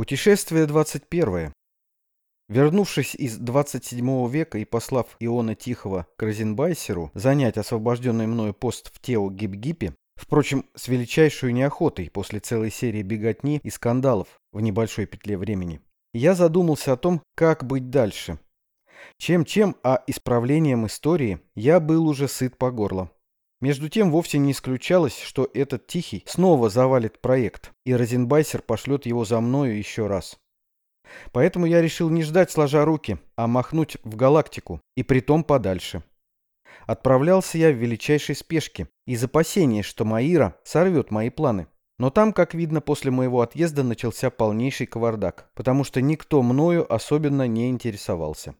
Путешествие 21. Вернувшись из 27 века и послав Иона Тихого к Розенбайсеру занять освобожденный мною пост в Тео Гибгипе, впрочем, с величайшей неохотой после целой серии беготни и скандалов в небольшой петле времени, я задумался о том, как быть дальше. Чем-чем, а исправлением истории я был уже сыт по горло. Между тем вовсе не исключалось, что этот Тихий снова завалит проект, и Розенбайсер пошлет его за мною еще раз. Поэтому я решил не ждать сложа руки, а махнуть в галактику, и притом подальше. Отправлялся я в величайшей спешке, из опасения, что Маира сорвет мои планы. Но там, как видно, после моего отъезда начался полнейший кавардак, потому что никто мною особенно не интересовался.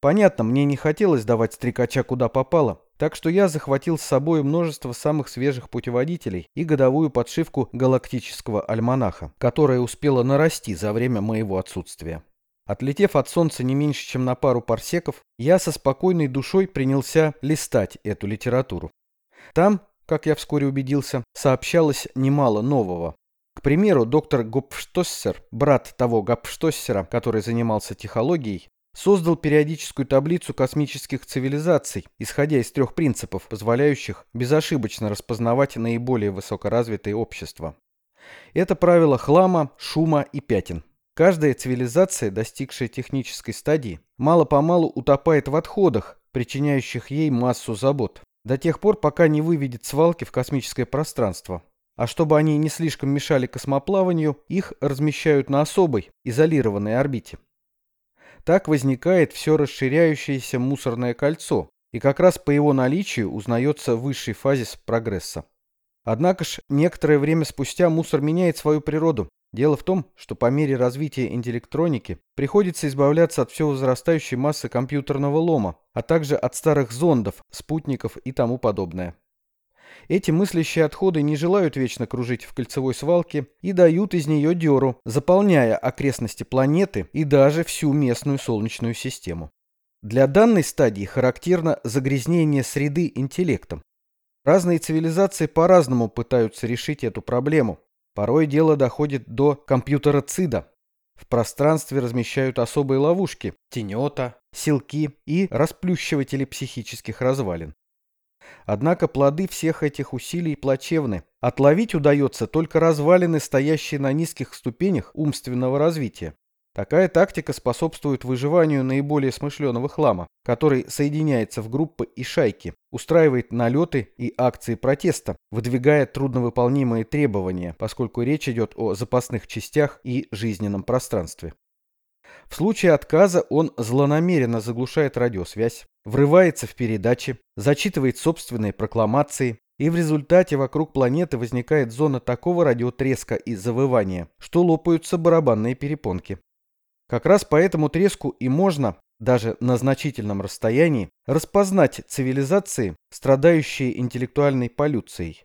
Понятно, мне не хотелось давать стрекача куда попало, так что я захватил с собой множество самых свежих путеводителей и годовую подшивку галактического альманаха, которая успела нарасти за время моего отсутствия. Отлетев от солнца не меньше, чем на пару парсеков, я со спокойной душой принялся листать эту литературу. Там, как я вскоре убедился, сообщалось немало нового. К примеру, доктор Гопфштоссер, брат того Гопфштоссера, который занимался технологией, создал периодическую таблицу космических цивилизаций, исходя из трех принципов, позволяющих безошибочно распознавать наиболее высокоразвитые общества. Это правило хлама, шума и пятен. Каждая цивилизация, достигшая технической стадии, мало-помалу утопает в отходах, причиняющих ей массу забот, до тех пор, пока не выведет свалки в космическое пространство. А чтобы они не слишком мешали космоплаванию, их размещают на особой, изолированной орбите. Так возникает все расширяющееся мусорное кольцо, и как раз по его наличию узнается высший фазис прогресса. Однако ж, некоторое время спустя мусор меняет свою природу. Дело в том, что по мере развития интеллектроники приходится избавляться от все возрастающей массы компьютерного лома, а также от старых зондов, спутников и тому подобное. Эти мыслящие отходы не желают вечно кружить в кольцевой свалке и дают из нее дёру, заполняя окрестности планеты и даже всю местную Солнечную систему. Для данной стадии характерно загрязнение среды интеллектом. Разные цивилизации по-разному пытаются решить эту проблему. Порой дело доходит до компьютероцида. В пространстве размещают особые ловушки – тенета, силки и расплющиватели психических развалин. Однако плоды всех этих усилий плачевны. Отловить удается только развалины, стоящие на низких ступенях умственного развития. Такая тактика способствует выживанию наиболее смышленого хлама, который соединяется в группы и шайки, устраивает налеты и акции протеста, выдвигая трудновыполнимые требования, поскольку речь идет о запасных частях и жизненном пространстве. В случае отказа он злонамеренно заглушает радиосвязь, врывается в передачи, зачитывает собственные прокламации, и в результате вокруг планеты возникает зона такого радиотреска и завывания, что лопаются барабанные перепонки. Как раз по этому треску и можно, даже на значительном расстоянии, распознать цивилизации, страдающие интеллектуальной полюцией.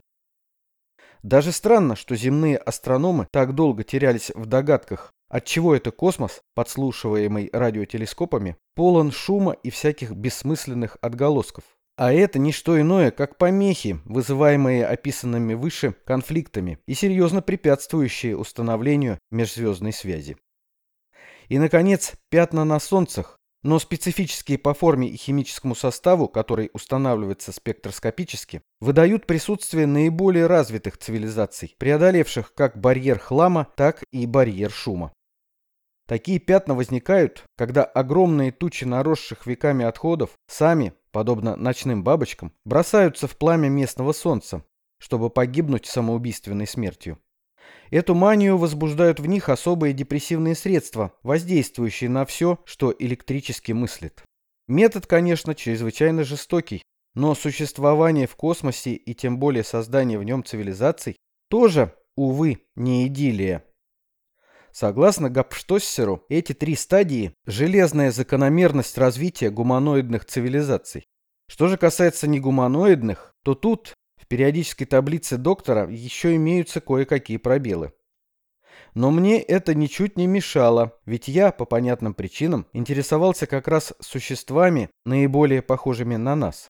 Даже странно, что земные астрономы так долго терялись в догадках, Отчего это космос, подслушиваемый радиотелескопами, полон шума и всяких бессмысленных отголосков? А это не что иное, как помехи, вызываемые описанными выше конфликтами и серьезно препятствующие установлению межзвездной связи. И, наконец, пятна на солнцах, но специфические по форме и химическому составу, который устанавливается спектроскопически, выдают присутствие наиболее развитых цивилизаций, преодолевших как барьер хлама, так и барьер шума. Такие пятна возникают, когда огромные тучи наросших веками отходов сами, подобно ночным бабочкам, бросаются в пламя местного солнца, чтобы погибнуть самоубийственной смертью. Эту манию возбуждают в них особые депрессивные средства, воздействующие на все, что электрически мыслит. Метод, конечно, чрезвычайно жестокий, но существование в космосе и тем более создание в нем цивилизаций тоже, увы, не идиллия. Согласно Гапштоссеру, эти три стадии – железная закономерность развития гуманоидных цивилизаций. Что же касается негуманоидных, то тут, в периодической таблице доктора, еще имеются кое-какие пробелы. Но мне это ничуть не мешало, ведь я, по понятным причинам, интересовался как раз существами, наиболее похожими на нас.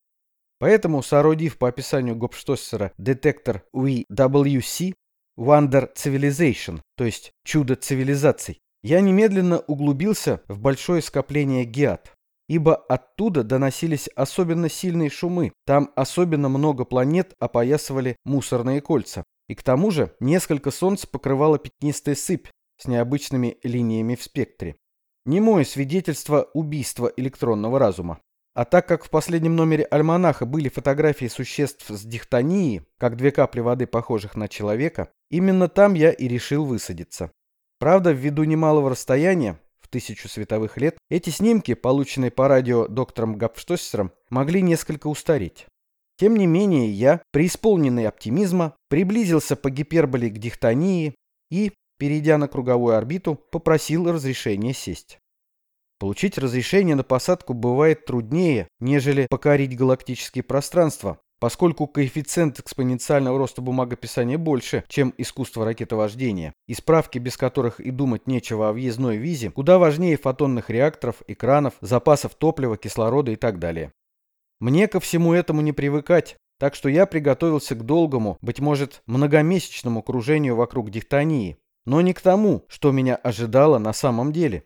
Поэтому, соорудив по описанию Гопштоссера детектор UWC, Wonder Civilization, то есть чудо цивилизаций, я немедленно углубился в большое скопление геат, ибо оттуда доносились особенно сильные шумы, там особенно много планет опоясывали мусорные кольца, и к тому же несколько солнц покрывала пятнистая сыпь с необычными линиями в спектре. Немое свидетельство убийства электронного разума. А так как в последнем номере альманаха были фотографии существ с дихтонией, как две капли воды, похожих на человека, именно там я и решил высадиться. Правда, ввиду немалого расстояния, тысячу световых лет, эти снимки, полученные по радио доктором Гапштоссером, могли несколько устареть. Тем не менее, я, преисполненный оптимизма, приблизился по гиперболе к дихтонии и, перейдя на круговую орбиту, попросил разрешения сесть. Получить разрешение на посадку бывает труднее, нежели покорить галактические пространства, поскольку коэффициент экспоненциального роста бумагописания больше, чем искусство ракетовождения, и справки, без которых и думать нечего о въездной визе, куда важнее фотонных реакторов, экранов, запасов топлива, кислорода и так далее. Мне ко всему этому не привыкать, так что я приготовился к долгому, быть может, многомесячному кружению вокруг дихтонии, но не к тому, что меня ожидало на самом деле.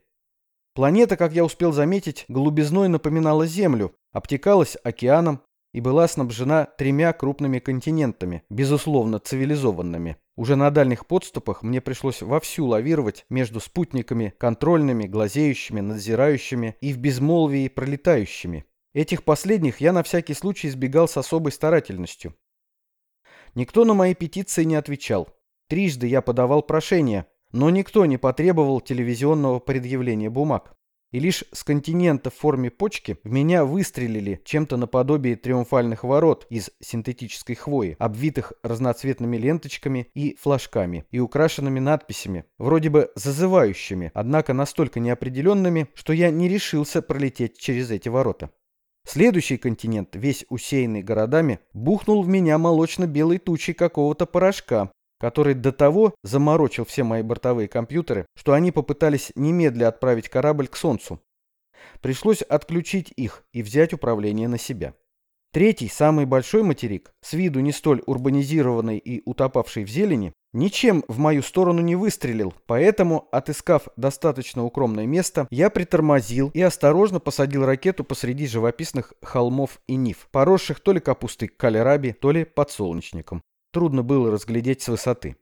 Планета, как я успел заметить, голубизной напоминала Землю, обтекалась океаном и была снабжена тремя крупными континентами, безусловно цивилизованными. Уже на дальних подступах мне пришлось вовсю лавировать между спутниками, контрольными, глазеющими, надзирающими и в безмолвии пролетающими. Этих последних я на всякий случай избегал с особой старательностью. Никто на мои петиции не отвечал. Трижды я подавал прошение, но никто не потребовал телевизионного предъявления бумаг. И лишь с континента в форме почки в меня выстрелили чем-то наподобие триумфальных ворот из синтетической хвои, обвитых разноцветными ленточками и флажками, и украшенными надписями, вроде бы зазывающими, однако настолько неопределенными, что я не решился пролететь через эти ворота. Следующий континент, весь усеянный городами, бухнул в меня молочно-белой тучей какого-то порошка, который до того заморочил все мои бортовые компьютеры, что они попытались немедля отправить корабль к Солнцу. Пришлось отключить их и взять управление на себя. Третий, самый большой материк, с виду не столь урбанизированный и утопавший в зелени, ничем в мою сторону не выстрелил, поэтому, отыскав достаточно укромное место, я притормозил и осторожно посадил ракету посреди живописных холмов и нив, поросших то ли капустой калераби, то ли подсолнечником трудно было разглядеть с высоты.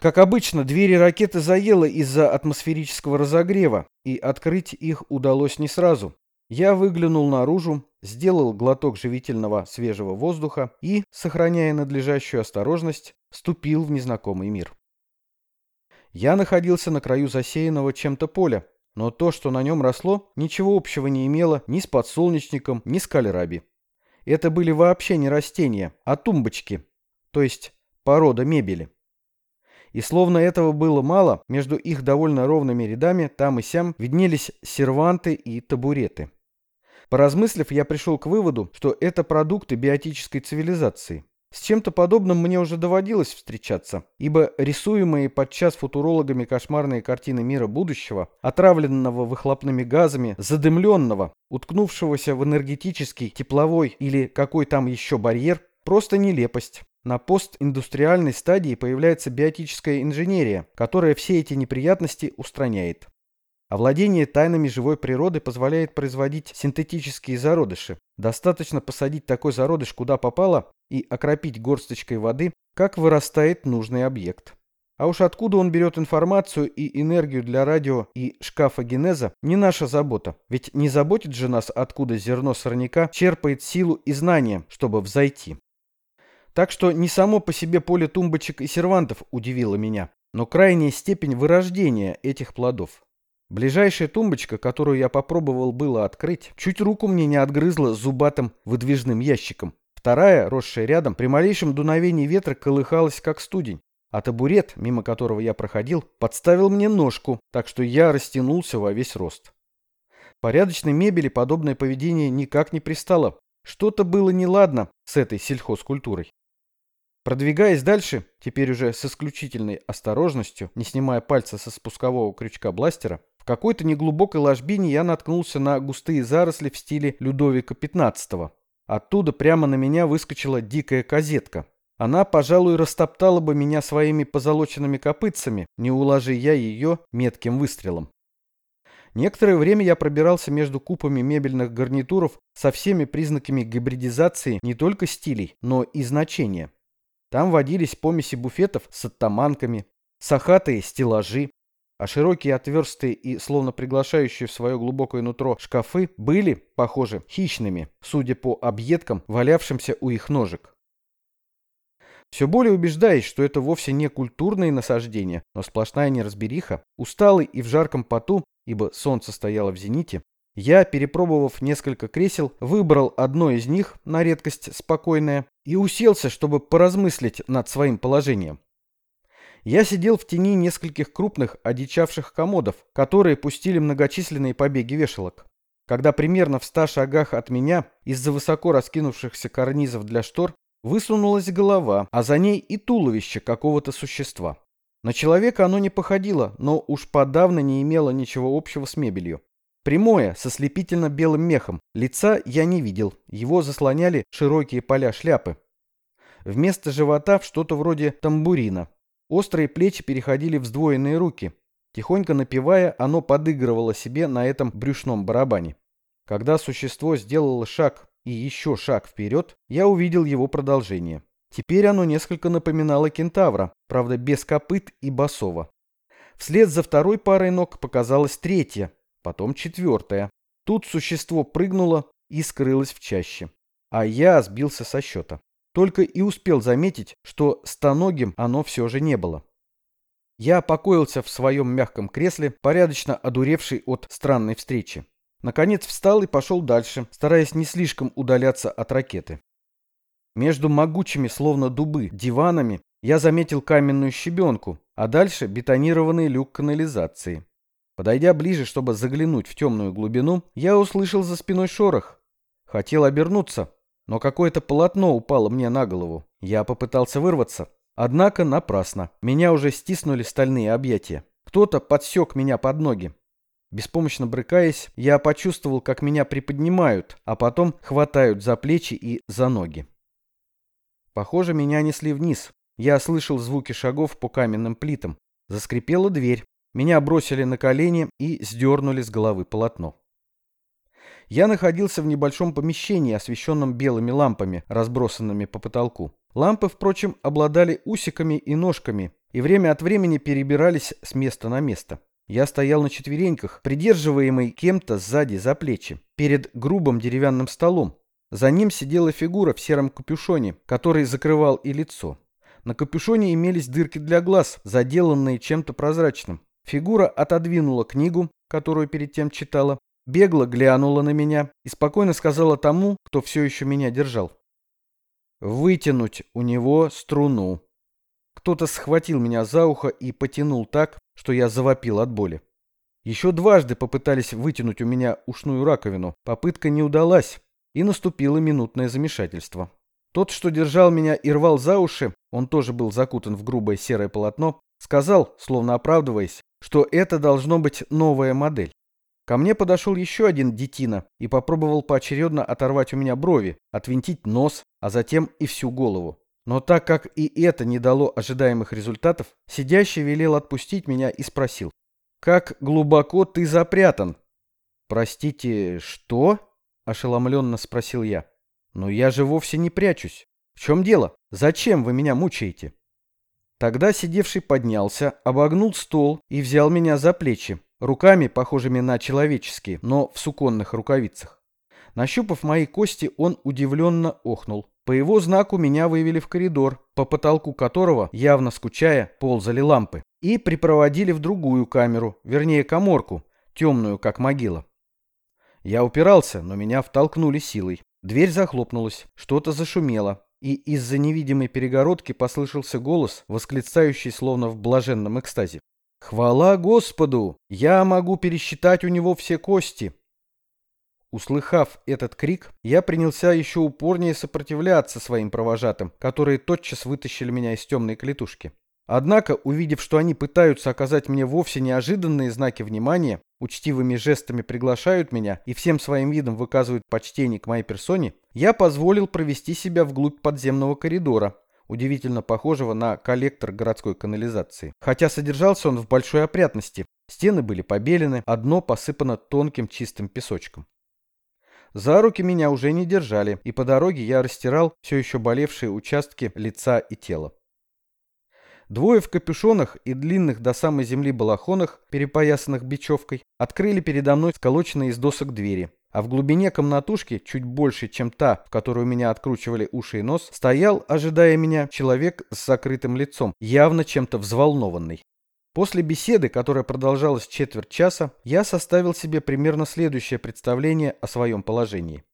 Как обычно, двери ракеты заело из-за атмосферического разогрева, и открыть их удалось не сразу. Я выглянул наружу, сделал глоток живительного свежего воздуха и, сохраняя надлежащую осторожность, ступил в незнакомый мир. Я находился на краю засеянного чем-то поля, но то, что на нем росло, ничего общего не имело ни с подсолнечником, ни с кальраби. Это были вообще не растения, а тумбочки, то есть порода мебели. И словно этого было мало, между их довольно ровными рядами там и сям виднелись серванты и табуреты. Поразмыслив, я пришел к выводу, что это продукты биотической цивилизации. С чем-то подобным мне уже доводилось встречаться, ибо рисуемые подчас футурологами кошмарные картины мира будущего, отравленного выхлопными газами, задымленного, уткнувшегося в энергетический, тепловой или какой там еще барьер, просто нелепость. На постиндустриальной стадии появляется биотическая инженерия, которая все эти неприятности устраняет. Овладение тайнами живой природы позволяет производить синтетические зародыши. Достаточно посадить такой зародыш куда попало и окропить горсточкой воды, как вырастает нужный объект. А уж откуда он берет информацию и энергию для радио и шкафогенеза, не наша забота. Ведь не заботит же нас, откуда зерно сорняка черпает силу и знания, чтобы взойти. Так что не само по себе поле тумбочек и сервантов удивило меня, но крайняя степень вырождения этих плодов. Ближайшая тумбочка, которую я попробовал было открыть, чуть руку мне не отгрызла зубатым выдвижным ящиком. Вторая, росшая рядом, при малейшем дуновении ветра колыхалась как студень. А табурет, мимо которого я проходил, подставил мне ножку, так что я растянулся во весь рост. Порядочной мебели подобное поведение никак не пристало. Что-то было неладно с этой сельхозкультурой. Продвигаясь дальше, теперь уже с исключительной осторожностью, не снимая пальца со спускового крючка бластера, в какой-то неглубокой ложбине я наткнулся на густые заросли в стиле Людовика XV. Оттуда прямо на меня выскочила дикая козетка. она, пожалуй, растоптала бы меня своими позолоченными копытцами, не уложи я ее метким выстрелом. Некоторое время я пробирался между купами мебельных гарнитуров со всеми признаками гибридизации не только стилей, но и значения. Там водились помеси буфетов с оттаманками, сахатые стеллажи, а широкие отверстые и словно приглашающие в свое глубокое нутро шкафы были, похоже, хищными, судя по объедкам, валявшимся у их ножек. Все более убеждаясь, что это вовсе не культурные насаждения, но сплошная неразбериха, усталый и в жарком поту, ибо солнце стояло в зените, я, перепробовав несколько кресел, выбрал одно из них, на редкость спокойное, и уселся, чтобы поразмыслить над своим положением. Я сидел в тени нескольких крупных, одичавших комодов, которые пустили многочисленные побеги вешалок. Когда примерно в ста шагах от меня, из-за высоко раскинувшихся карнизов для штор, Высунулась голова, а за ней и туловище какого-то существа. На человека оно не походило, но уж подавно не имело ничего общего с мебелью. Прямое, со слепительно белым мехом. Лица я не видел, его заслоняли широкие поля шляпы. Вместо живота что-то вроде тамбурина. Острые плечи переходили в сдвоенные руки. Тихонько напевая, оно подыгрывало себе на этом брюшном барабане. Когда существо сделало шаг и еще шаг вперед, я увидел его продолжение. Теперь оно несколько напоминало кентавра, правда без копыт и босого. Вслед за второй парой ног показалась третья, потом четвертая. Тут существо прыгнуло и скрылось в чаще. А я сбился со счета. Только и успел заметить, что стоногим оно все же не было. Я покоился в своем мягком кресле, порядочно одуревший от странной встречи. Наконец встал и пошел дальше, стараясь не слишком удаляться от ракеты. Между могучими, словно дубы, диванами я заметил каменную щебенку, а дальше бетонированный люк канализации. Подойдя ближе, чтобы заглянуть в темную глубину, я услышал за спиной шорох. Хотел обернуться, но какое-то полотно упало мне на голову. Я попытался вырваться. Однако напрасно. Меня уже стиснули стальные объятия. Кто-то подсек меня под ноги. Беспомощно брыкаясь, я почувствовал, как меня приподнимают, а потом хватают за плечи и за ноги. Похоже, меня несли вниз. Я слышал звуки шагов по каменным плитам. Заскрипела дверь. Меня бросили на колени и сдернули с головы полотно. Я находился в небольшом помещении, освещенном белыми лампами, разбросанными по потолку. Лампы, впрочем, обладали усиками и ножками и время от времени перебирались с места на место. Я стоял на четвереньках, придерживаемый кем-то сзади за плечи, перед грубым деревянным столом. За ним сидела фигура в сером капюшоне, который закрывал и лицо. На капюшоне имелись дырки для глаз, заделанные чем-то прозрачным. Фигура отодвинула книгу, которую перед тем читала, бегло глянула на меня и спокойно сказала тому, кто все еще меня держал. «Вытянуть у него струну». Кто-то схватил меня за ухо и потянул так, что я завопил от боли. Еще дважды попытались вытянуть у меня ушную раковину. Попытка не удалась, и наступило минутное замешательство. Тот, что держал меня и рвал за уши, он тоже был закутан в грубое серое полотно, сказал, словно оправдываясь, что это должно быть новая модель. Ко мне подошел еще один детина и попробовал поочередно оторвать у меня брови, отвинтить нос, а затем и всю голову. Но так как и это не дало ожидаемых результатов, сидящий велел отпустить меня и спросил. «Как глубоко ты запрятан?» «Простите, что?» – ошеломленно спросил я. «Но я же вовсе не прячусь. В чем дело? Зачем вы меня мучаете?» Тогда сидевший поднялся, обогнул стол и взял меня за плечи, руками, похожими на человеческие, но в суконных рукавицах. Нащупав мои кости, он удивленно охнул. По его знаку меня вывели в коридор, по потолку которого, явно скучая, ползали лампы, и припроводили в другую камеру, вернее коморку, темную, как могила. Я упирался, но меня втолкнули силой. Дверь захлопнулась, что-то зашумело, и из-за невидимой перегородки послышался голос, восклицающий словно в блаженном экстазе. «Хвала Господу! Я могу пересчитать у него все кости!» Услыхав этот крик, я принялся еще упорнее сопротивляться своим провожатым, которые тотчас вытащили меня из темной клетушки. Однако, увидев, что они пытаются оказать мне вовсе неожиданные знаки внимания, учтивыми жестами приглашают меня и всем своим видом выказывают почтение к моей персоне, я позволил провести себя вглубь подземного коридора, удивительно похожего на коллектор городской канализации. Хотя содержался он в большой опрятности. Стены были побелены, а дно посыпано тонким чистым песочком. За руки меня уже не держали, и по дороге я растирал все еще болевшие участки лица и тела. Двое в капюшонах и длинных до самой земли балахонах, перепоясанных бечевкой, открыли передо мной сколоченные из досок двери. А в глубине комнатушки, чуть больше, чем та, в которую меня откручивали уши и нос, стоял, ожидая меня, человек с закрытым лицом, явно чем-то взволнованный. После беседы, которая продолжалась четверть часа, я составил себе примерно следующее представление о своем положении.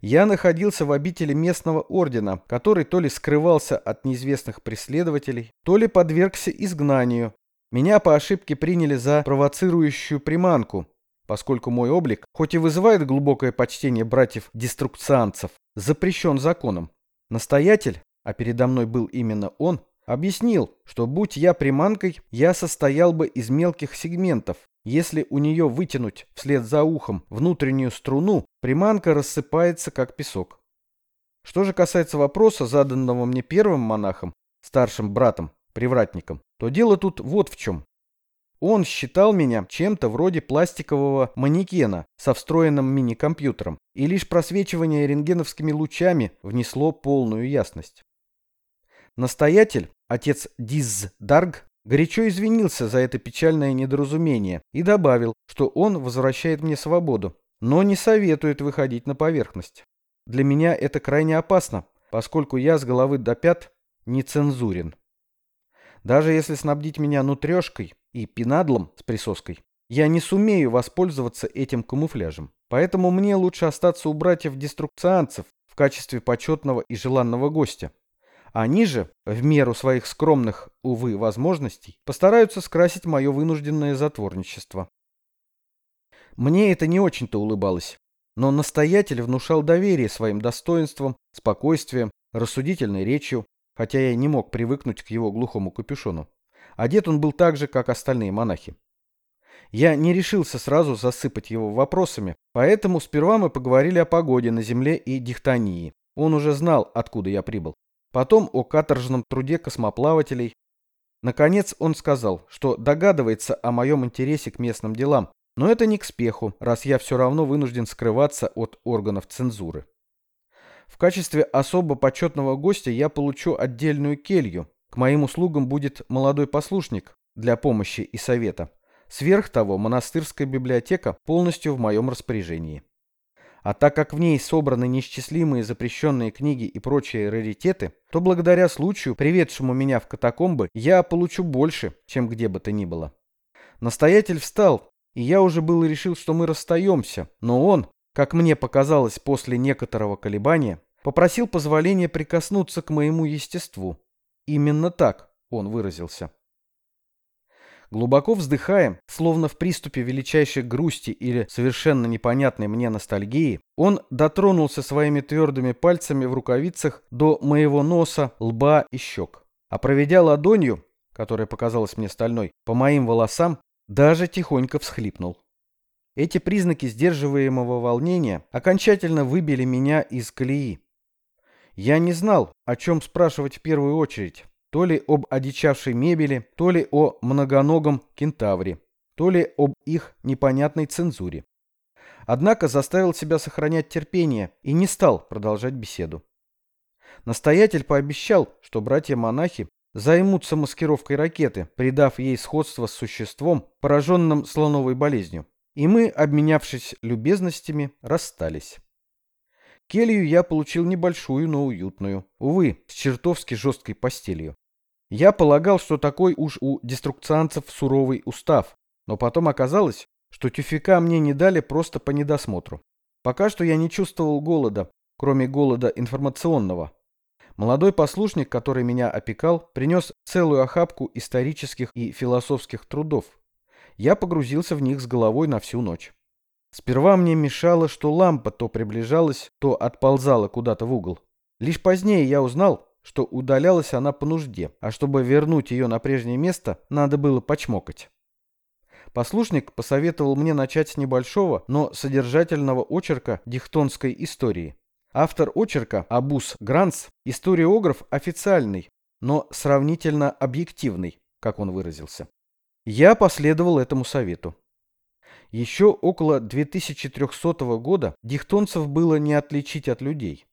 Я находился в обители местного ордена, который то ли скрывался от неизвестных преследователей, то ли подвергся изгнанию. Меня по ошибке приняли за провоцирующую приманку, поскольку мой облик, хоть и вызывает глубокое почтение братьев-деструкцианцев, запрещен законом. Настоятель, а передо мной был именно он, объяснил, что будь я приманкой, я состоял бы из мелких сегментов. Если у нее вытянуть вслед за ухом внутреннюю струну, приманка рассыпается как песок. Что же касается вопроса, заданного мне первым монахом, старшим братом, привратником, то дело тут вот в чем. Он считал меня чем-то вроде пластикового манекена со встроенным мини-компьютером, и лишь просвечивание рентгеновскими лучами внесло полную ясность. Настоятель, отец Диз Дарг, горячо извинился за это печальное недоразумение и добавил, что он возвращает мне свободу, но не советует выходить на поверхность. Для меня это крайне опасно, поскольку я с головы до пят нецензурен. Даже если снабдить меня нутрешкой и пинадлом с присоской, я не сумею воспользоваться этим камуфляжем. Поэтому мне лучше остаться у братьев-деструкцианцев в качестве почетного и желанного гостя. Они же, в меру своих скромных, увы, возможностей, постараются скрасить мое вынужденное затворничество. Мне это не очень-то улыбалось, но настоятель внушал доверие своим достоинствам, спокойствием, рассудительной речью, хотя я не мог привыкнуть к его глухому капюшону. Одет он был так же, как остальные монахи. Я не решился сразу засыпать его вопросами, поэтому сперва мы поговорили о погоде на земле и дихтонии. Он уже знал, откуда я прибыл. Потом о каторжном труде космоплавателей. Наконец он сказал, что догадывается о моем интересе к местным делам, но это не к спеху, раз я все равно вынужден скрываться от органов цензуры. В качестве особо почетного гостя я получу отдельную келью. К моим услугам будет молодой послушник для помощи и совета. Сверх того, монастырская библиотека полностью в моем распоряжении. А так как в ней собраны неисчислимые запрещенные книги и прочие раритеты, то благодаря случаю, приведшему меня в катакомбы, я получу больше, чем где бы то ни было. Настоятель встал, и я уже было решил, что мы расстаемся, но он, как мне показалось после некоторого колебания, попросил позволения прикоснуться к моему естеству. Именно так он выразился. Глубоко вздыхая, словно в приступе величайшей грусти или совершенно непонятной мне ностальгии, он дотронулся своими твердыми пальцами в рукавицах до моего носа, лба и щек. А проведя ладонью, которая показалась мне стальной, по моим волосам, даже тихонько всхлипнул. Эти признаки сдерживаемого волнения окончательно выбили меня из колеи. Я не знал, о чем спрашивать в первую очередь. То ли об одичавшей мебели, то ли о многоногом кентавре, то ли об их непонятной цензуре. Однако заставил себя сохранять терпение и не стал продолжать беседу. Настоятель пообещал, что братья-монахи займутся маскировкой ракеты, придав ей сходство с существом, пораженным слоновой болезнью и мы, обменявшись любезностями, расстались. Келью я получил небольшую, но уютную. Увы, с чертовски жесткой постелью. Я полагал, что такой уж у деструкцианцев суровый устав, но потом оказалось, что тюфика мне не дали просто по недосмотру. Пока что я не чувствовал голода, кроме голода информационного. Молодой послушник, который меня опекал, принес целую охапку исторических и философских трудов, я погрузился в них с головой на всю ночь. Сперва мне мешало, что лампа то приближалась, то отползала куда-то в угол. Лишь позднее я узнал, что удалялась она по нужде, а чтобы вернуть ее на прежнее место, надо было почмокать. Послушник посоветовал мне начать с небольшого, но содержательного очерка дихтонской истории. Автор очерка Абус Гранц – историограф официальный, но сравнительно объективный, как он выразился. Я последовал этому совету. Еще около 2300 года дихтонцев было не отличить от людей.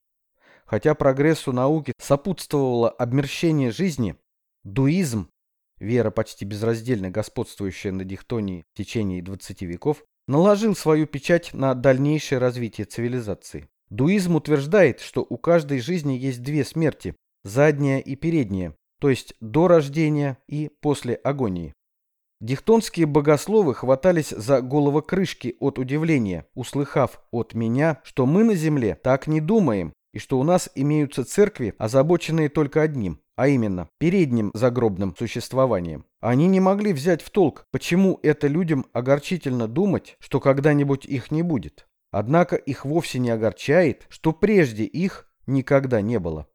Хотя прогрессу науки сопутствовало обмерщение жизни, дуизм, вера почти безраздельно господствующая на дихтонии в течение 20 веков, наложил свою печать на дальнейшее развитие цивилизации. Дуизм утверждает, что у каждой жизни есть две смерти – задняя и передняя, то есть до рождения и после агонии. Дихтонские богословы хватались за головокрышки от удивления, услыхав от меня, что мы на земле так не думаем, и что у нас имеются церкви, озабоченные только одним, а именно передним загробным существованием. Они не могли взять в толк, почему это людям огорчительно думать, что когда-нибудь их не будет. Однако их вовсе не огорчает, что прежде их никогда не было.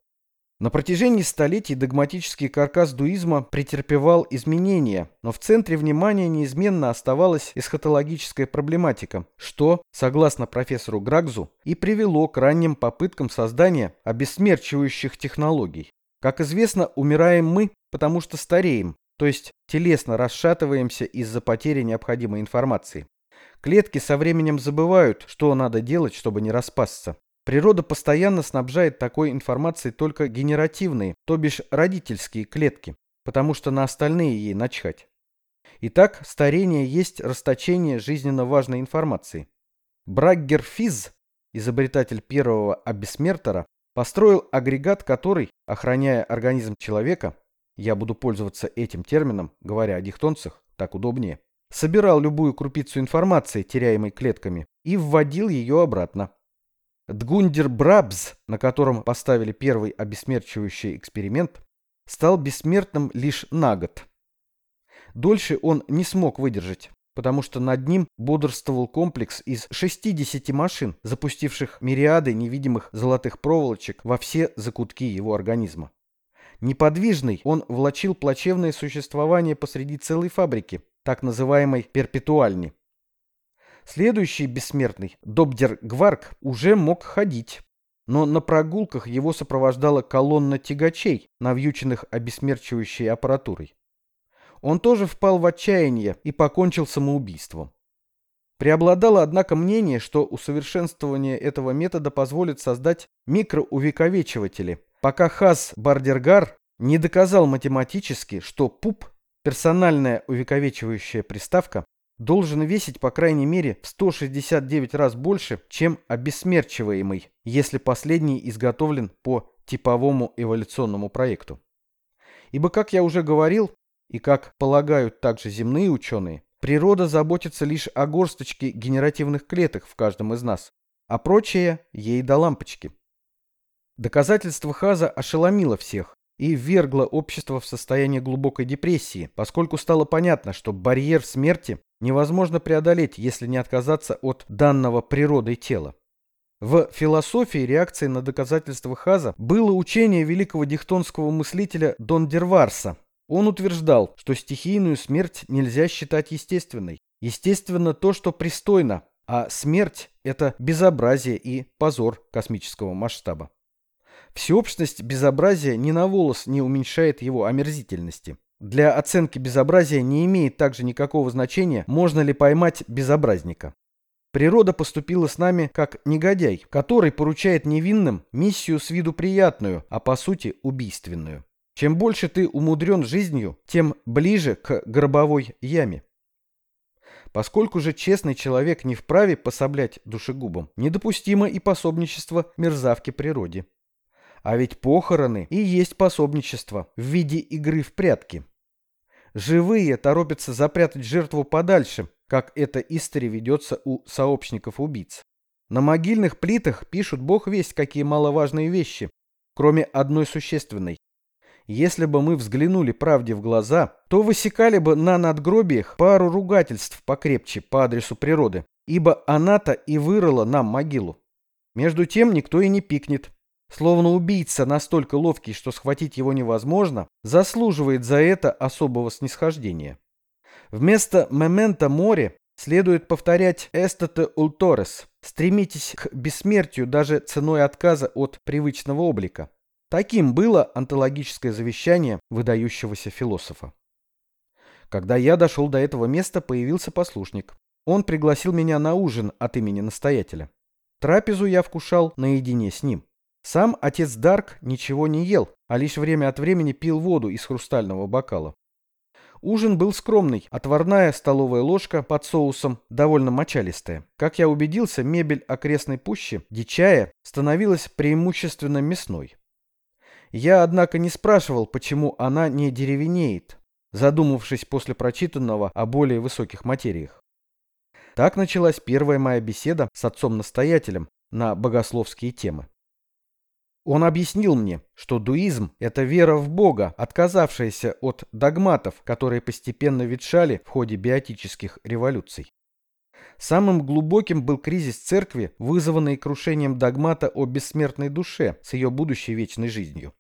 На протяжении столетий догматический каркас дуизма претерпевал изменения, но в центре внимания неизменно оставалась эсхатологическая проблематика, что, согласно профессору Грагзу, и привело к ранним попыткам создания обессмерчивающих технологий. Как известно, умираем мы, потому что стареем, то есть телесно расшатываемся из-за потери необходимой информации. Клетки со временем забывают, что надо делать, чтобы не распасться. Природа постоянно снабжает такой информацией только генеративные, то бишь родительские клетки, потому что на остальные ей начхать. Итак, старение есть расточение жизненно важной информации. Браггер Физ, изобретатель первого обессмертера, построил агрегат, который, охраняя организм человека, я буду пользоваться этим термином, говоря о дихтонцах, так удобнее, собирал любую крупицу информации, теряемой клетками, и вводил ее обратно. Дгундер Брабз, на котором поставили первый обесмерчивающий эксперимент, стал бессмертным лишь на год. Дольше он не смог выдержать, потому что над ним бодрствовал комплекс из 60 машин, запустивших мириады невидимых золотых проволочек во все закутки его организма. Неподвижный, он влачил плачевное существование посреди целой фабрики, так называемой перпетуальни. Следующий бессмертный, Добдер Гварк, уже мог ходить. Но на прогулках его сопровождала колонна тягачей, навьюченных обесмерчивающей аппаратурой. Он тоже впал в отчаяние и покончил самоубийством. Преобладало, однако, мнение, что усовершенствование этого метода позволит создать микроувековечиватели, пока Хас Бардергар не доказал математически, что ПУП, персональная увековечивающая приставка, должен весить по крайней мере в 169 раз больше, чем обессмерчиваемый, если последний изготовлен по типовому эволюционному проекту. Ибо, как я уже говорил, и как полагают также земные ученые, природа заботится лишь о горсточке генеративных клеток в каждом из нас, а прочее ей до лампочки. Доказательство Хаза ошеломило всех, и ввергло общество в состояние глубокой депрессии, поскольку стало понятно, что барьер смерти невозможно преодолеть, если не отказаться от данного природой тела. В философии реакцией на доказательства Хаза было учение великого дихтонского мыслителя Дондерварса. Он утверждал, что стихийную смерть нельзя считать естественной. Естественно то, что пристойно, а смерть – это безобразие и позор космического масштаба. Всеобщность безобразия ни на волос не уменьшает его омерзительности. Для оценки безобразия не имеет также никакого значения, можно ли поймать безобразника. Природа поступила с нами как негодяй, который поручает невинным миссию с виду приятную, а по сути убийственную. Чем больше ты умудрен жизнью, тем ближе к гробовой яме. Поскольку же честный человек не вправе пособлять душегубам, недопустимо и пособничество мерзавке природе. А ведь похороны и есть пособничество в виде игры в прятки. Живые торопятся запрятать жертву подальше, как это истори ведется у сообщников убийц. На могильных плитах пишут бог весть какие маловажные вещи, кроме одной существенной. Если бы мы взглянули правде в глаза, то высекали бы на надгробиях пару ругательств покрепче по адресу природы, ибо она-то и вырыла нам могилу. Между тем никто и не пикнет, словно убийца настолько ловкий, что схватить его невозможно, заслуживает за это особого снисхождения. Вместо «мементо море» следует повторять «эстете улторес», стремитесь к бессмертию даже ценой отказа от привычного облика. Таким было антологическое завещание выдающегося философа. Когда я дошел до этого места, появился послушник. Он пригласил меня на ужин от имени настоятеля. Трапезу я вкушал наедине с ним. Сам отец Дарк ничего не ел, а лишь время от времени пил воду из хрустального бокала. Ужин был скромный, отварная столовая ложка под соусом, довольно мочалистая. Как я убедился, мебель окрестной пущи, дичая, становилась преимущественно мясной. Я, однако, не спрашивал, почему она не деревенеет, задумавшись после прочитанного о более высоких материях. Так началась первая моя беседа с отцом-настоятелем на богословские темы. Он объяснил мне, что дуизм – это вера в Бога, отказавшаяся от догматов, которые постепенно ветшали в ходе биотических революций. Самым глубоким был кризис церкви, вызванный крушением догмата о бессмертной душе с ее будущей вечной жизнью.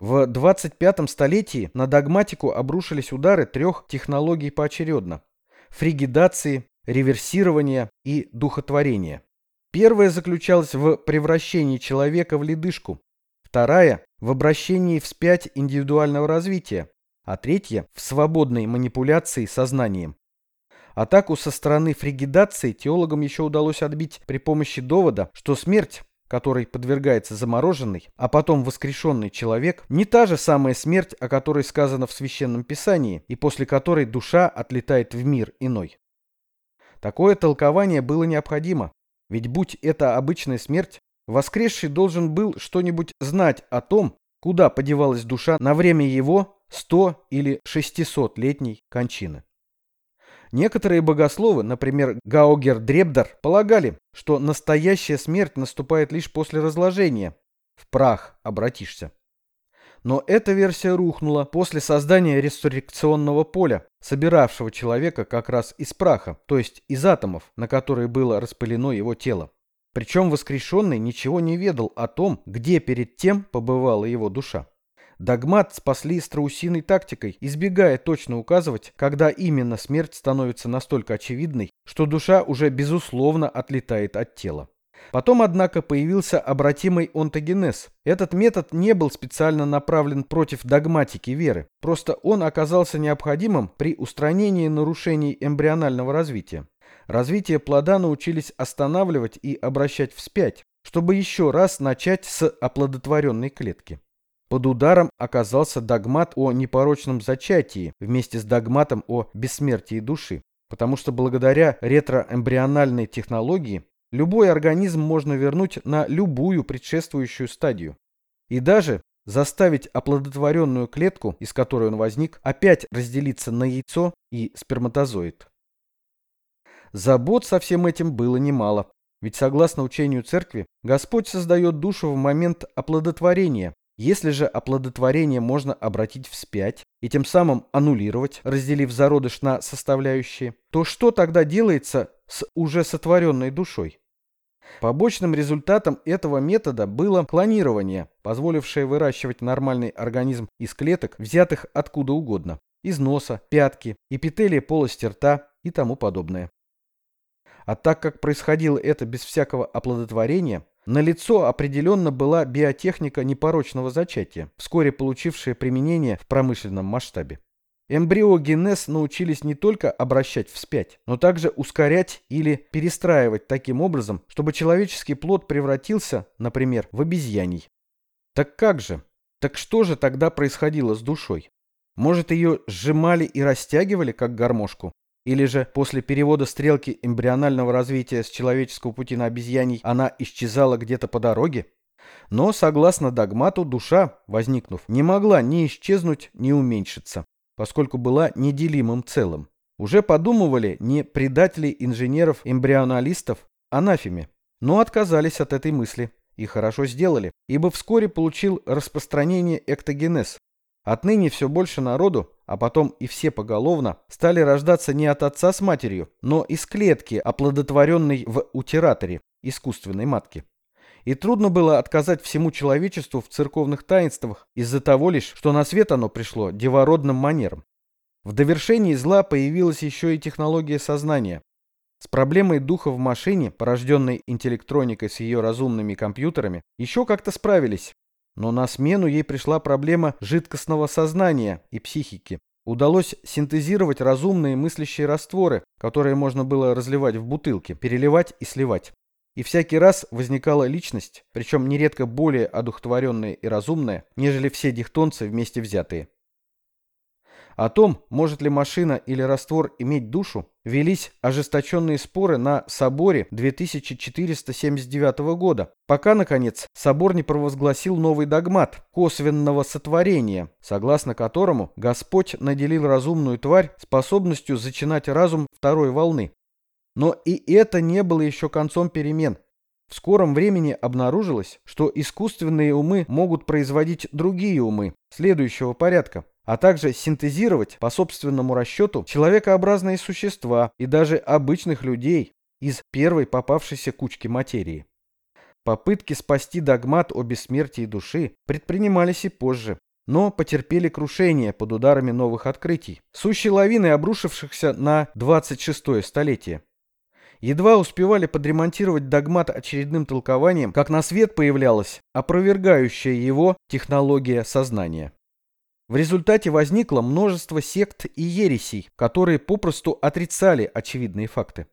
В 25 столетии на догматику обрушились удары трех технологий поочередно – фригидации, реверсирования и духотворения. Первая заключалась в превращении человека в ледышку, вторая – в обращении вспять индивидуального развития, а третья – в свободной манипуляции сознанием. Атаку со стороны фригидации теологам еще удалось отбить при помощи довода, что смерть, которой подвергается замороженный, а потом воскрешенный человек, не та же самая смерть, о которой сказано в Священном Писании, и после которой душа отлетает в мир иной. Такое толкование было необходимо, ведь будь это обычная смерть, воскресший должен был что-нибудь знать о том, куда подевалась душа на время его 100 или 600-летней кончины. Некоторые богословы, например, Гаугер Дребдар, полагали, что настоящая смерть наступает лишь после разложения. В прах обратишься. Но эта версия рухнула после создания ресуррекционного поля, собиравшего человека как раз из праха, то есть из атомов, на которые было распылено его тело. Причем воскрешенный ничего не ведал о том, где перед тем побывала его душа. Догмат спасли страусиной тактикой, избегая точно указывать, когда именно смерть становится настолько очевидной, что душа уже безусловно отлетает от тела. Потом, однако, появился обратимый онтогенез. Этот метод не был специально направлен против догматики веры, просто он оказался необходимым при устранении нарушений эмбрионального развития. Развитие плода научились останавливать и обращать вспять, чтобы еще раз начать с оплодотворенной клетки. Под ударом оказался догмат о непорочном зачатии вместе с догматом о бессмертии души, потому что благодаря ретроэмбриональной технологии Любой организм можно вернуть на любую предшествующую стадию. И даже заставить оплодотворенную клетку, из которой он возник, опять разделиться на яйцо и сперматозоид. Забот со всем этим было немало. Ведь согласно учению церкви, Господь создает душу в момент оплодотворения. Если же оплодотворение можно обратить вспять и тем самым аннулировать, разделив зародыш на составляющие, то что тогда делается с уже сотворенной душой? Побочным результатом этого метода было клонирование, позволившее выращивать нормальный организм из клеток, взятых откуда угодно. Из носа, пятки, эпителия полости рта и тому подобное. А так как происходило это без всякого оплодотворения, налицо определенно была биотехника непорочного зачатия, вскоре получившая применение в промышленном масштабе. Эмбриогенез научились не только обращать вспять, но также ускорять или перестраивать таким образом, чтобы человеческий плод превратился, например, в обезьяний. Так как же? Так что же тогда происходило с душой? Может, ее сжимали и растягивали, как гармошку? Или же после перевода стрелки эмбрионального развития с человеческого пути на обезьяний она исчезала где-то по дороге? Но, согласно догмату, душа, возникнув, не могла ни исчезнуть, ни уменьшиться поскольку была неделимым целым. Уже подумывали, не предатели инженеров-эмбрионалистов анафеме, но отказались от этой мысли. И хорошо сделали, ибо вскоре получил распространение эктогенез. Отныне все больше народу, а потом и все поголовно, стали рождаться не от отца с матерью, но из клетки, оплодотворенной в утераторе, искусственной матки. И трудно было отказать всему человечеству в церковных таинствах из-за того лишь, что на свет оно пришло девородным манером. В довершении зла появилась еще и технология сознания. С проблемой духа в машине, порожденной интеллектроникой с ее разумными компьютерами, еще как-то справились. Но на смену ей пришла проблема жидкостного сознания и психики. Удалось синтезировать разумные мыслящие растворы, которые можно было разливать в бутылки, переливать и сливать. И всякий раз возникала личность, причем нередко более одухотворенная и разумная, нежели все дихтонцы вместе взятые. О том, может ли машина или раствор иметь душу, велись ожесточенные споры на соборе 2479 года, пока, наконец, собор не провозгласил новый догмат косвенного сотворения, согласно которому Господь наделил разумную тварь способностью зачинать разум второй волны. Но и это не было еще концом перемен. В скором времени обнаружилось, что искусственные умы могут производить другие умы следующего порядка, а также синтезировать по собственному расчету человекообразные существа и даже обычных людей из первой попавшейся кучки материи. Попытки спасти догмат о бессмертии души предпринимались и позже, но потерпели крушение под ударами новых открытий, сущей лавины обрушившихся на 26-е столетие. Едва успевали подремонтировать догмат очередным толкованием, как на свет появлялась опровергающая его технология сознания. В результате возникло множество сект и ересей, которые попросту отрицали очевидные факты.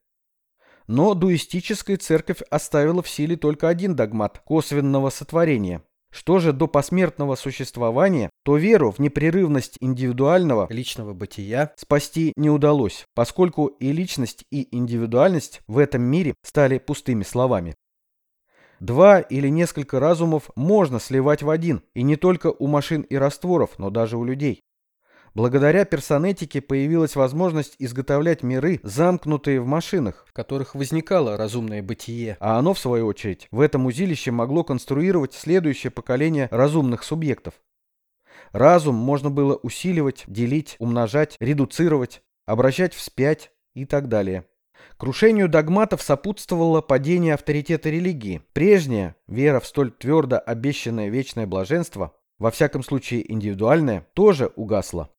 Но дуистическая церковь оставила в силе только один догмат – косвенного сотворения. Что же до посмертного существования, то веру в непрерывность индивидуального личного бытия спасти не удалось, поскольку и личность, и индивидуальность в этом мире стали пустыми словами. Два или несколько разумов можно сливать в один, и не только у машин и растворов, но даже у людей. Благодаря персонетике появилась возможность изготовлять миры, замкнутые в машинах, в которых возникало разумное бытие, а оно, в свою очередь, в этом узилище могло конструировать следующее поколение разумных субъектов. Разум можно было усиливать, делить, умножать, редуцировать, обращать вспять и так далее. Крушению догматов сопутствовало падение авторитета религии. Прежняя вера в столь твердо обещанное вечное блаженство, во всяком случае индивидуальное, тоже угасла.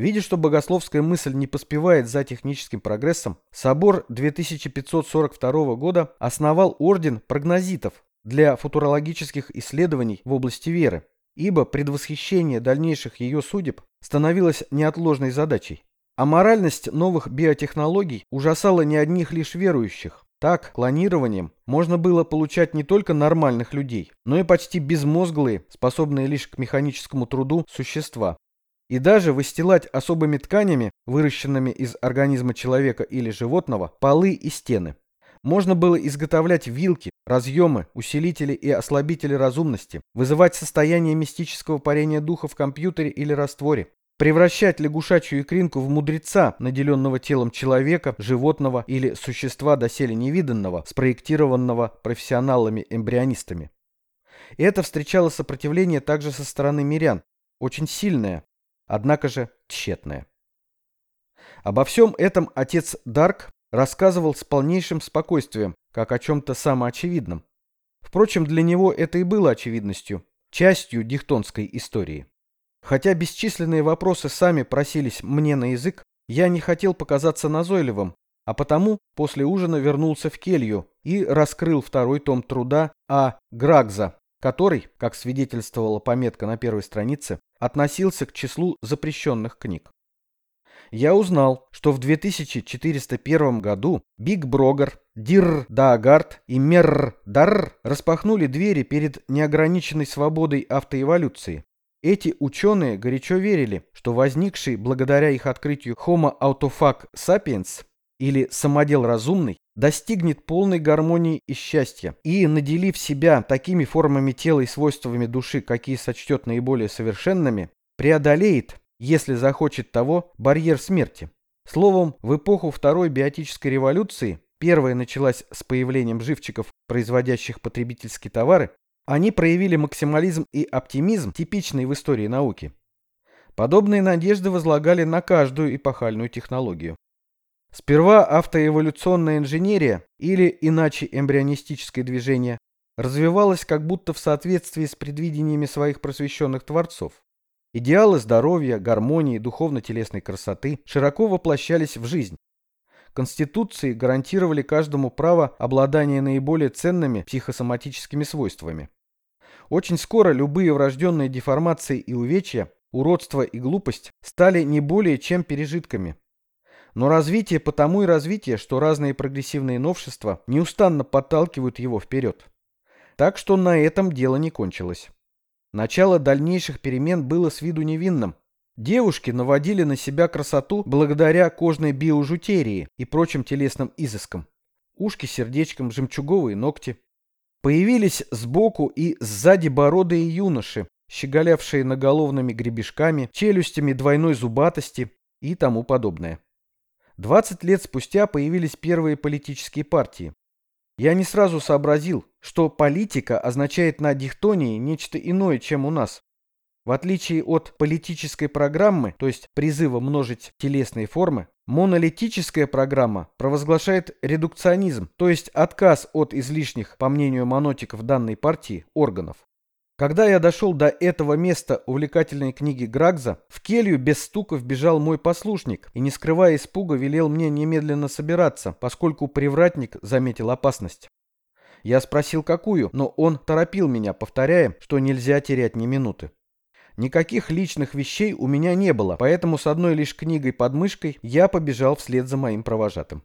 Видя, что богословская мысль не поспевает за техническим прогрессом, собор 2542 года основал орден прогнозитов для футурологических исследований в области веры, ибо предвосхищение дальнейших ее судеб становилось неотложной задачей. А моральность новых биотехнологий ужасала не одних лишь верующих. Так, клонированием можно было получать не только нормальных людей, но и почти безмозглые, способные лишь к механическому труду, существа. И даже выстилать особыми тканями, выращенными из организма человека или животного, полы и стены. Можно было изготовлять вилки, разъемы, усилители и ослабители разумности, вызывать состояние мистического парения духа в компьютере или растворе, Превращать лягушачью икринку в мудреца, наделенного телом человека, животного или существа доселе невиданного, спроектированного профессионалами-эмбрионистами. И это встречало сопротивление также со стороны мирян, очень сильное, однако же тщетное. Обо всем этом отец Дарк рассказывал с полнейшим спокойствием, как о чем-то самоочевидном. Впрочем, для него это и было очевидностью, частью дихтонской истории. Хотя бесчисленные вопросы сами просились мне на язык, я не хотел показаться назойливым, а потому после ужина вернулся в келью и раскрыл второй том труда А. Грагза, который, как свидетельствовала пометка на первой странице, относился к числу запрещенных книг. Я узнал, что в 2401 году Биг Брогер, Дирр Даагард и Мерр Дарр распахнули двери перед неограниченной свободой автоэволюции, эти ученые горячо верили, что возникший благодаря их открытию Homo autofac sapiens или самодел разумный достигнет полной гармонии и счастья и, наделив себя такими формами тела и свойствами души, какие сочтет наиболее совершенными, преодолеет, если захочет того, барьер смерти. Словом, в эпоху Второй биотической революции, первая началась с появлением живчиков, производящих потребительские товары, они проявили максимализм и оптимизм, типичные в истории науки. Подобные надежды возлагали на каждую эпохальную технологию. Сперва автоэволюционная инженерия, или иначе эмбрионистическое движение, развивалась как будто в соответствии с предвидениями своих просвещенных творцов. Идеалы здоровья, гармонии, духовно-телесной красоты широко воплощались в жизнь. Конституции гарантировали каждому право обладания наиболее ценными психосоматическими свойствами. Очень скоро любые врожденные деформации и увечья, уродство и глупость стали не более чем пережитками. Но развитие потому и развитие, что разные прогрессивные новшества неустанно подталкивают его вперед. Так что на этом дело не кончилось. Начало дальнейших перемен было с виду невинным. Девушки наводили на себя красоту благодаря кожной биожутерии и прочим телесным изыскам. Ушки сердечком, жемчуговые ногти. Появились сбоку и сзади бородые юноши, щеголявшие наголовными гребешками, челюстями двойной зубатости и тому подобное. 20 лет спустя появились первые политические партии. Я не сразу сообразил, что политика означает на дихтонии нечто иное, чем у нас. В отличие от политической программы, то есть призыва множить телесные формы, монолитическая программа провозглашает редукционизм, то есть отказ от излишних, по мнению монотиков данной партии, органов. Когда я дошел до этого места увлекательной книги Грагза, в келью без стука вбежал мой послушник и, не скрывая испуга, велел мне немедленно собираться, поскольку привратник заметил опасность. Я спросил, какую, но он торопил меня, повторяя, что нельзя терять ни минуты. Никаких личных вещей у меня не было, поэтому с одной лишь книгой под мышкой я побежал вслед за моим провожатым.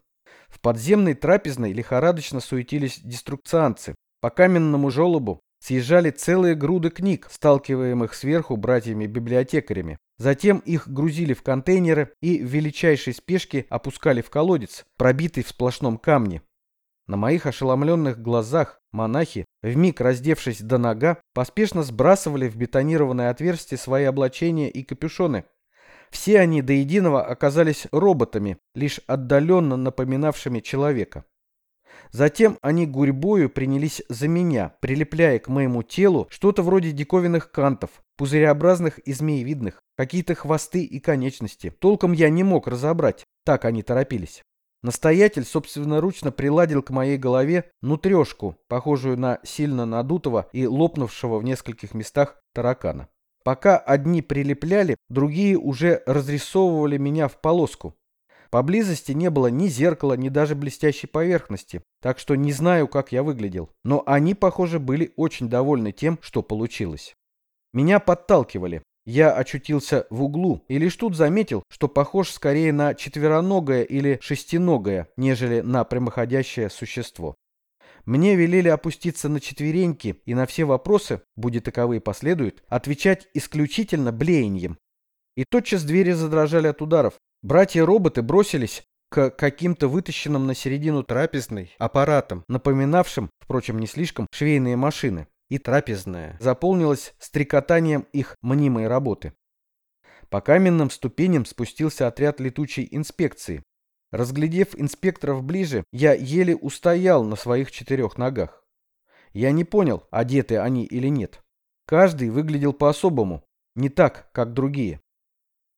В подземной трапезной лихорадочно суетились деструкцианцы. По каменному желобу съезжали целые груды книг, сталкиваемых сверху братьями-библиотекарями. Затем их грузили в контейнеры и в величайшей спешке опускали в колодец, пробитый в сплошном камне. На моих ошеломленных глазах монахи, вмиг раздевшись до нога, поспешно сбрасывали в бетонированное отверстие свои облачения и капюшоны. Все они до единого оказались роботами, лишь отдаленно напоминавшими человека. Затем они гурьбою принялись за меня, прилепляя к моему телу что-то вроде диковинных кантов, пузыреобразных и змеевидных, какие-то хвосты и конечности. Толком я не мог разобрать, так они торопились. Настоятель собственноручно приладил к моей голове нутрешку, похожую на сильно надутого и лопнувшего в нескольких местах таракана. Пока одни прилепляли, другие уже разрисовывали меня в полоску. Поблизости не было ни зеркала, ни даже блестящей поверхности, так что не знаю, как я выглядел. Но они, похоже, были очень довольны тем, что получилось. Меня подталкивали. Я очутился в углу и лишь тут заметил, что похож скорее на четвероногое или шестиногое, нежели на прямоходящее существо. Мне велели опуститься на четвереньки и на все вопросы, будет таковые последуют, отвечать исключительно блеянием. И тотчас двери задрожали от ударов, Братья-роботы бросились к каким-то вытащенным на середину трапезной аппаратам, напоминавшим, впрочем, не слишком, швейные машины. И трапезная заполнилась стрекотанием их мнимой работы. По каменным ступеням спустился отряд летучей инспекции. Разглядев инспекторов ближе, я еле устоял на своих четырех ногах. Я не понял, одеты они или нет. Каждый выглядел по-особому, не так, как другие.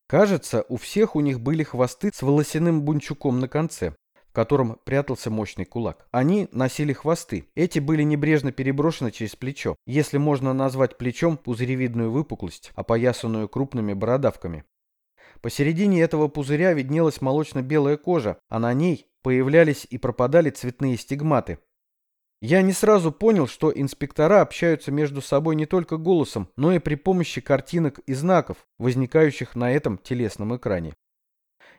Кажется, у всех у них были хвосты с волосяным бунчуком на конце, в котором прятался мощный кулак. Они носили хвосты. Эти были небрежно переброшены через плечо, если можно назвать плечом пузыревидную выпуклость, опоясанную крупными бородавками. Посередине этого пузыря виднелась молочно-белая кожа, а на ней появлялись и пропадали цветные стигматы, я не сразу понял, что инспектора общаются между собой не только голосом, но и при помощи картинок и знаков, возникающих на этом телесном экране.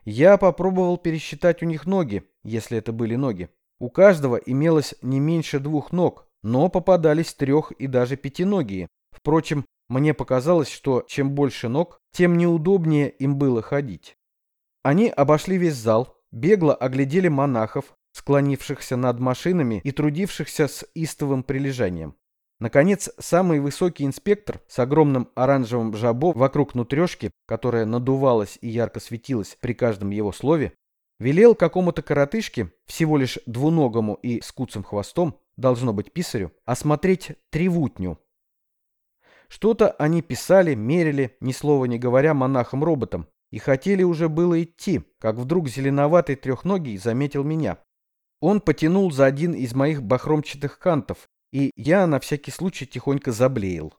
Я попробовал пересчитать у них ноги, если это были ноги. У каждого имелось не меньше двух ног, но попадались трех и даже пятиногие. Впрочем, мне показалось, что чем больше ног, тем неудобнее им было ходить. Они обошли весь зал, бегло оглядели монахов, склонившихся над машинами и трудившихся с истовым прилежанием. Наконец, самый высокий инспектор с огромным оранжевым жабо вокруг нутрешки, которая надувалась и ярко светилась при каждом его слове, велел какому-то коротышке, всего лишь двуногому и с куцым хвостом, должно быть писарю, осмотреть тревутню. Что-то они писали, мерили, ни слова не говоря монахам-роботам, и хотели уже было идти, как вдруг зеленоватый трехногий заметил меня. Он потянул за один из моих бахромчатых кантов, и я на всякий случай тихонько заблеял.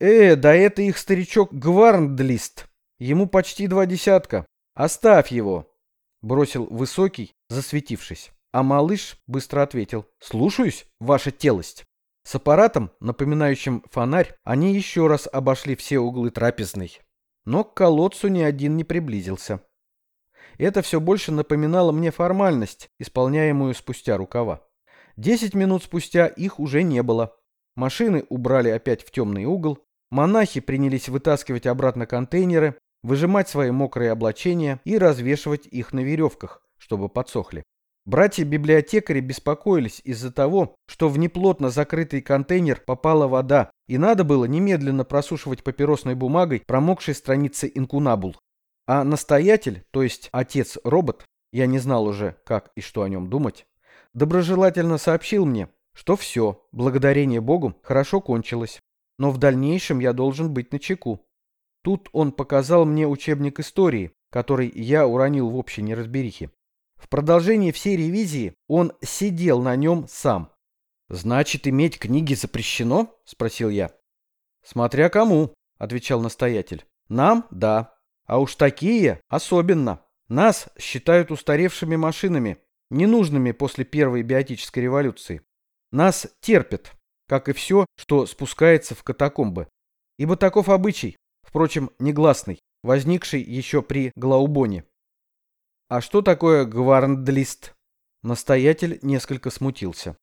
«Э, да это их старичок Гварндлист. Ему почти два десятка. Оставь его!» бросил высокий, засветившись. А малыш быстро ответил «Слушаюсь, ваша телость». С аппаратом, напоминающим фонарь, они еще раз обошли все углы трапезной. Но к колодцу ни один не приблизился. Это все больше напоминало мне формальность, исполняемую спустя рукава. Десять минут спустя их уже не было. Машины убрали опять в темный угол, монахи принялись вытаскивать обратно контейнеры, выжимать свои мокрые облачения и развешивать их на веревках, чтобы подсохли. Братья-библиотекари беспокоились из-за того, что в неплотно закрытый контейнер попала вода, и надо было немедленно просушивать папиросной бумагой промокшие страницы инкунабул. А настоятель, то есть отец-робот, я не знал уже, как и что о нем думать, доброжелательно сообщил мне, что все, благодарение Богу, хорошо кончилось, но в дальнейшем я должен быть начеку. Тут он показал мне учебник истории, который я уронил в общей неразберихе. В продолжении всей ревизии он сидел на нем сам. «Значит, иметь книги запрещено?» – спросил я. «Смотря кому», – отвечал настоятель. «Нам – да. А уж такие – особенно. Нас считают устаревшими машинами, ненужными после первой биотической революции. Нас терпят, как и все, что спускается в катакомбы. Ибо таков обычай, впрочем, негласный, возникший еще при Глаубоне. А что такое гварндлист? Настоятель несколько смутился.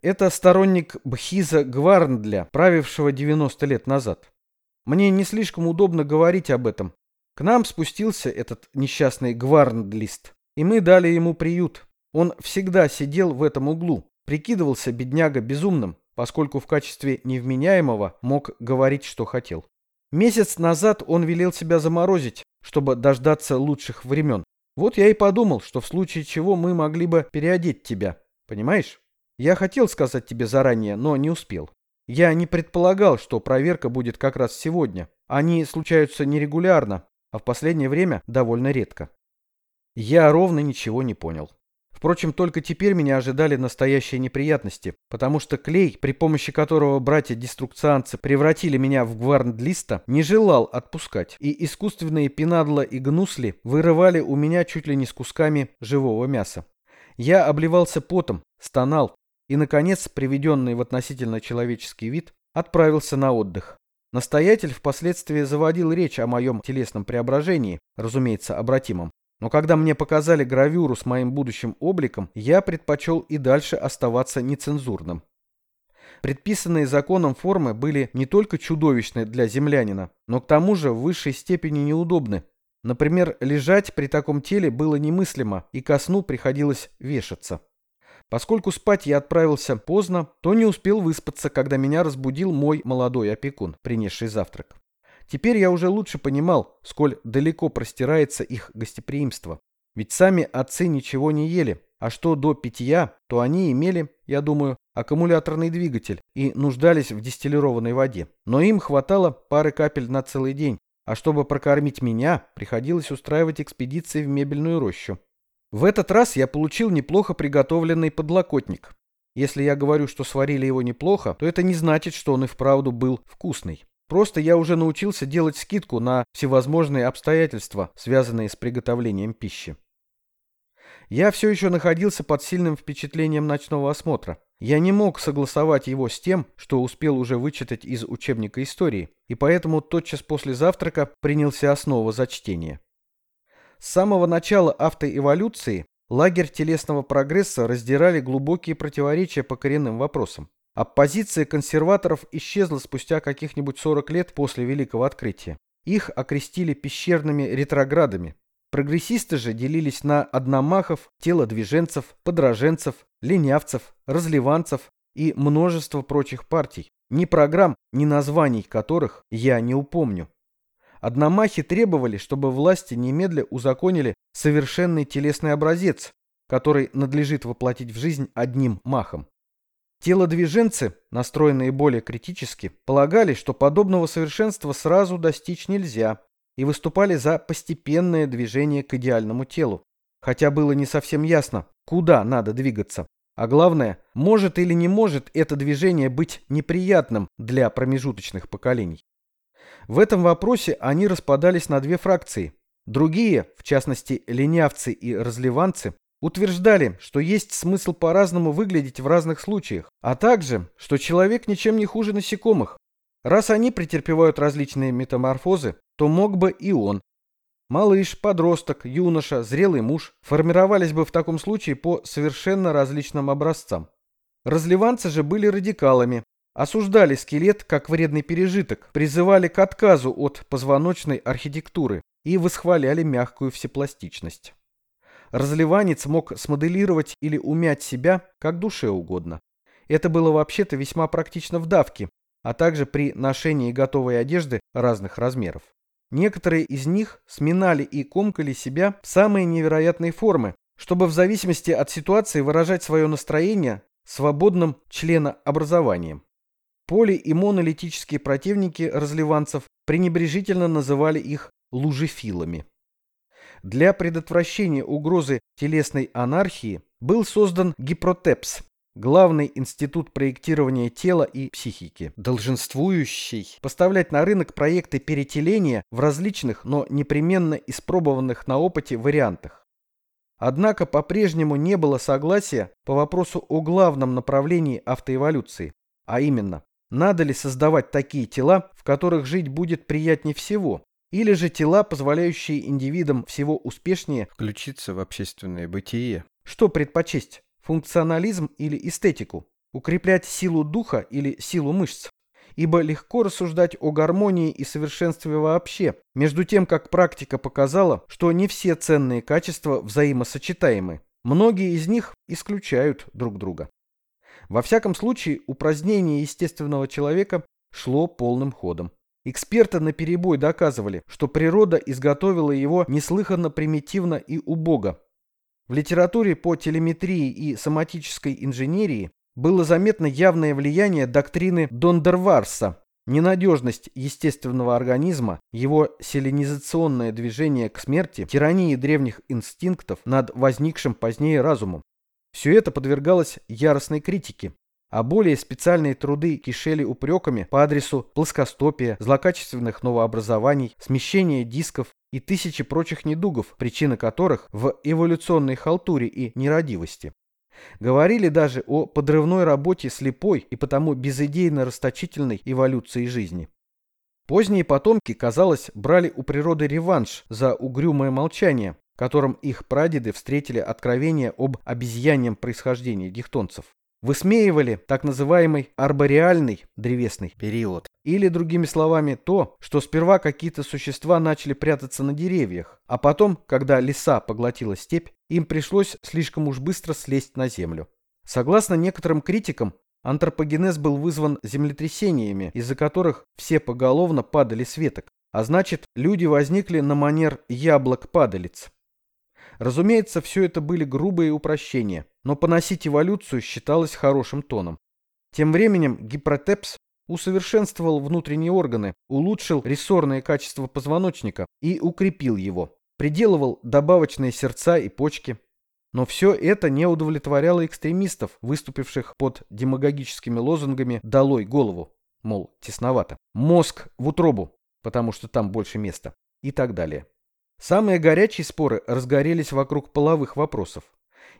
Это сторонник Бхиза Гварндля, правившего 90 лет назад. Мне не слишком удобно говорить об этом. К нам спустился этот несчастный Гварндлист, и мы дали ему приют. Он всегда сидел в этом углу, прикидывался бедняга безумным, поскольку в качестве невменяемого мог говорить, что хотел. Месяц назад он велел себя заморозить, чтобы дождаться лучших времен. Вот я и подумал, что в случае чего мы могли бы переодеть тебя. Понимаешь? Я хотел сказать тебе заранее, но не успел. Я не предполагал, что проверка будет как раз сегодня. Они случаются нерегулярно, а в последнее время довольно редко. Я ровно ничего не понял. Впрочем, только теперь меня ожидали настоящие неприятности, потому что клей, при помощи которого братья-деструкцианцы превратили меня в гварндлиста, не желал отпускать, и искусственные пинадла и гнусли вырывали у меня чуть ли не с кусками живого мяса. Я обливался потом, стонал, и, наконец, приведенный в относительно человеческий вид, отправился на отдых. Настоятель впоследствии заводил речь о моем телесном преображении, разумеется, обратимом, но когда мне показали гравюру с моим будущим обликом, я предпочел и дальше оставаться нецензурным. Предписанные законом формы были не только чудовищны для землянина, но к тому же в высшей степени неудобны. Например, лежать при таком теле было немыслимо, и ко сну приходилось вешаться. Поскольку спать я отправился поздно, то не успел выспаться, когда меня разбудил мой молодой опекун, принесший завтрак. Теперь я уже лучше понимал, сколь далеко простирается их гостеприимство. Ведь сами отцы ничего не ели, а что до питья, то они имели, я думаю, аккумуляторный двигатель и нуждались в дистиллированной воде. Но им хватало пары капель на целый день, а чтобы прокормить меня, приходилось устраивать экспедиции в мебельную рощу. В этот раз я получил неплохо приготовленный подлокотник. Если я говорю, что сварили его неплохо, то это не значит, что он и вправду был вкусный. Просто я уже научился делать скидку на всевозможные обстоятельства, связанные с приготовлением пищи. Я все еще находился под сильным впечатлением ночного осмотра. Я не мог согласовать его с тем, что успел уже вычитать из учебника истории, и поэтому тотчас после завтрака принялся основа за чтение. С самого начала автоэволюции лагерь телесного прогресса раздирали глубокие противоречия по коренным вопросам. Оппозиция консерваторов исчезла спустя каких-нибудь 40 лет после Великого Открытия. Их окрестили пещерными ретроградами. Прогрессисты же делились на одномахов, телодвиженцев, подраженцев, ленявцев, разливанцев и множество прочих партий, ни программ, ни названий которых я не упомню. Одномахи требовали, чтобы власти немедля узаконили совершенный телесный образец, который надлежит воплотить в жизнь одним махом. Телодвиженцы, настроенные более критически, полагали, что подобного совершенства сразу достичь нельзя, и выступали за постепенное движение к идеальному телу, хотя было не совсем ясно, куда надо двигаться. А главное, может или не может это движение быть неприятным для промежуточных поколений. В этом вопросе они распадались на две фракции. Другие, в частности ленявцы и разливанцы, утверждали, что есть смысл по-разному выглядеть в разных случаях, а также, что человек ничем не хуже насекомых. Раз они претерпевают различные метаморфозы, то мог бы и он. Малыш, подросток, юноша, зрелый муж формировались бы в таком случае по совершенно различным образцам. Разливанцы же были радикалами, осуждали скелет как вредный пережиток, призывали к отказу от позвоночной архитектуры и восхваляли мягкую всепластичность. Разливанец мог смоделировать или умять себя как душе угодно. Это было вообще-то весьма практично в давке, а также при ношении готовой одежды разных размеров. Некоторые из них сминали и комкали себя в самые невероятные формы, чтобы в зависимости от ситуации выражать свое настроение свободным членообразованием. Поли- и монолитические противники разливанцев пренебрежительно называли их лужефилами. Для предотвращения угрозы телесной анархии был создан Гипротепс, главный институт проектирования тела и психики, долженствующий поставлять на рынок проекты перетеления в различных, но непременно испробованных на опыте вариантах. Однако по-прежнему не было согласия по вопросу о главном направлении автоэволюции, а именно, надо ли создавать такие тела, в которых жить будет приятнее всего, или же тела, позволяющие индивидам всего успешнее включиться в общественное бытие. Что предпочесть, функционализм или эстетику? Укреплять силу духа или силу мышц? Ибо легко рассуждать о гармонии и совершенстве вообще, между тем, как практика показала, что не все ценные качества взаимосочетаемы. Многие из них исключают друг друга. Во всяком случае, упразднение естественного человека шло полным ходом. Эксперты наперебой доказывали, что природа изготовила его неслыханно примитивно и убого. В литературе по телеметрии и соматической инженерии было заметно явное влияние доктрины Дондерварса, ненадежность естественного организма, его селенизационное движение к смерти, тирании древних инстинктов над возникшим позднее разумом. Все это подвергалось яростной критике а более специальные труды кишели упреками по адресу плоскостопия, злокачественных новообразований, смещения дисков и тысячи прочих недугов, причина которых в эволюционной халтуре и нерадивости. Говорили даже о подрывной работе слепой и потому безыдейно-расточительной эволюции жизни. Поздние потомки, казалось, брали у природы реванш за угрюмое молчание, которым их прадеды встретили откровение об обезьяньем происхождении дихтонцев высмеивали так называемый арбореальный древесный период. Или, другими словами, то, что сперва какие-то существа начали прятаться на деревьях, а потом, когда леса поглотила степь, им пришлось слишком уж быстро слезть на землю. Согласно некоторым критикам, антропогенез был вызван землетрясениями, из-за которых все поголовно падали с веток, а значит, люди возникли на манер яблок-падалиц. Разумеется, все это были грубые упрощения, но поносить эволюцию считалось хорошим тоном. Тем временем Гипротепс усовершенствовал внутренние органы, улучшил рессорные качества позвоночника и укрепил его, приделывал добавочные сердца и почки. Но все это не удовлетворяло экстремистов, выступивших под демагогическими лозунгами «долой голову», мол, тесновато, «мозг в утробу», потому что там больше места и так далее. Самые горячие споры разгорелись вокруг половых вопросов.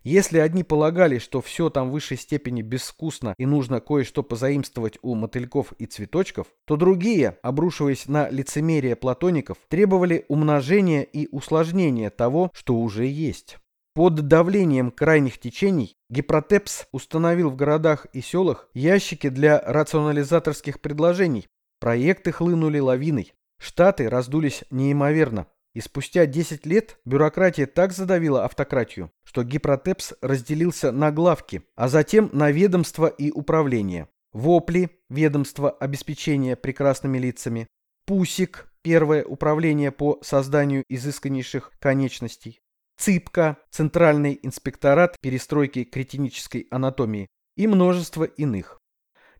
Если одни полагали, что все там в высшей степени безвкусно и нужно кое-что позаимствовать у мотыльков и цветочков, то другие, обрушиваясь на лицемерие платоников, требовали умножения и усложнения того, что уже есть. Под давлением крайних течений Гипротепс установил в городах и селах ящики для рационализаторских предложений. Проекты хлынули лавиной. Штаты раздулись неимоверно. И спустя 10 лет бюрократия так задавила автократию, что Гипротепс разделился на главки, а затем на ведомства и управление. Вопли – ведомство обеспечения прекрасными лицами, Пусик – первое управление по созданию изысканнейших конечностей, ЦИПКа – Центральный инспекторат перестройки кретинической анатомии. И множество иных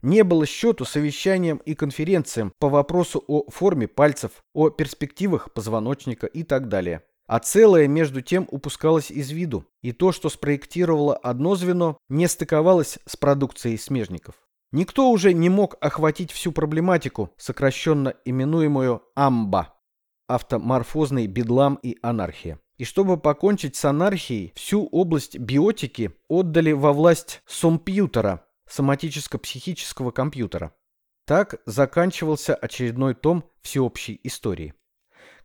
не было счету совещаниям и конференциям по вопросу о форме пальцев, о перспективах позвоночника и так далее. А целое между тем упускалось из виду, и то, что спроектировало одно звено, не стыковалось с продукцией смежников. Никто уже не мог охватить всю проблематику, сокращенно именуемую АМБА. автоморфозный бедлам и анархия. И чтобы покончить с анархией, всю область биотики отдали во власть сомпьютера, соматическо-психического компьютера. Так заканчивался очередной том всеобщей истории.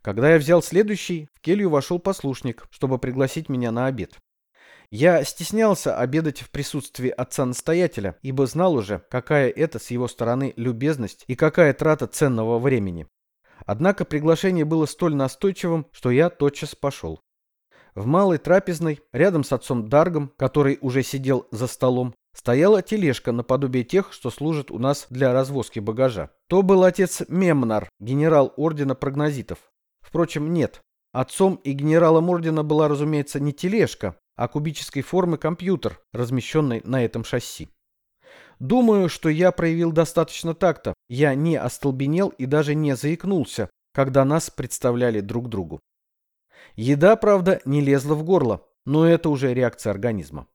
Когда я взял следующий, в келью вошел послушник, чтобы пригласить меня на обед. Я стеснялся обедать в присутствии отца-настоятеля, ибо знал уже, какая это с его стороны любезность и какая трата ценного времени. Однако приглашение было столь настойчивым, что я тотчас пошел. В малой трапезной, рядом с отцом Даргом, который уже сидел за столом, стояла тележка наподобие тех, что служат у нас для развозки багажа. То был отец Мемнар, генерал ордена прогнозитов. Впрочем, нет. Отцом и генералом ордена была, разумеется, не тележка, а кубической формы компьютер, размещенный на этом шасси. Думаю, что я проявил достаточно такта. Я не остолбенел и даже не заикнулся, когда нас представляли друг другу. Еда, правда, не лезла в горло, но это уже реакция организма.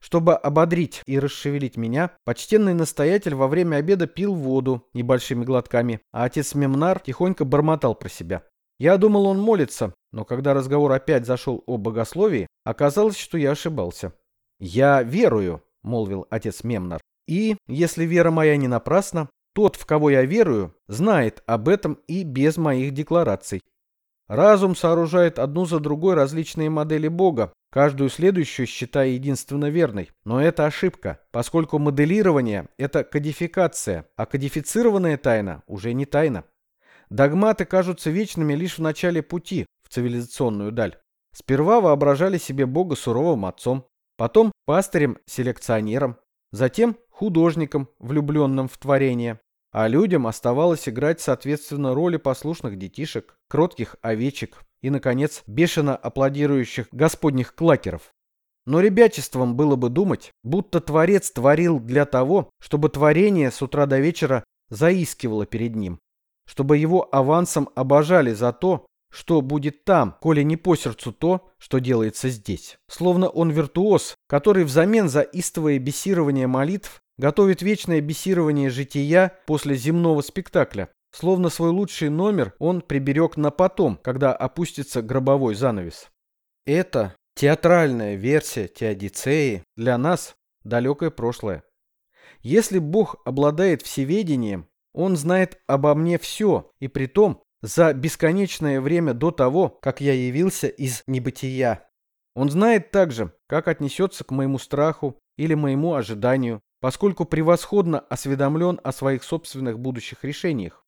Чтобы ободрить и расшевелить меня, почтенный настоятель во время обеда пил воду небольшими глотками, а отец Мемнар тихонько бормотал про себя. Я думал, он молится, но когда разговор опять зашел о богословии, оказалось, что я ошибался. «Я верую», — молвил отец Мемнар, «и, если вера моя не напрасна, тот, в кого я верую, знает об этом и без моих деклараций. Разум сооружает одну за другой различные модели Бога, каждую следующую считая единственно верной. Но это ошибка, поскольку моделирование – это кодификация, а кодифицированная тайна уже не тайна. Догматы кажутся вечными лишь в начале пути в цивилизационную даль. Сперва воображали себе Бога суровым отцом, потом пастырем-селекционером, затем художником, влюбленным в творение, а людям оставалось играть соответственно роли послушных детишек, кротких овечек и, наконец, бешено аплодирующих господних клакеров. Но ребячеством было бы думать, будто Творец творил для того, чтобы творение с утра до вечера заискивало перед ним, чтобы его авансом обожали за то, что будет там, коли не по сердцу то, что делается здесь. Словно он виртуоз, который взамен за истовое бесирование молитв готовит вечное бесирование жития после земного спектакля. Словно свой лучший номер он приберег на потом, когда опустится гробовой занавес. Это театральная версия Теодицеи для нас далекое прошлое. Если Бог обладает всеведением, Он знает обо мне все, и при том за бесконечное время до того, как я явился из небытия. Он знает также, как отнесется к моему страху или моему ожиданию, поскольку превосходно осведомлен о своих собственных будущих решениях.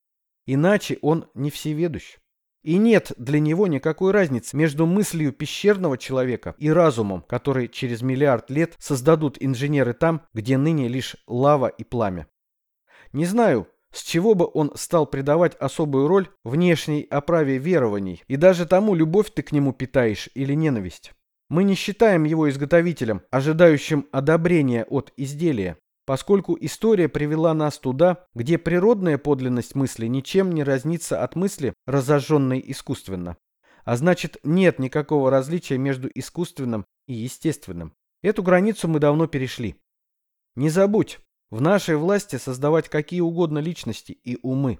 Иначе он не всеведущ. И нет для него никакой разницы между мыслью пещерного человека и разумом, который через миллиард лет создадут инженеры там, где ныне лишь лава и пламя. Не знаю, с чего бы он стал придавать особую роль внешней оправе верований, и даже тому, любовь ты к нему питаешь или ненависть. Мы не считаем его изготовителем, ожидающим одобрения от изделия, поскольку история привела нас туда, где природная подлинность мысли ничем не разнится от мысли, разожженной искусственно. А значит, нет никакого различия между искусственным и естественным. Эту границу мы давно перешли. Не забудь, в нашей власти создавать какие угодно личности и умы.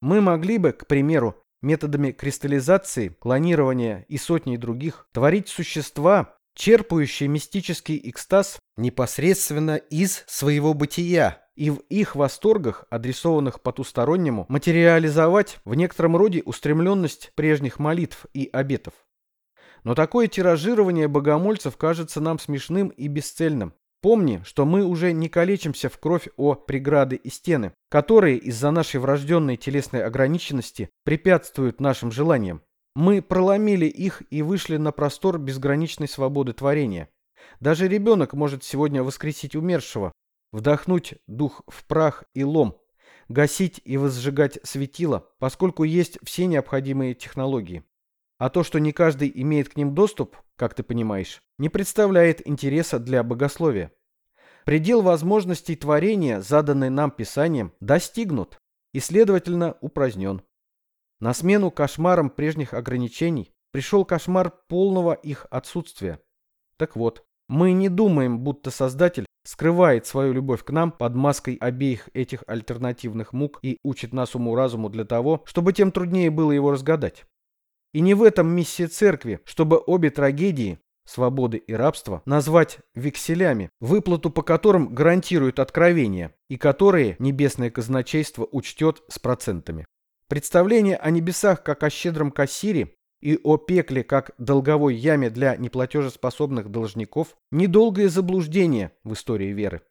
Мы могли бы, к примеру, методами кристаллизации, клонирования и сотней других, творить существа, черпающие мистический экстаз непосредственно из своего бытия, и в их восторгах, адресованных потустороннему, материализовать в некотором роде устремленность прежних молитв и обетов. Но такое тиражирование богомольцев кажется нам смешным и бесцельным. Помни, что мы уже не калечимся в кровь о преграды и стены, которые из-за нашей врожденной телесной ограниченности препятствуют нашим желаниям. Мы проломили их и вышли на простор безграничной свободы творения. Даже ребенок может сегодня воскресить умершего, вдохнуть дух в прах и лом, гасить и возжигать светило, поскольку есть все необходимые технологии. А то, что не каждый имеет к ним доступ, как ты понимаешь, не представляет интереса для богословия. Предел возможностей творения, заданный нам Писанием, достигнут и, следовательно, упразднен. На смену кошмарам прежних ограничений пришел кошмар полного их отсутствия. Так вот, мы не думаем, будто Создатель скрывает свою любовь к нам под маской обеих этих альтернативных мук и учит нас уму-разуму для того, чтобы тем труднее было его разгадать. И не в этом миссия церкви, чтобы обе трагедии, свободы и рабства, назвать векселями, выплату по которым гарантирует откровение, и которые небесное казначейство учтет с процентами. Представление о небесах как о щедром кассире и о пекле как долговой яме для неплатежеспособных должников – недолгое заблуждение в истории веры.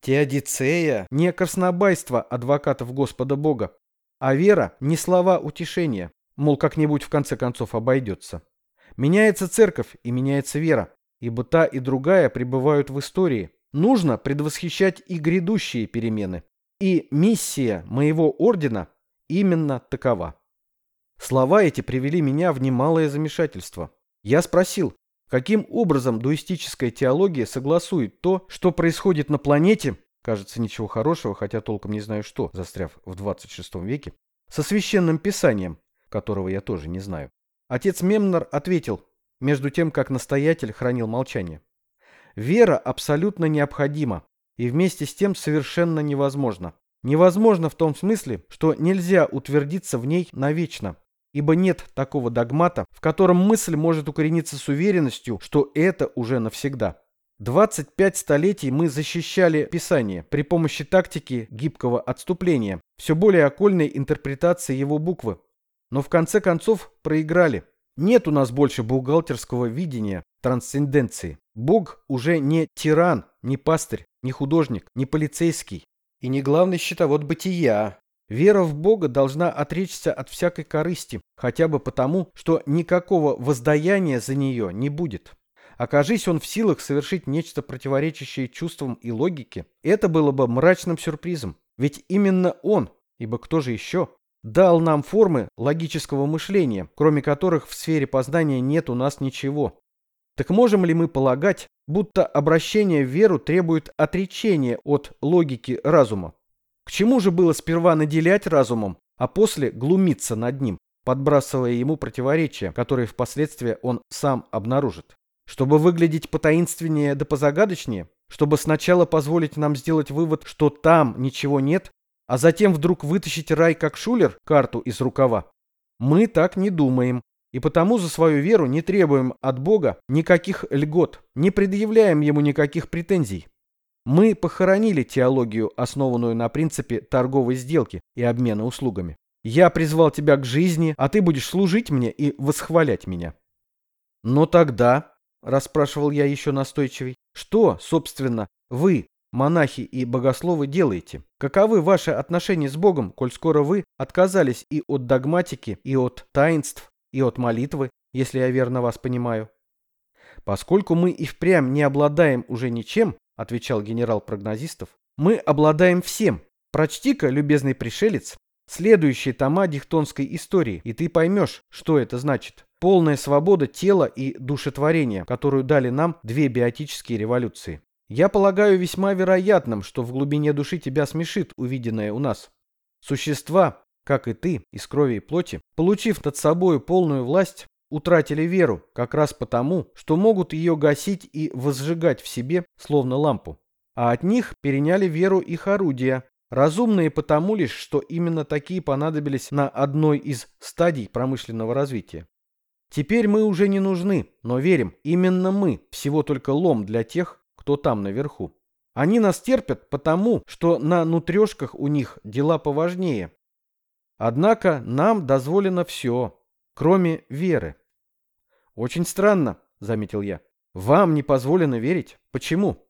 Теодицея – не краснобайство адвокатов Господа Бога, а вера – не слова утешения, мол, как-нибудь в конце концов обойдется. Меняется церковь и меняется вера, ибо та и другая пребывают в истории. Нужно предвосхищать и грядущие перемены. И миссия моего ордена именно такова. Слова эти привели меня в немалое замешательство. Я спросил, каким образом дуистическая теология согласует то, что происходит на планете, кажется, ничего хорошего, хотя толком не знаю что, застряв в 26 веке, со священным писанием, которого я тоже не знаю. Отец Мемнер ответил, между тем, как настоятель хранил молчание. Вера абсолютно необходима и вместе с тем совершенно невозможна. Невозможно в том смысле, что нельзя утвердиться в ней навечно, ибо нет такого догмата, в котором мысль может укорениться с уверенностью, что это уже навсегда. 25 столетий мы защищали Писание при помощи тактики гибкого отступления, все более окольной интерпретации его буквы, но в конце концов проиграли. Нет у нас больше бухгалтерского видения трансценденции. Бог уже не тиран, не пастырь, не художник, не полицейский и не главный счетовод бытия. Вера в Бога должна отречься от всякой корысти, хотя бы потому, что никакого воздаяния за нее не будет. Окажись он в силах совершить нечто противоречащее чувствам и логике, это было бы мрачным сюрпризом. Ведь именно он, ибо кто же еще, дал нам формы логического мышления, кроме которых в сфере познания нет у нас ничего. Так можем ли мы полагать, будто обращение в веру требует отречения от логики разума? К чему же было сперва наделять разумом, а после глумиться над ним, подбрасывая ему противоречия, которые впоследствии он сам обнаружит? Чтобы выглядеть потаинственнее да позагадочнее? Чтобы сначала позволить нам сделать вывод, что там ничего нет, а затем вдруг вытащить рай как шулер, карту из рукава. Мы так не думаем, и потому за свою веру не требуем от Бога никаких льгот, не предъявляем ему никаких претензий. Мы похоронили теологию, основанную на принципе торговой сделки и обмена услугами. Я призвал тебя к жизни, а ты будешь служить мне и восхвалять меня. Но тогда, расспрашивал я еще настойчивей, что, собственно, вы, монахи и богословы, делаете? Каковы ваши отношения с Богом, коль скоро вы отказались и от догматики, и от таинств, и от молитвы, если я верно вас понимаю? Поскольку мы и впрямь не обладаем уже ничем, отвечал генерал прогнозистов, мы обладаем всем. Прочти-ка, любезный пришелец, следующие тома дихтонской истории, и ты поймешь, что это значит. Полная свобода тела и душетворения, которую дали нам две биотические революции. Я полагаю весьма вероятным, что в глубине души тебя смешит увиденное у нас. Существа, как и ты, из крови и плоти, получив над собой полную власть, утратили веру как раз потому, что могут ее гасить и возжигать в себе, словно лампу. А от них переняли веру их орудия, разумные потому лишь, что именно такие понадобились на одной из стадий промышленного развития. Теперь мы уже не нужны, но верим, именно мы, всего только лом для тех, кто там наверху. Они нас терпят потому, что на нутрешках у них дела поважнее. Однако нам дозволено все, кроме веры. Очень странно, заметил я. Вам не позволено верить. Почему?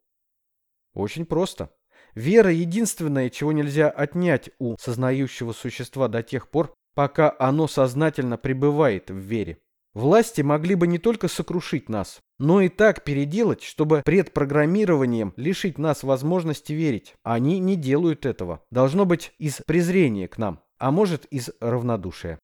Очень просто. Вера единственное, чего нельзя отнять у сознающего существа до тех пор, пока оно сознательно пребывает в вере. Власти могли бы не только сокрушить нас, но и так переделать, чтобы предпрограммированием лишить нас возможности верить. Они не делают этого. Должно быть из презрения к нам, а может из равнодушия.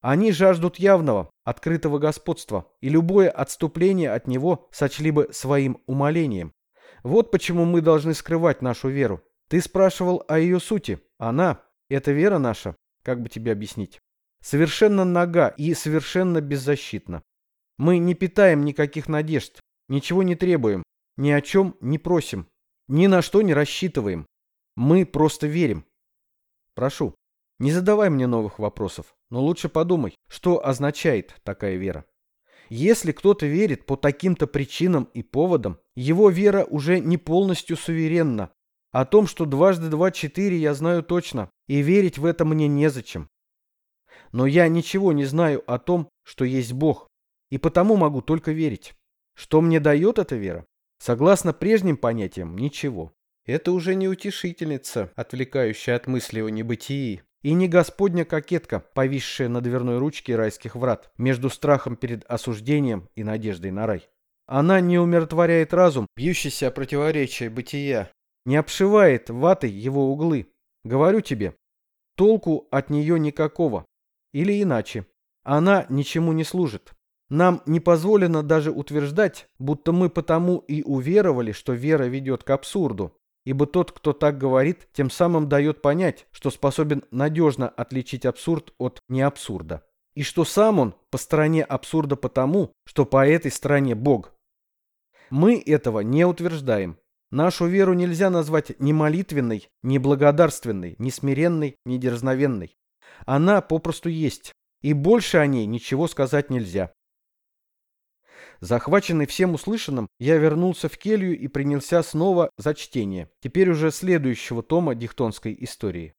Они жаждут явного, открытого господства, и любое отступление от него сочли бы своим умолением. Вот почему мы должны скрывать нашу веру. Ты спрашивал о ее сути. Она, это вера наша, как бы тебе объяснить? Совершенно нага и совершенно беззащитна. Мы не питаем никаких надежд, ничего не требуем, ни о чем не просим, ни на что не рассчитываем. Мы просто верим. Прошу, не задавай мне новых вопросов. Но лучше подумай, что означает такая вера. Если кто-то верит по таким-то причинам и поводам, его вера уже не полностью суверенна. О том, что дважды два четыре, я знаю точно, и верить в это мне незачем. Но я ничего не знаю о том, что есть Бог, и потому могу только верить. Что мне дает эта вера? Согласно прежним понятиям, ничего. Это уже не утешительница, отвлекающая от мысли о небытии, и не господня кокетка, повисшая на дверной ручке райских врат, между страхом перед осуждением и надеждой на рай. Она не умиротворяет разум, бьющийся о противоречие бытия, не обшивает ватой его углы. Говорю тебе, толку от нее никакого. Или иначе, она ничему не служит. Нам не позволено даже утверждать, будто мы потому и уверовали, что вера ведет к абсурду, ибо тот, кто так говорит, тем самым дает понять, что способен надежно отличить абсурд от неабсурда, и что сам он по стороне абсурда потому, что по этой стороне Бог. Мы этого не утверждаем. Нашу веру нельзя назвать ни молитвенной, ни благодарственной, ни смиренной, ни дерзновенной. Она попросту есть, и больше о ней ничего сказать нельзя. Захваченный всем услышанным, я вернулся в келью и принялся снова за чтение, теперь уже следующего тома дихтонской истории.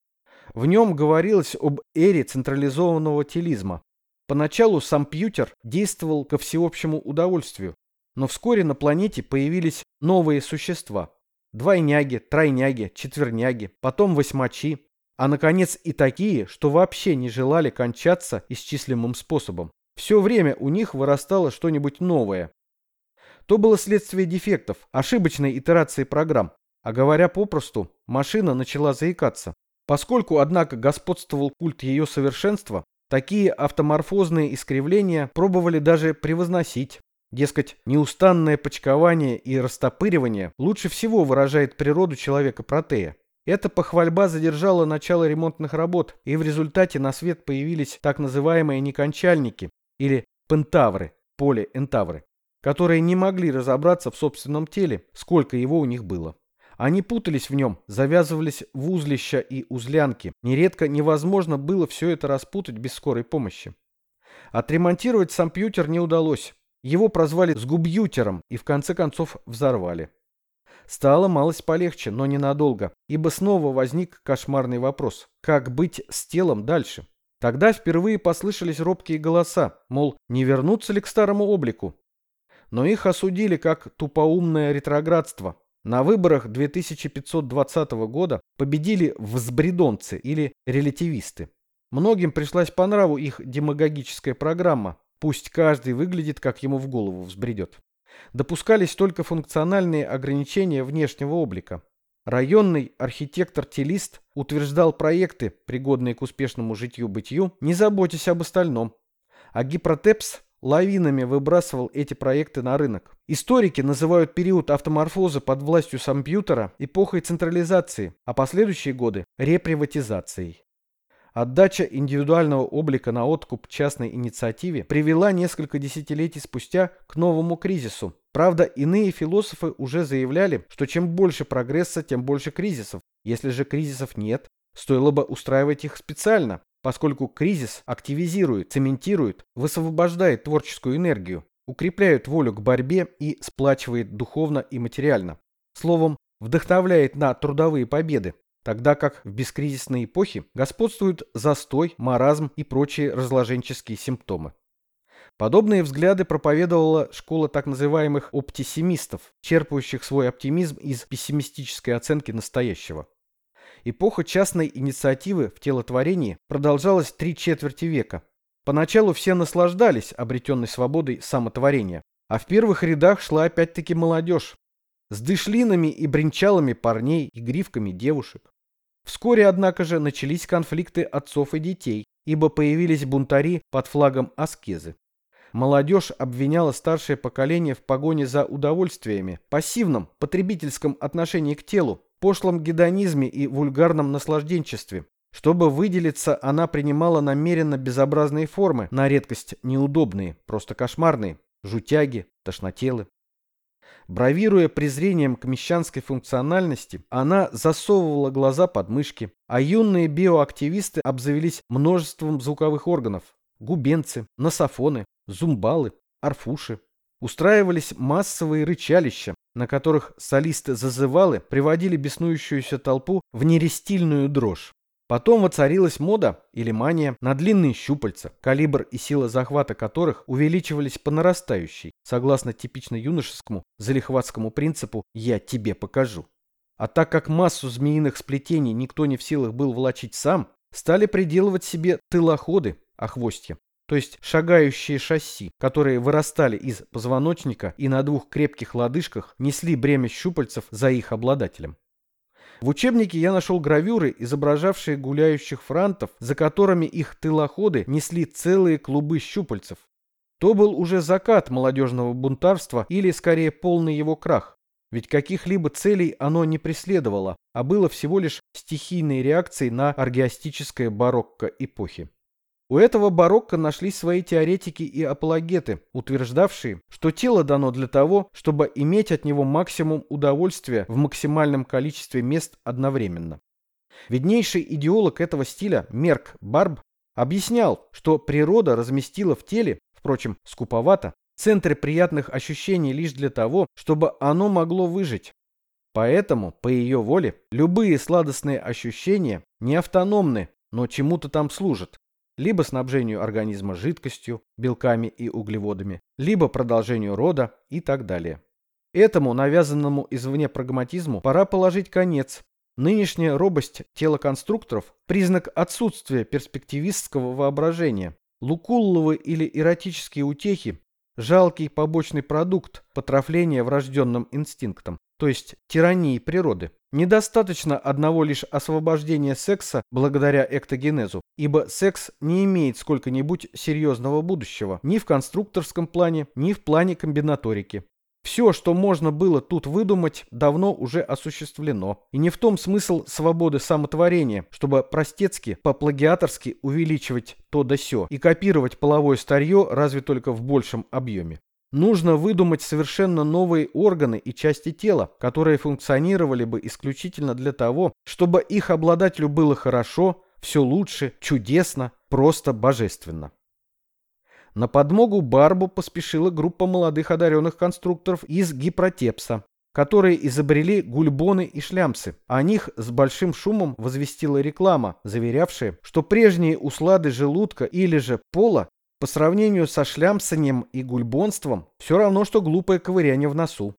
В нем говорилось об эре централизованного телизма. Поначалу сам компьютер действовал ко всеобщему удовольствию, но вскоре на планете появились новые существа. Двойняги, тройняги, четверняги, потом восьмачи, а наконец и такие, что вообще не желали кончаться исчислимым способом. Все время у них вырастало что-нибудь новое. То было следствие дефектов, ошибочной итерации программ. А говоря попросту, машина начала заикаться. Поскольку, однако, господствовал культ ее совершенства, такие автоморфозные искривления пробовали даже превозносить. Дескать, неустанное почкование и растопыривание лучше всего выражает природу человека-протея. Эта похвальба задержала начало ремонтных работ, и в результате на свет появились так называемые некончальники, или пентавры, полиэнтавры, которые не могли разобраться в собственном теле, сколько его у них было. Они путались в нем, завязывались в узлища и узлянки. Нередко невозможно было все это распутать без скорой помощи. Отремонтировать компьютер не удалось. Его прозвали «сгубьютером» и в конце концов взорвали. Стало малость полегче, но ненадолго, ибо снова возник кошмарный вопрос. Как быть с телом дальше? Тогда впервые послышались робкие голоса, мол, не вернуться ли к старому облику. Но их осудили как тупоумное ретроградство. На выборах 2520 года победили взбредонцы или релятивисты. Многим пришлась по нраву их демагогическая программа. Пусть каждый выглядит, как ему в голову взбредет. Допускались только функциональные ограничения внешнего облика. Районный архитектор-телист утверждал проекты, пригодные к успешному житью-бытию, не заботясь об остальном. А Гипротепс лавинами выбрасывал эти проекты на рынок. Историки называют период автоморфоза под властью компьютера эпохой централизации, а последующие годы – реприватизацией. Отдача индивидуального облика на откуп частной инициативе привела несколько десятилетий спустя к новому кризису. Правда, иные философы уже заявляли, что чем больше прогресса, тем больше кризисов. Если же кризисов нет, стоило бы устраивать их специально, поскольку кризис активизирует, цементирует, высвобождает творческую энергию, укрепляет волю к борьбе и сплачивает духовно и материально. Словом, вдохновляет на трудовые победы, тогда как в бескризисной эпохе господствуют застой, маразм и прочие разложенческие симптомы. Подобные взгляды проповедовала школа так называемых оптисимистов, черпающих свой оптимизм из пессимистической оценки настоящего. Эпоха частной инициативы в телотворении продолжалась три четверти века. Поначалу все наслаждались обретенной свободой самотворения, а в первых рядах шла опять-таки молодежь, с дышлинами и бренчалами парней и гривками девушек. Вскоре, однако же, начались конфликты отцов и детей, ибо появились бунтари под флагом аскезы. Молодежь обвиняла старшее поколение в погоне за удовольствиями, пассивном, потребительском отношении к телу, пошлом гедонизме и вульгарном наслажденчестве. Чтобы выделиться, она принимала намеренно безобразные формы, на редкость неудобные, просто кошмарные, жутяги, тошнотелы. Бравируя презрением к мещанской функциональности, она засовывала глаза под мышки, а юные биоактивисты обзавелись множеством звуковых органов – губенцы, нософоны, зумбалы, арфуши. Устраивались массовые рычалища, на которых солисты-зазывалы приводили беснующуюся толпу в нерестильную дрожь. Потом воцарилась мода или мания на длинные щупальца, калибр и сила захвата которых увеличивались по нарастающей, согласно типично юношескому залихватскому принципу «я тебе покажу». А так как массу змеиных сплетений никто не в силах был влачить сам, стали приделывать себе тылоходы, охвостья, то есть шагающие шасси, которые вырастали из позвоночника и на двух крепких лодыжках несли бремя щупальцев за их обладателем. В учебнике я нашел гравюры, изображавшие гуляющих франтов, за которыми их тылоходы несли целые клубы щупальцев. То был уже закат молодежного бунтарства или, скорее, полный его крах. Ведь каких-либо целей оно не преследовало, а было всего лишь стихийной реакцией на аргиастическое барокко эпохи. У этого барокко нашлись свои теоретики и апологеты, утверждавшие, что тело дано для того, чтобы иметь от него максимум удовольствия в максимальном количестве мест одновременно. Виднейший идеолог этого стиля Мерк Барб объяснял, что природа разместила в теле, впрочем, скуповато, центры приятных ощущений лишь для того, чтобы оно могло выжить. Поэтому, по ее воле, любые сладостные ощущения не автономны, но чему-то там служат либо снабжению организма жидкостью, белками и углеводами, либо продолжению рода и так далее. Этому навязанному извне прагматизму пора положить конец. Нынешняя робость тела конструкторов – признак отсутствия перспективистского воображения. Лукулловы или эротические утехи – жалкий побочный продукт потрофления врожденным инстинктом, то есть тирании природы. Недостаточно одного лишь освобождения секса благодаря эктогенезу, ибо секс не имеет сколько-нибудь серьезного будущего ни в конструкторском плане, ни в плане комбинаторики. Все, что можно было тут выдумать, давно уже осуществлено. И не в том смысл свободы самотворения, чтобы простецки, по-плагиаторски увеличивать то да сё и копировать половое старье разве только в большем объеме. Нужно выдумать совершенно новые органы и части тела, которые функционировали бы исключительно для того, чтобы их обладателю было хорошо, все лучше, чудесно, просто божественно. На подмогу Барбу поспешила группа молодых одаренных конструкторов из Гипротепса, которые изобрели гульбоны и шлямсы. О них с большим шумом возвестила реклама, заверявшая, что прежние услады желудка или же пола по сравнению со шлямсанием и гульбонством все равно, что глупое ковыряние в носу.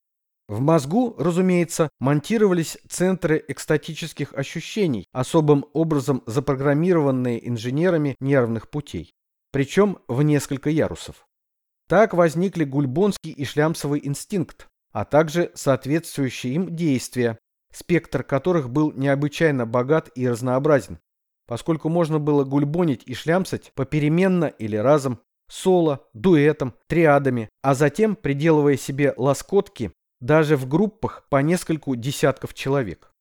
В мозгу, разумеется, монтировались центры экстатических ощущений, особым образом запрограммированные инженерами нервных путей, причем в несколько ярусов. Так возникли гульбонский и шлямсовый инстинкт, а также соответствующие им действия, спектр которых был необычайно богат и разнообразен, поскольку можно было гульбонить и шлямсать попеременно или разом, соло, дуэтом, триадами, а затем приделывая себе лоскотки даже в группах по нескольку десятков человек.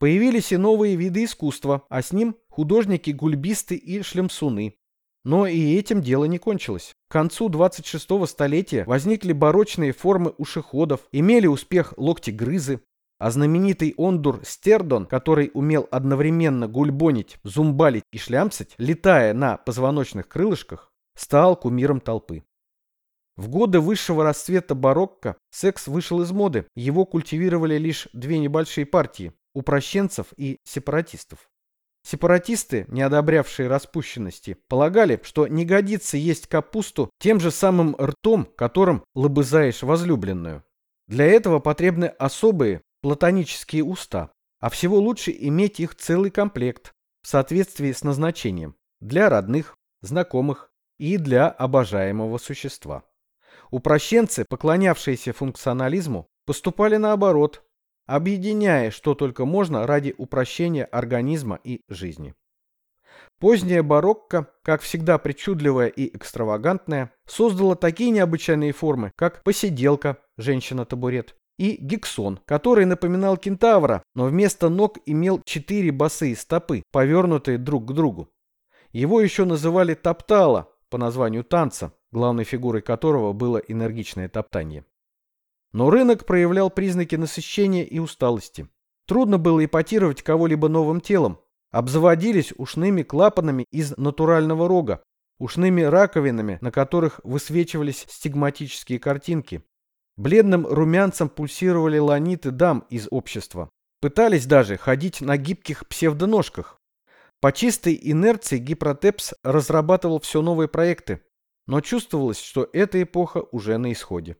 Появились и новые виды искусства, а с ним художники-гульбисты и шлемсуны. Но и этим дело не кончилось. К концу 26-го столетия возникли барочные формы ушеходов, имели успех локти-грызы, а знаменитый ондур Стердон, который умел одновременно гульбонить, зумбалить и шлямцать, летая на позвоночных крылышках, стал кумиром толпы. В годы высшего расцвета барокко секс вышел из моды, его культивировали лишь две небольшие партии – упрощенцев и сепаратистов. Сепаратисты, не одобрявшие распущенности, полагали, что не годится есть капусту тем же самым ртом, которым лобызаешь возлюбленную. Для этого потребны особые, платонические уста, а всего лучше иметь их целый комплект в соответствии с назначением для родных, знакомых и для обожаемого существа. Упрощенцы, поклонявшиеся функционализму, поступали наоборот, объединяя что только можно ради упрощения организма и жизни. Поздняя барокко, как всегда причудливая и экстравагантная, создала такие необычайные формы, как посиделка, женщина-табурет, и гексон, который напоминал кентавра, но вместо ног имел четыре босые стопы, повернутые друг к другу. Его еще называли топтала по названию танца, главной фигурой которого было энергичное топтание. Но рынок проявлял признаки насыщения и усталости. Трудно было ипотировать кого-либо новым телом. Обзаводились ушными клапанами из натурального рога, ушными раковинами, на которых высвечивались стигматические картинки. Бледным румянцем пульсировали ланиты дам из общества. Пытались даже ходить на гибких псевдоножках. По чистой инерции Гипротепс разрабатывал все новые проекты, но чувствовалось, что эта эпоха уже на исходе.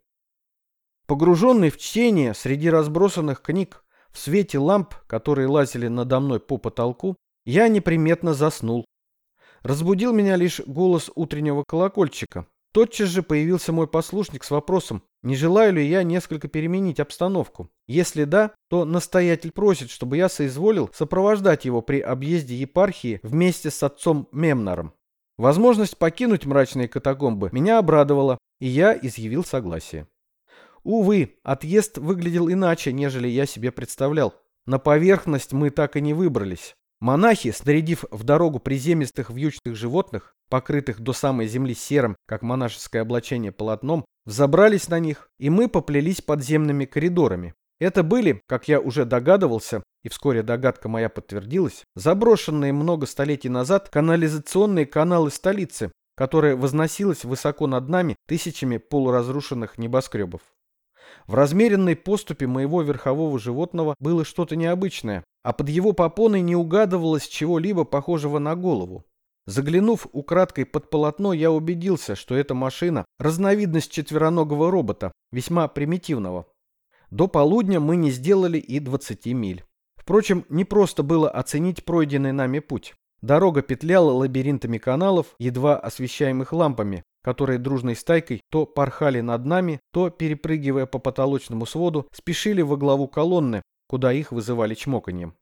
Погруженный в чтение среди разбросанных книг, в свете ламп, которые лазили надо мной по потолку, я неприметно заснул. Разбудил меня лишь голос утреннего колокольчика. Тотчас же появился мой послушник с вопросом, не желаю ли я несколько переменить обстановку. Если да, то настоятель просит, чтобы я соизволил сопровождать его при объезде епархии вместе с отцом Мемнаром. Возможность покинуть мрачные катакомбы меня обрадовала, и я изъявил согласие. Увы, отъезд выглядел иначе, нежели я себе представлял. На поверхность мы так и не выбрались. Монахи, снарядив в дорогу приземистых вьючных животных, покрытых до самой земли серым, как монашеское облачение полотном, взобрались на них, и мы поплелись подземными коридорами. Это были, как я уже догадывался, и вскоре догадка моя подтвердилась, заброшенные много столетий назад канализационные каналы столицы, которая возносилась высоко над нами тысячами полуразрушенных небоскребов. В размеренной поступе моего верхового животного было что-то необычное, а под его попоной не угадывалось чего-либо похожего на голову. Заглянув украдкой под полотно, я убедился, что эта машина – разновидность четвероногого робота, весьма примитивного. До полудня мы не сделали и 20 миль. Впрочем, не просто было оценить пройденный нами путь. Дорога петляла лабиринтами каналов, едва освещаемых лампами, которые дружной стайкой то порхали над нами, то, перепрыгивая по потолочному своду, спешили во главу колонны, куда их вызывали чмоканьем.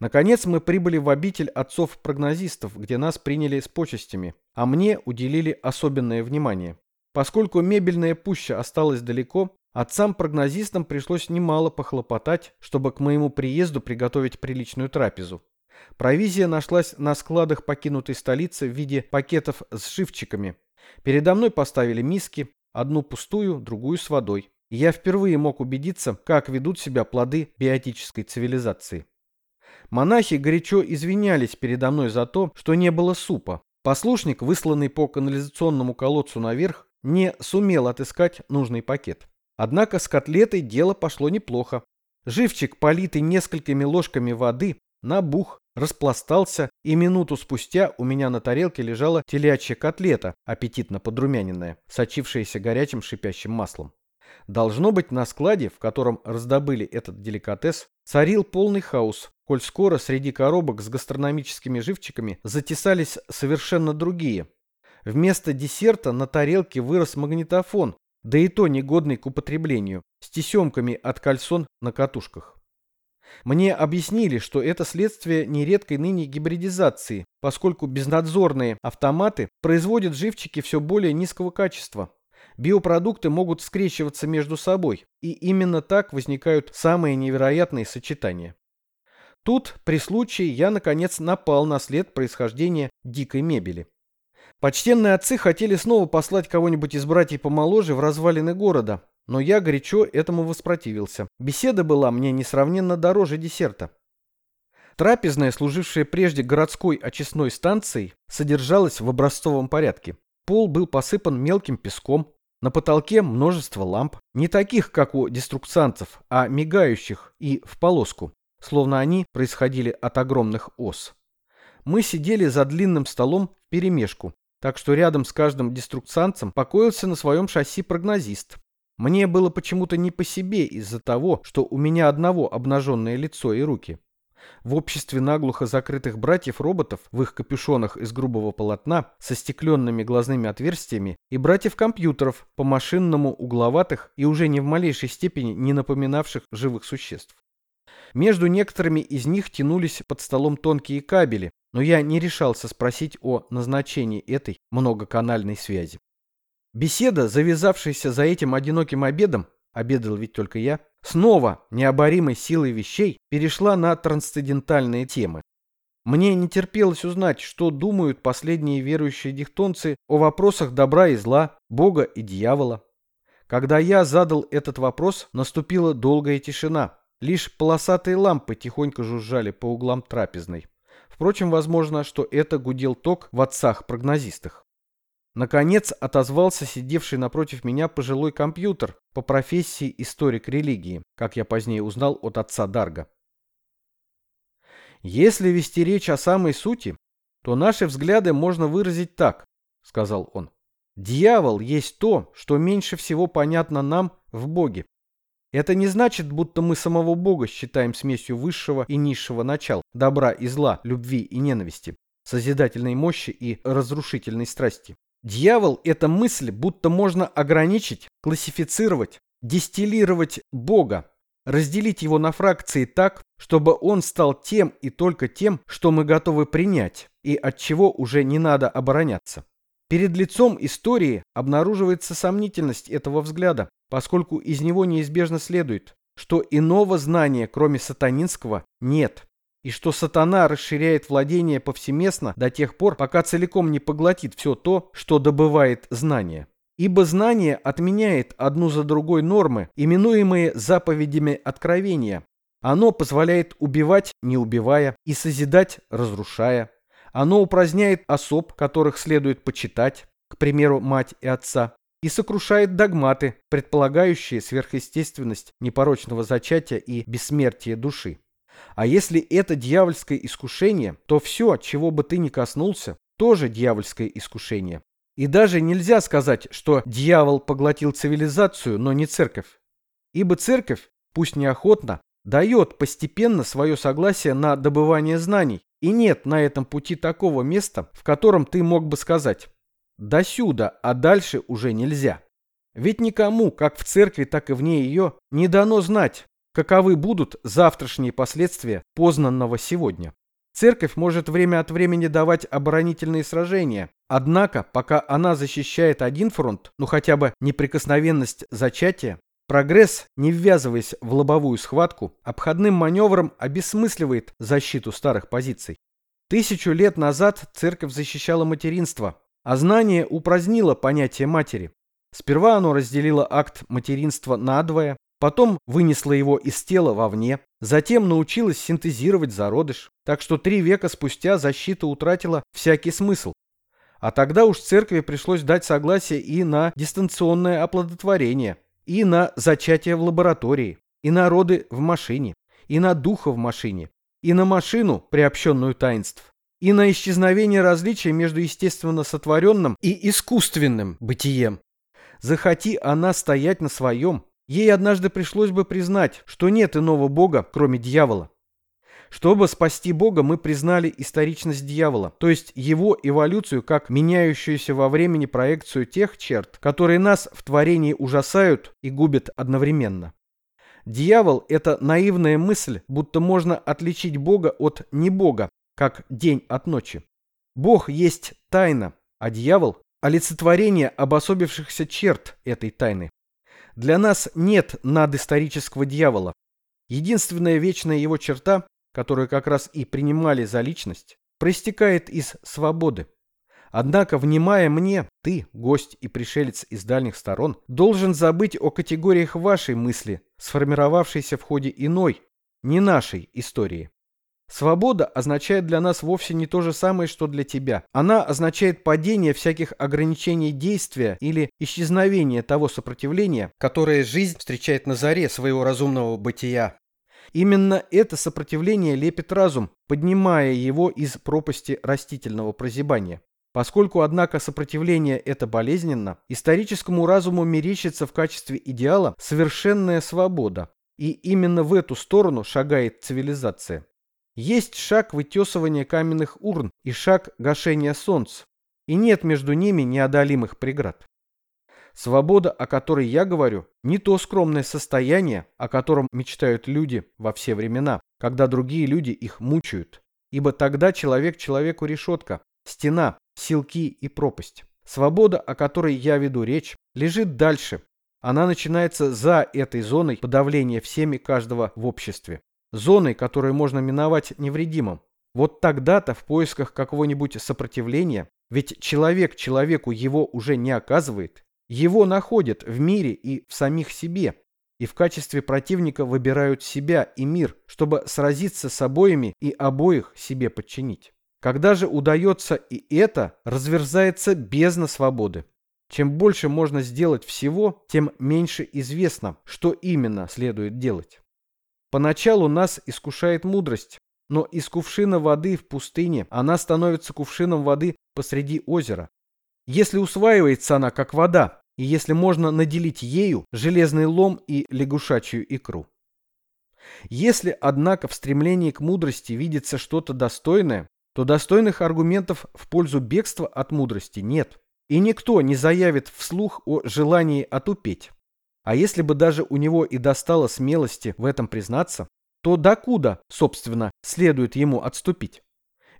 Наконец мы прибыли в обитель отцов-прогнозистов, где нас приняли с почестями, а мне уделили особенное внимание. Поскольку мебельная пуща осталась далеко, отцам-прогнозистам пришлось немало похлопотать, чтобы к моему приезду приготовить приличную трапезу. Провизия нашлась на складах покинутой столицы в виде пакетов с живчиками. Передо мной поставили миски, одну пустую, другую с водой я впервые мог убедиться, как ведут себя плоды биотической цивилизации. Монахи горячо извинялись передо мной за то, что не было супа. Послушник, высланный по канализационному колодцу наверх, не сумел отыскать нужный пакет. Однако с котлетой дело пошло неплохо. Живчик, политый несколькими ложками воды, набух, распластался, и минуту спустя у меня на тарелке лежала телячья котлета, аппетитно подрумяненная, сочившаяся горячим шипящим маслом. Должно быть, на складе, в котором раздобыли этот деликатес, царил полный хаос, коль скоро среди коробок с гастрономическими живчиками затесались совершенно другие. Вместо десерта на тарелке вырос магнитофон, да и то негодный к употреблению, с тесемками от кальсон на катушках. Мне объяснили, что это следствие нередкой ныне гибридизации, поскольку безнадзорные автоматы производят живчики все более низкого качества. Биопродукты могут скрещиваться между собой, и именно так возникают самые невероятные сочетания. Тут, при случае, я, наконец, напал на след происхождения дикой мебели. Почтенные отцы хотели снова послать кого-нибудь из братьев помоложе в развалины города, но я горячо этому воспротивился. Беседа была мне несравненно дороже десерта. Трапезная, служившая прежде городской очистной станцией, содержалась в образцовом порядке. Пол был посыпан мелким песком, на потолке множество ламп, не таких, как у деструкцанцев, а мигающих и в полоску, словно они происходили от огромных ос. Мы сидели за длинным столом в перемешку, так что рядом с каждым деструкцанцем покоился на своем шасси прогнозист. Мне было почему-то не по себе из-за того, что у меня одного обнаженное лицо и руки. В обществе наглухо закрытых братьев-роботов в их капюшонах из грубого полотна со стекленными глазными отверстиями и братьев-компьютеров по машинному угловатых и уже не в малейшей степени не напоминавших живых существ. Между некоторыми из них тянулись под столом тонкие кабели, но я не решался спросить о назначении этой многоканальной связи. Беседа, завязавшаяся за этим одиноким обедом, обедал ведь только я, снова необоримой силой вещей перешла на трансцендентальные темы. Мне не терпелось узнать, что думают последние верующие дихтонцы о вопросах добра и зла, Бога и дьявола. Когда я задал этот вопрос, наступила долгая тишина. Лишь полосатые лампы тихонько жужжали по углам трапезной. Впрочем, возможно, что это гудел ток в отцах-прогнозистах. Наконец отозвался сидевший напротив меня пожилой компьютер по профессии историк религии, как я позднее узнал от отца Дарга. Если вести речь о самой сути, то наши взгляды можно выразить так, сказал он. Дьявол есть то, что меньше всего понятно нам в Боге. Это не значит, будто мы самого Бога считаем смесью высшего и низшего начал, добра и зла, любви и ненависти, созидательной мощи и разрушительной страсти. Дьявол – это мысль, будто можно ограничить, классифицировать, дистиллировать Бога, разделить его на фракции так, чтобы он стал тем и только тем, что мы готовы принять, и от чего уже не надо обороняться. Перед лицом истории обнаруживается сомнительность этого взгляда, поскольку из него неизбежно следует, что иного знания, кроме сатанинского, нет, и что сатана расширяет владение повсеместно до тех пор, пока целиком не поглотит все то, что добывает знание. Ибо знание отменяет одну за другой нормы, именуемые заповедями откровения. Оно позволяет убивать, не убивая, и созидать, разрушая. Оно упраздняет особ, которых следует почитать, к примеру, мать и отца, и сокрушает догматы, предполагающие сверхъестественность непорочного зачатия и бессмертие души. А если это дьявольское искушение, то все, чего бы ты ни коснулся, тоже дьявольское искушение. И даже нельзя сказать, что дьявол поглотил цивилизацию, но не церковь. Ибо церковь, пусть неохотно, дает постепенно свое согласие на добывание знаний, и нет на этом пути такого места, в котором ты мог бы сказать «до сюда, а дальше уже нельзя». Ведь никому, как в церкви, так и вне ее, не дано знать, каковы будут завтрашние последствия познанного сегодня. Церковь может время от времени давать оборонительные сражения, однако, пока она защищает один фронт, ну хотя бы неприкосновенность зачатия, прогресс, не ввязываясь в лобовую схватку, обходным маневром обесмысливает защиту старых позиций. Тысячу лет назад церковь защищала материнство, а знание упразднило понятие матери. Сперва оно разделило акт материнства надвое, потом вынесло его из тела вовне, затем научилось синтезировать зародыш, так что три века спустя защита утратила всякий смысл. А тогда уж церкви пришлось дать согласие и на дистанционное оплодотворение, и на зачатие в лаборатории, и на роды в машине, и на духа в машине, и на машину, приобщенную таинств, и на исчезновение различия между естественно сотворенным и искусственным бытием. Захоти она стоять на своем, ей однажды пришлось бы признать, что нет иного бога, кроме дьявола. Чтобы спасти Бога, мы признали историчность дьявола, то есть его эволюцию как меняющуюся во времени проекцию тех черт, которые нас в творении ужасают и губят одновременно. Дьявол – это наивная мысль, будто можно отличить Бога от небога, как день от ночи. Бог есть тайна, а дьявол – олицетворение обособившихся черт этой тайны. Для нас нет надисторического дьявола. Единственная вечная его черта которую как раз и принимали за личность, проистекает из свободы. Однако, внимая мне, ты, гость и пришелец из дальних сторон, должен забыть о категориях вашей мысли, сформировавшейся в ходе иной, не нашей истории. Свобода означает для нас вовсе не то же самое, что для тебя. Она означает падение всяких ограничений действия или исчезновение того сопротивления, которое жизнь встречает на заре своего разумного бытия. Именно это сопротивление лепит разум, поднимая его из пропасти растительного прозябания. Поскольку, однако, сопротивление это болезненно, историческому разуму мерещится в качестве идеала совершенная свобода. И именно в эту сторону шагает цивилизация. Есть шаг вытесывания каменных урн и шаг гашения солнца. И нет между ними неодолимых преград. Свобода, о которой я говорю, не то скромное состояние, о котором мечтают люди во все времена, когда другие люди их мучают. Ибо тогда человек человеку решетка, стена, силки и пропасть. Свобода, о которой я веду речь, лежит дальше. Она начинается за этой зоной подавления всеми каждого в обществе. Зоной, которую можно миновать невредимым. Вот тогда-то в поисках какого-нибудь сопротивления, ведь человек человеку его уже не оказывает, Его находят в мире и в самих себе, и в качестве противника выбирают себя и мир, чтобы сразиться с обоими и обоих себе подчинить. Когда же удается и это, разверзается бездна свободы. Чем больше можно сделать всего, тем меньше известно, что именно следует делать. Поначалу нас искушает мудрость, но из кувшина воды в пустыне она становится кувшином воды посреди озера. Если усваивается она как вода, и если можно наделить ею железный лом и лягушачью икру. Если, однако, в стремлении к мудрости видится что-то достойное, то достойных аргументов в пользу бегства от мудрости нет. И никто не заявит вслух о желании отупеть. А если бы даже у него и достало смелости в этом признаться, то докуда, собственно, следует ему отступить?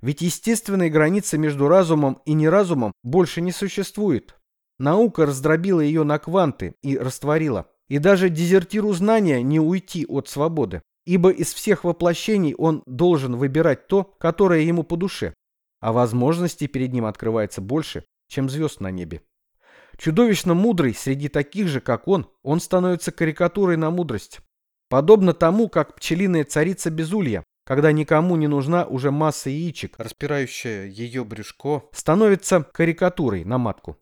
Ведь естественной границы между разумом и неразумом больше не существует. Наука раздробила ее на кванты и растворила. И даже дезертиру знания не уйти от свободы, ибо из всех воплощений он должен выбирать то, которое ему по душе, а возможностей перед ним открывается больше, чем звезд на небе. Чудовищно мудрый среди таких же, как он, он становится карикатурой на мудрость. Подобно тому, как пчелиная царица Безулья, когда никому не нужна уже масса яичек, распирающая ее брюшко, становится карикатурой на матку.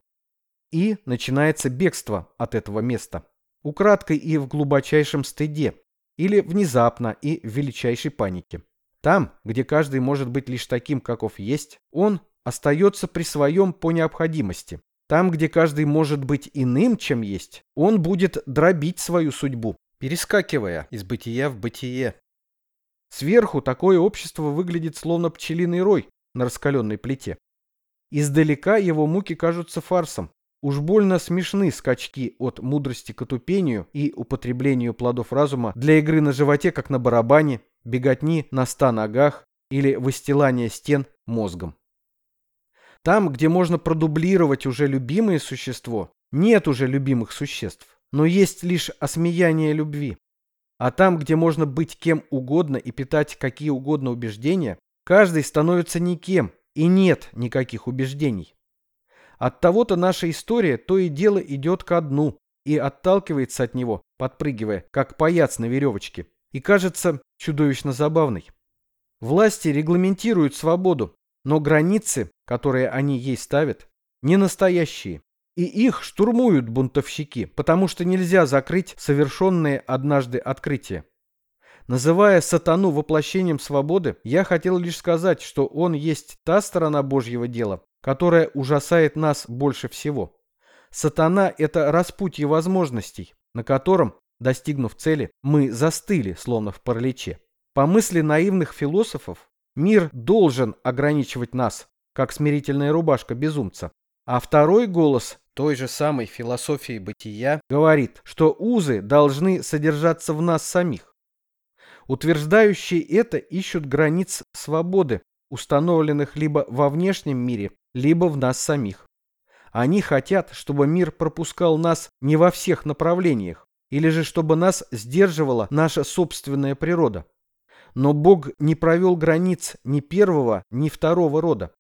И начинается бегство от этого места. Украдкой и в глубочайшем стыде. Или внезапно и в величайшей панике. Там, где каждый может быть лишь таким, каков есть, он остается при своем по необходимости. Там, где каждый может быть иным, чем есть, он будет дробить свою судьбу, перескакивая из бытия в бытие. Сверху такое общество выглядит словно пчелиный рой на раскаленной плите. Издалека его муки кажутся фарсом, Уж больно смешны скачки от мудрости к отупению и употреблению плодов разума для игры на животе, как на барабане, беготни на ста ногах или выстилания стен мозгом. Там, где можно продублировать уже любимое существо, нет уже любимых существ, но есть лишь осмеяние любви. А там, где можно быть кем угодно и питать какие угодно убеждения, каждый становится никем, и нет никаких убеждений. От того-то наша история то и дело идет ко дну и отталкивается от него, подпрыгивая, как паяц на веревочке, и кажется чудовищно забавной. Власти регламентируют свободу, но границы, которые они ей ставят, не настоящие. И их штурмуют бунтовщики, потому что нельзя закрыть совершенные однажды открытия. Называя сатану воплощением свободы, я хотел лишь сказать, что он есть та сторона Божьего дела, которая ужасает нас больше всего. Сатана – это распутье возможностей, на котором, достигнув цели, мы застыли, словно в параличе. По мысли наивных философов, мир должен ограничивать нас, как смирительная рубашка безумца. А второй голос той же самой философии бытия говорит, что узы должны содержаться в нас самих. Утверждающие это ищут границ свободы, установленных либо во внешнем мире, либо в нас самих. Они хотят, чтобы мир пропускал нас не во всех направлениях, или же чтобы нас сдерживала наша собственная природа. Но Бог не провел границ ни первого, ни второго рода.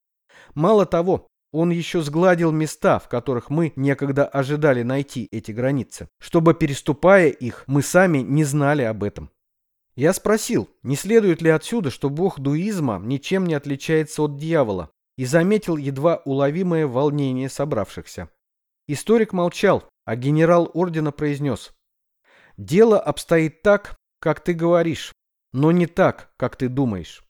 Мало того, Он еще сгладил места, в которых мы некогда ожидали найти эти границы, чтобы, переступая их, мы сами не знали об этом. Я спросил, не следует ли отсюда, что бог дуизма ничем не отличается от дьявола, и заметил едва уловимое волнение собравшихся. Историк молчал, а генерал ордена произнес. «Дело обстоит так, как ты говоришь, но не так, как ты думаешь.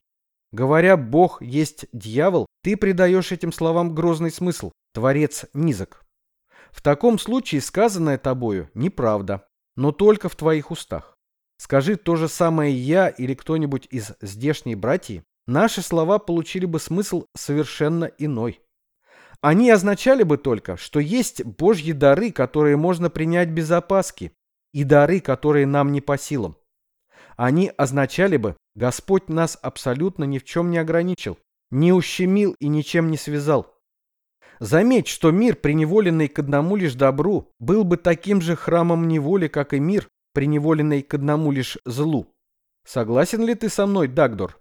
Говоря «Бог есть дьявол», ты придаешь этим словам грозный смысл. Творец низок. В таком случае сказанное тобою неправда, но только в твоих устах. Скажи то же самое я или кто-нибудь из здешней братьи, наши слова получили бы смысл совершенно иной. Они означали бы только, что есть Божьи дары, которые можно принять без опаски, и дары, которые нам не по силам. Они означали бы, Господь нас абсолютно ни в чем не ограничил, не ущемил и ничем не связал. Заметь, что мир, приневоленный к одному лишь добру, был бы таким же храмом неволи, как и мир, приневоленный к одному лишь злу. Согласен ли ты со мной, Дагдор?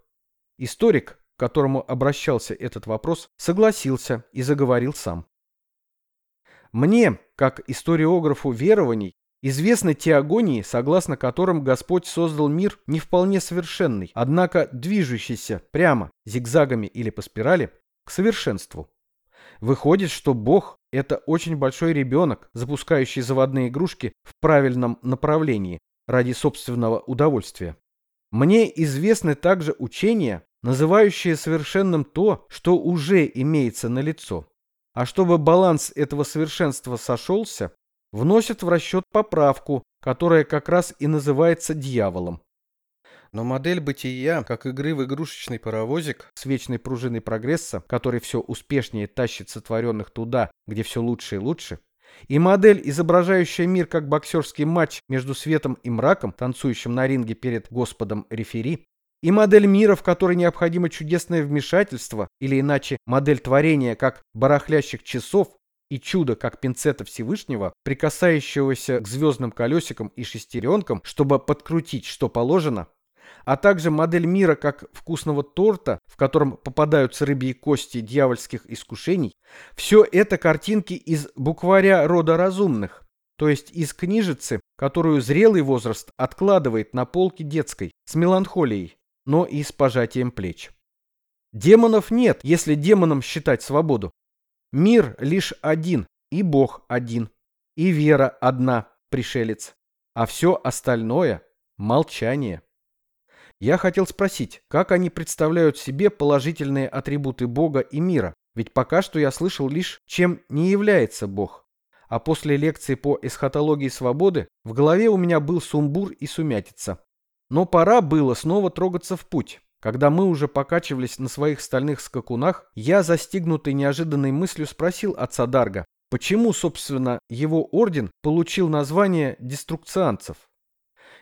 Историк, к которому обращался этот вопрос, согласился и заговорил сам. Мне, как историографу верований, известны те агонии, согласно которым Господь создал мир не вполне совершенный, однако движущийся прямо, зигзагами или по спирали, к совершенству. Выходит, что Бог – это очень большой ребенок, запускающий заводные игрушки в правильном направлении ради собственного удовольствия. Мне известны также учения, называющие совершенным то, что уже имеется на лицо. А чтобы баланс этого совершенства сошелся, вносят в расчет поправку, которая как раз и называется дьяволом. Но модель бытия, как игры в игрушечный паровозик с вечной пружиной прогресса, который все успешнее тащит сотворенных туда, где все лучше и лучше, и модель, изображающая мир как боксерский матч между светом и мраком, танцующим на ринге перед Господом рефери, и модель мира, в которой необходимо чудесное вмешательство, или иначе модель творения как барахлящих часов, и чудо как пинцета Всевышнего, прикасающегося к звездным колесикам и шестеренкам, чтобы подкрутить, что положено, а также модель мира как вкусного торта, в котором попадаются рыбьи кости дьявольских искушений, все это картинки из букваря рода разумных, то есть из книжицы, которую зрелый возраст откладывает на полке детской, с меланхолией, но и с пожатием плеч. Демонов нет, если демоном считать свободу. Мир лишь один, и Бог один, и вера одна, пришелец, а все остальное – молчание. Я хотел спросить, как они представляют себе положительные атрибуты Бога и мира, ведь пока что я слышал лишь, чем не является Бог. А после лекции по эсхатологии свободы в голове у меня был сумбур и сумятица. Но пора было снова трогаться в путь. Когда мы уже покачивались на своих стальных скакунах, я, застигнутый неожиданной мыслью, спросил отца Дарга, почему, собственно, его орден получил название деструкцианцев.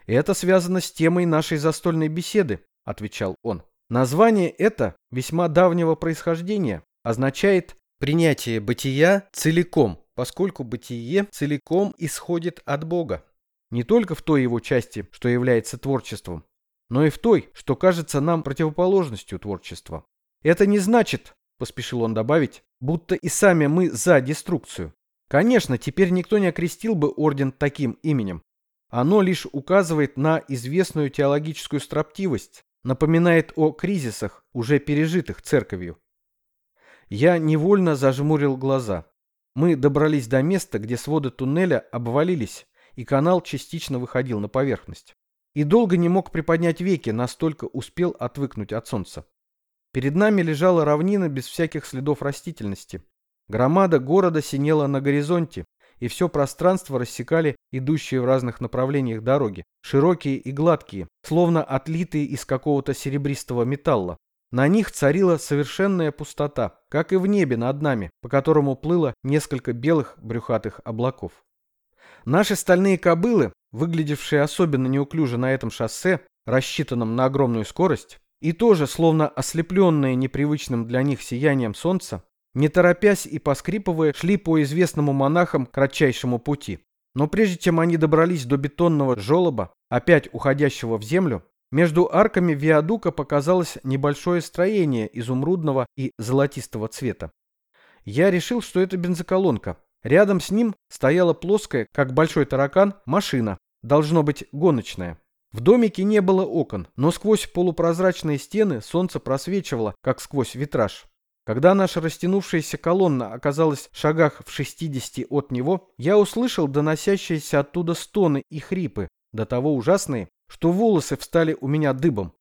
«Это связано с темой нашей застольной беседы», — отвечал он. «Название это весьма давнего происхождения, означает принятие бытия целиком, поскольку бытие целиком исходит от Бога. Не только в той его части, что является творчеством, но и в той, что кажется нам противоположностью творчества. Это не значит, поспешил он добавить, будто и сами мы за деструкцию. Конечно, теперь никто не окрестил бы орден таким именем, оно лишь указывает на известную теологическую строптивость, напоминает о кризисах, уже пережитых церковью. Я невольно зажмурил глаза. Мы добрались до места, где своды туннеля обвалились, и канал частично выходил на поверхность. И долго не мог приподнять веки, настолько успел отвыкнуть от солнца. Перед нами лежала равнина без всяких следов растительности. Громада города синела на горизонте, и все пространство рассекали идущие в разных направлениях дороги, широкие и гладкие, словно отлитые из какого-то серебристого металла. На них царила совершенная пустота, как и в небе над нами, по которому плыло несколько белых брюхатых облаков. Наши стальные кобылы, выглядевшие особенно неуклюже на этом шоссе, рассчитанном на огромную скорость, и тоже, словно ослепленные непривычным для них сиянием солнца, не торопясь и поскрипывая, шли по известному монахам кратчайшему пути. Но прежде чем они добрались до бетонного желоба, опять уходящего в землю, между арками виадука показалось небольшое строение изумрудного и золотистого цвета. Я решил, что это бензоколонка. Рядом с ним стояла плоская, как большой таракан, машина, должно быть гоночная. В домике не было окон, но сквозь полупрозрачные стены солнце просвечивало, как сквозь витраж. Когда наша растянувшаяся колонна оказалась в шагах в 60 от него, я услышал доносящиеся оттуда стоны и хрипы, до того ужасные, что волосы встали у меня дыбом.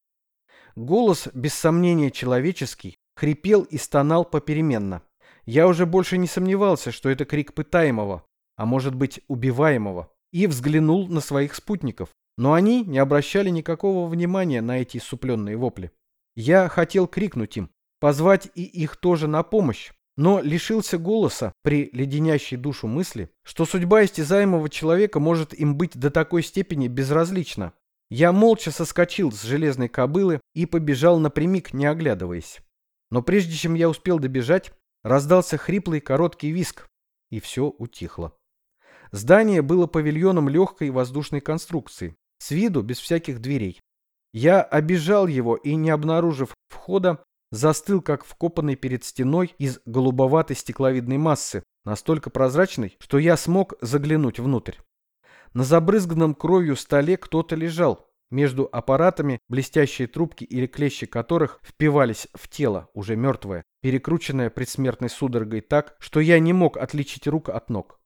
Голос, без сомнения человеческий, хрипел и стонал попеременно. Я уже больше не сомневался, что это крик пытаемого, а может быть убиваемого, и взглянул на своих спутников. Но они не обращали никакого внимания на эти супленные вопли. Я хотел крикнуть им, позвать и их тоже на помощь, но лишился голоса при леденящей душу мысли, что судьба истязаемого человека может им быть до такой степени безразлична. Я молча соскочил с железной кобылы и побежал напрямик, не оглядываясь. Но прежде чем я успел добежать, раздался хриплый короткий виск, и все утихло. Здание было павильоном легкой воздушной конструкции, с виду без всяких дверей. Я обижал его и, не обнаружив входа, застыл как вкопанный перед стеной из голубоватой стекловидной массы, настолько прозрачной, что я смог заглянуть внутрь. На забрызганном кровью столе кто-то лежал, между аппаратами, блестящие трубки или клещи которых впивались в тело, уже мертвое, перекрученное предсмертной судорогой так, что я не мог отличить рук от ног.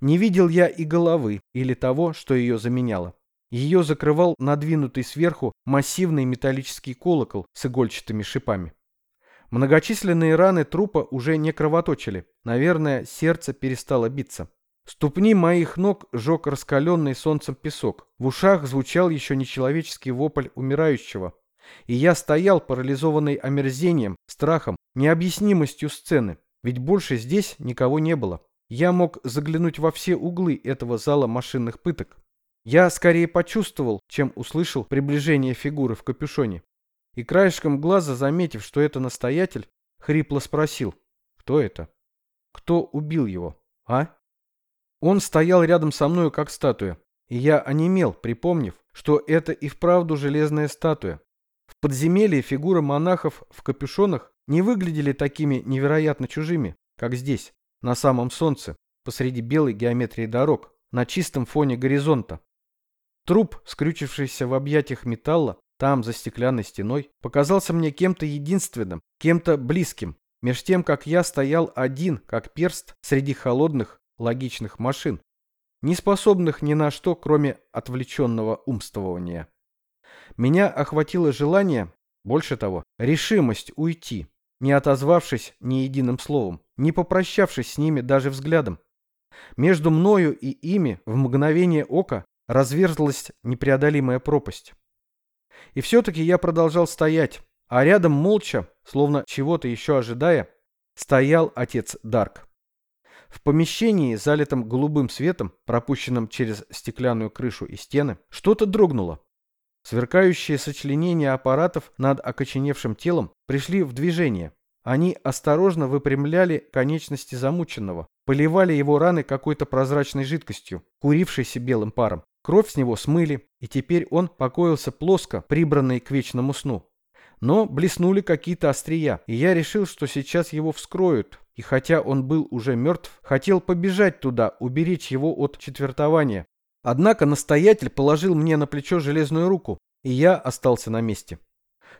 Не видел я и головы, или того, что ее заменяло. Ее закрывал надвинутый сверху массивный металлический колокол с игольчатыми шипами. Многочисленные раны трупа уже не кровоточили. Наверное, сердце перестало биться. Ступни моих ног жег раскаленный солнцем песок. В ушах звучал еще нечеловеческий вопль умирающего. И я стоял, парализованный омерзением, страхом, необъяснимостью сцены. Ведь больше здесь никого не было. Я мог заглянуть во все углы этого зала машинных пыток. Я скорее почувствовал, чем услышал приближение фигуры в капюшоне. И краешком глаза, заметив, что это настоятель, хрипло спросил, кто это? Кто убил его, а? Он стоял рядом со мною, как статуя, и я онемел, припомнив, что это и вправду железная статуя. В подземелье фигуры монахов в капюшонах не выглядели такими невероятно чужими, как здесь, на самом солнце, посреди белой геометрии дорог, на чистом фоне горизонта. Труп, скрючившийся в объятиях металла, там, за стеклянной стеной, показался мне кем-то единственным, кем-то близким, меж тем, как я стоял один, как перст, среди холодных, логичных машин, не способных ни на что, кроме отвлеченного умствования. Меня охватило желание, больше того, решимость уйти, не отозвавшись ни единым словом, не попрощавшись с ними даже взглядом. Между мною и ими в мгновение ока разверзлась непреодолимая пропасть. И все-таки я продолжал стоять, а рядом молча, словно чего-то еще ожидая, стоял отец Дарк. В помещении, залитом голубым светом, пропущенном через стеклянную крышу и стены, что-то дрогнуло. Сверкающие сочленения аппаратов над окоченевшим телом пришли в движение. Они осторожно выпрямляли конечности замученного, поливали его раны какой-то прозрачной жидкостью, курившейся белым паром. Кровь с него смыли, и теперь он покоился плоско, прибранный к вечному сну. Но блеснули какие-то острия, и я решил, что сейчас его вскроют, и хотя он был уже мертв, хотел побежать туда, уберечь его от четвертования. Однако настоятель положил мне на плечо железную руку, и я остался на месте.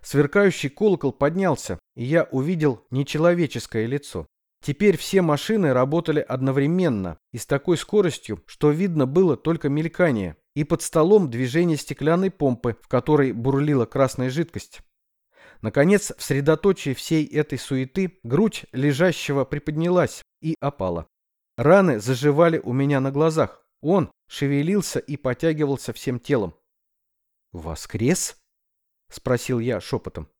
Сверкающий колокол поднялся, и я увидел нечеловеческое лицо. Теперь все машины работали одновременно и с такой скоростью, что видно было только мелькание, и под столом движение стеклянной помпы, в которой бурлила красная жидкость. Наконец, в средоточии всей этой суеты грудь лежащего приподнялась и опала. Раны заживали у меня на глазах. Он шевелился и потягивался всем телом. «Воскрес?» — спросил я шепотом.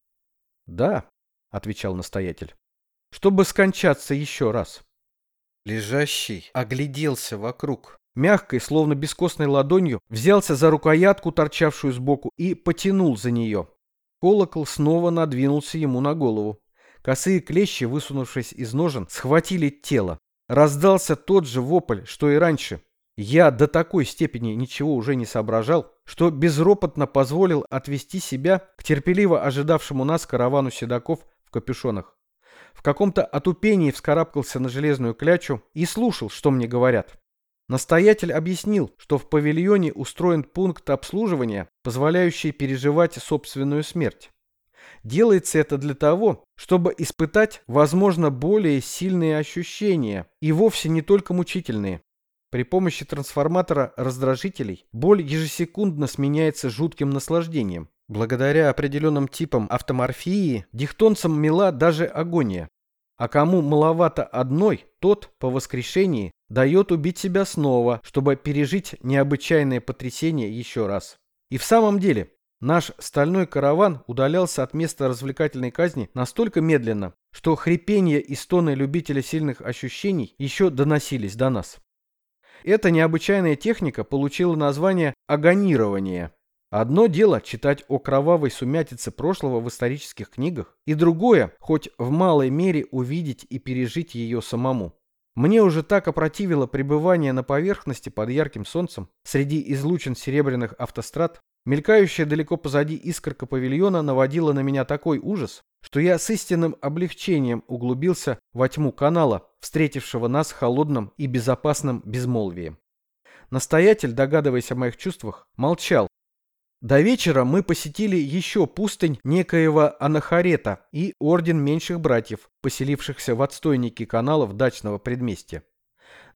«Да», — отвечал настоятель чтобы скончаться еще раз. Лежащий огляделся вокруг. Мягкой, словно бескостной ладонью, взялся за рукоятку, торчавшую сбоку, и потянул за нее. Колокол снова надвинулся ему на голову. Косые клещи, высунувшись из ножен, схватили тело. Раздался тот же вопль, что и раньше. Я до такой степени ничего уже не соображал, что безропотно позволил отвести себя к терпеливо ожидавшему нас каравану седаков в капюшонах в каком-то отупении вскарабкался на железную клячу и слушал, что мне говорят. Настоятель объяснил, что в павильоне устроен пункт обслуживания, позволяющий переживать собственную смерть. Делается это для того, чтобы испытать, возможно, более сильные ощущения, и вовсе не только мучительные. При помощи трансформатора раздражителей боль ежесекундно сменяется жутким наслаждением. Благодаря определенным типам автоморфии дихтонцам мила даже агония. А кому маловато одной, тот по воскрешении дает убить себя снова, чтобы пережить необычайное потрясение еще раз. И в самом деле, наш стальной караван удалялся от места развлекательной казни настолько медленно, что хрипение и стоны любителя сильных ощущений еще доносились до нас. Эта необычайная техника получила название агонирование. Одно дело читать о кровавой сумятице прошлого в исторических книгах, и другое, хоть в малой мере увидеть и пережить ее самому. Мне уже так опротивило пребывание на поверхности под ярким солнцем, среди излучин серебряных автострад, Мелькающая далеко позади искорка павильона наводила на меня такой ужас, что я с истинным облегчением углубился во тьму канала, встретившего нас холодным и безопасным безмолвием. Настоятель, догадываясь о моих чувствах, молчал. До вечера мы посетили еще пустынь некоего Анахарета и орден меньших братьев, поселившихся в отстойнике каналов дачного предместья.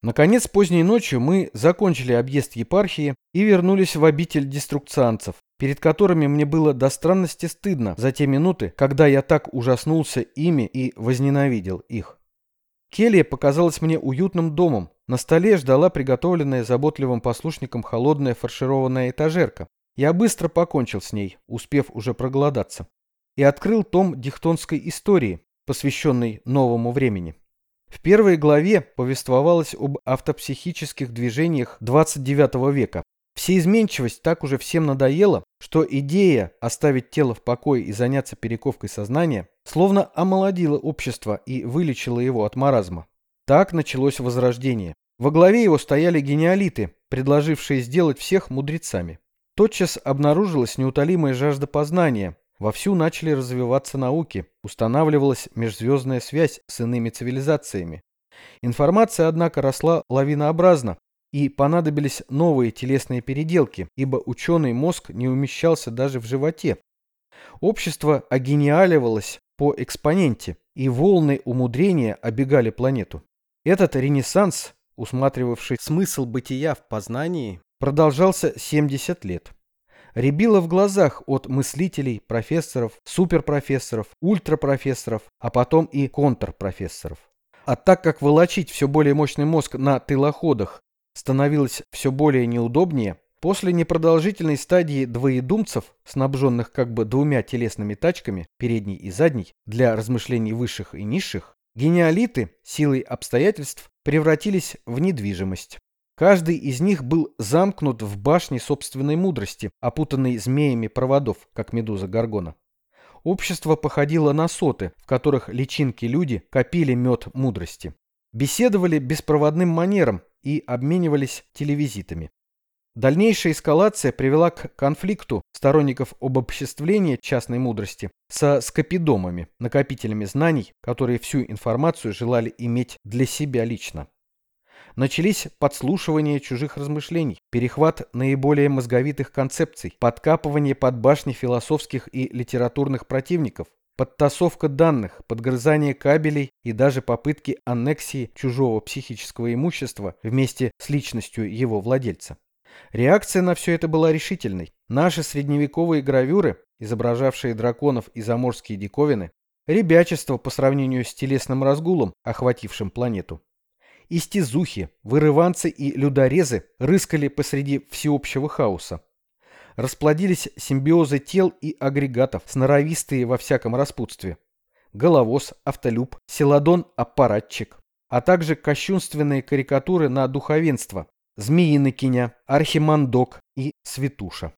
Наконец, поздней ночью мы закончили объезд епархии и вернулись в обитель деструкцианцев, перед которыми мне было до странности стыдно за те минуты, когда я так ужаснулся ими и возненавидел их. Келья показалась мне уютным домом. На столе ждала приготовленная заботливым послушником холодная фаршированная этажерка. Я быстро покончил с ней, успев уже проголодаться, и открыл том дихтонской истории, посвященной новому времени. В первой главе повествовалось об автопсихических движениях 29 века. Всеизменчивость так уже всем надоела, что идея оставить тело в покое и заняться перековкой сознания словно омолодила общество и вылечила его от маразма. Так началось возрождение. Во главе его стояли гениалиты, предложившие сделать всех мудрецами. Тотчас обнаружилась неутолимая жажда познания, Вовсю начали развиваться науки, устанавливалась межзвездная связь с иными цивилизациями. Информация, однако, росла лавинообразно, и понадобились новые телесные переделки, ибо ученый мозг не умещался даже в животе. Общество огениаливалось по экспоненте, и волны умудрения обегали планету. Этот ренессанс, усматривавший смысл бытия в познании, продолжался 70 лет рябило в глазах от мыслителей, профессоров, суперпрофессоров, ультрапрофессоров, а потом и контрпрофессоров. А так как волочить все более мощный мозг на тылоходах становилось все более неудобнее, после непродолжительной стадии двоедумцев, снабженных как бы двумя телесными тачками, передней и задней, для размышлений высших и низших, гениалиты силой обстоятельств превратились в недвижимость. Каждый из них был замкнут в башне собственной мудрости, опутанной змеями проводов, как медуза Гаргона. Общество походило на соты, в которых личинки-люди копили мед мудрости. Беседовали беспроводным манером и обменивались телевизитами. Дальнейшая эскалация привела к конфликту сторонников обобществления частной мудрости со скопидомами, накопителями знаний, которые всю информацию желали иметь для себя лично. Начались подслушивания чужих размышлений, перехват наиболее мозговитых концепций, подкапывание под башни философских и литературных противников, подтасовка данных, подгрызание кабелей и даже попытки аннексии чужого психического имущества вместе с личностью его владельца. Реакция на все это была решительной. Наши средневековые гравюры, изображавшие драконов и заморские диковины, ребячество по сравнению с телесным разгулом, охватившим планету. Истязухи, вырыванцы и людорезы рыскали посреди всеобщего хаоса. Расплодились симбиозы тел и агрегатов, сноровистые во всяком распутстве. Головоз, автолюб, селадон, аппаратчик. А также кощунственные карикатуры на духовенство. Змеиныкиня, архимандок и святуша.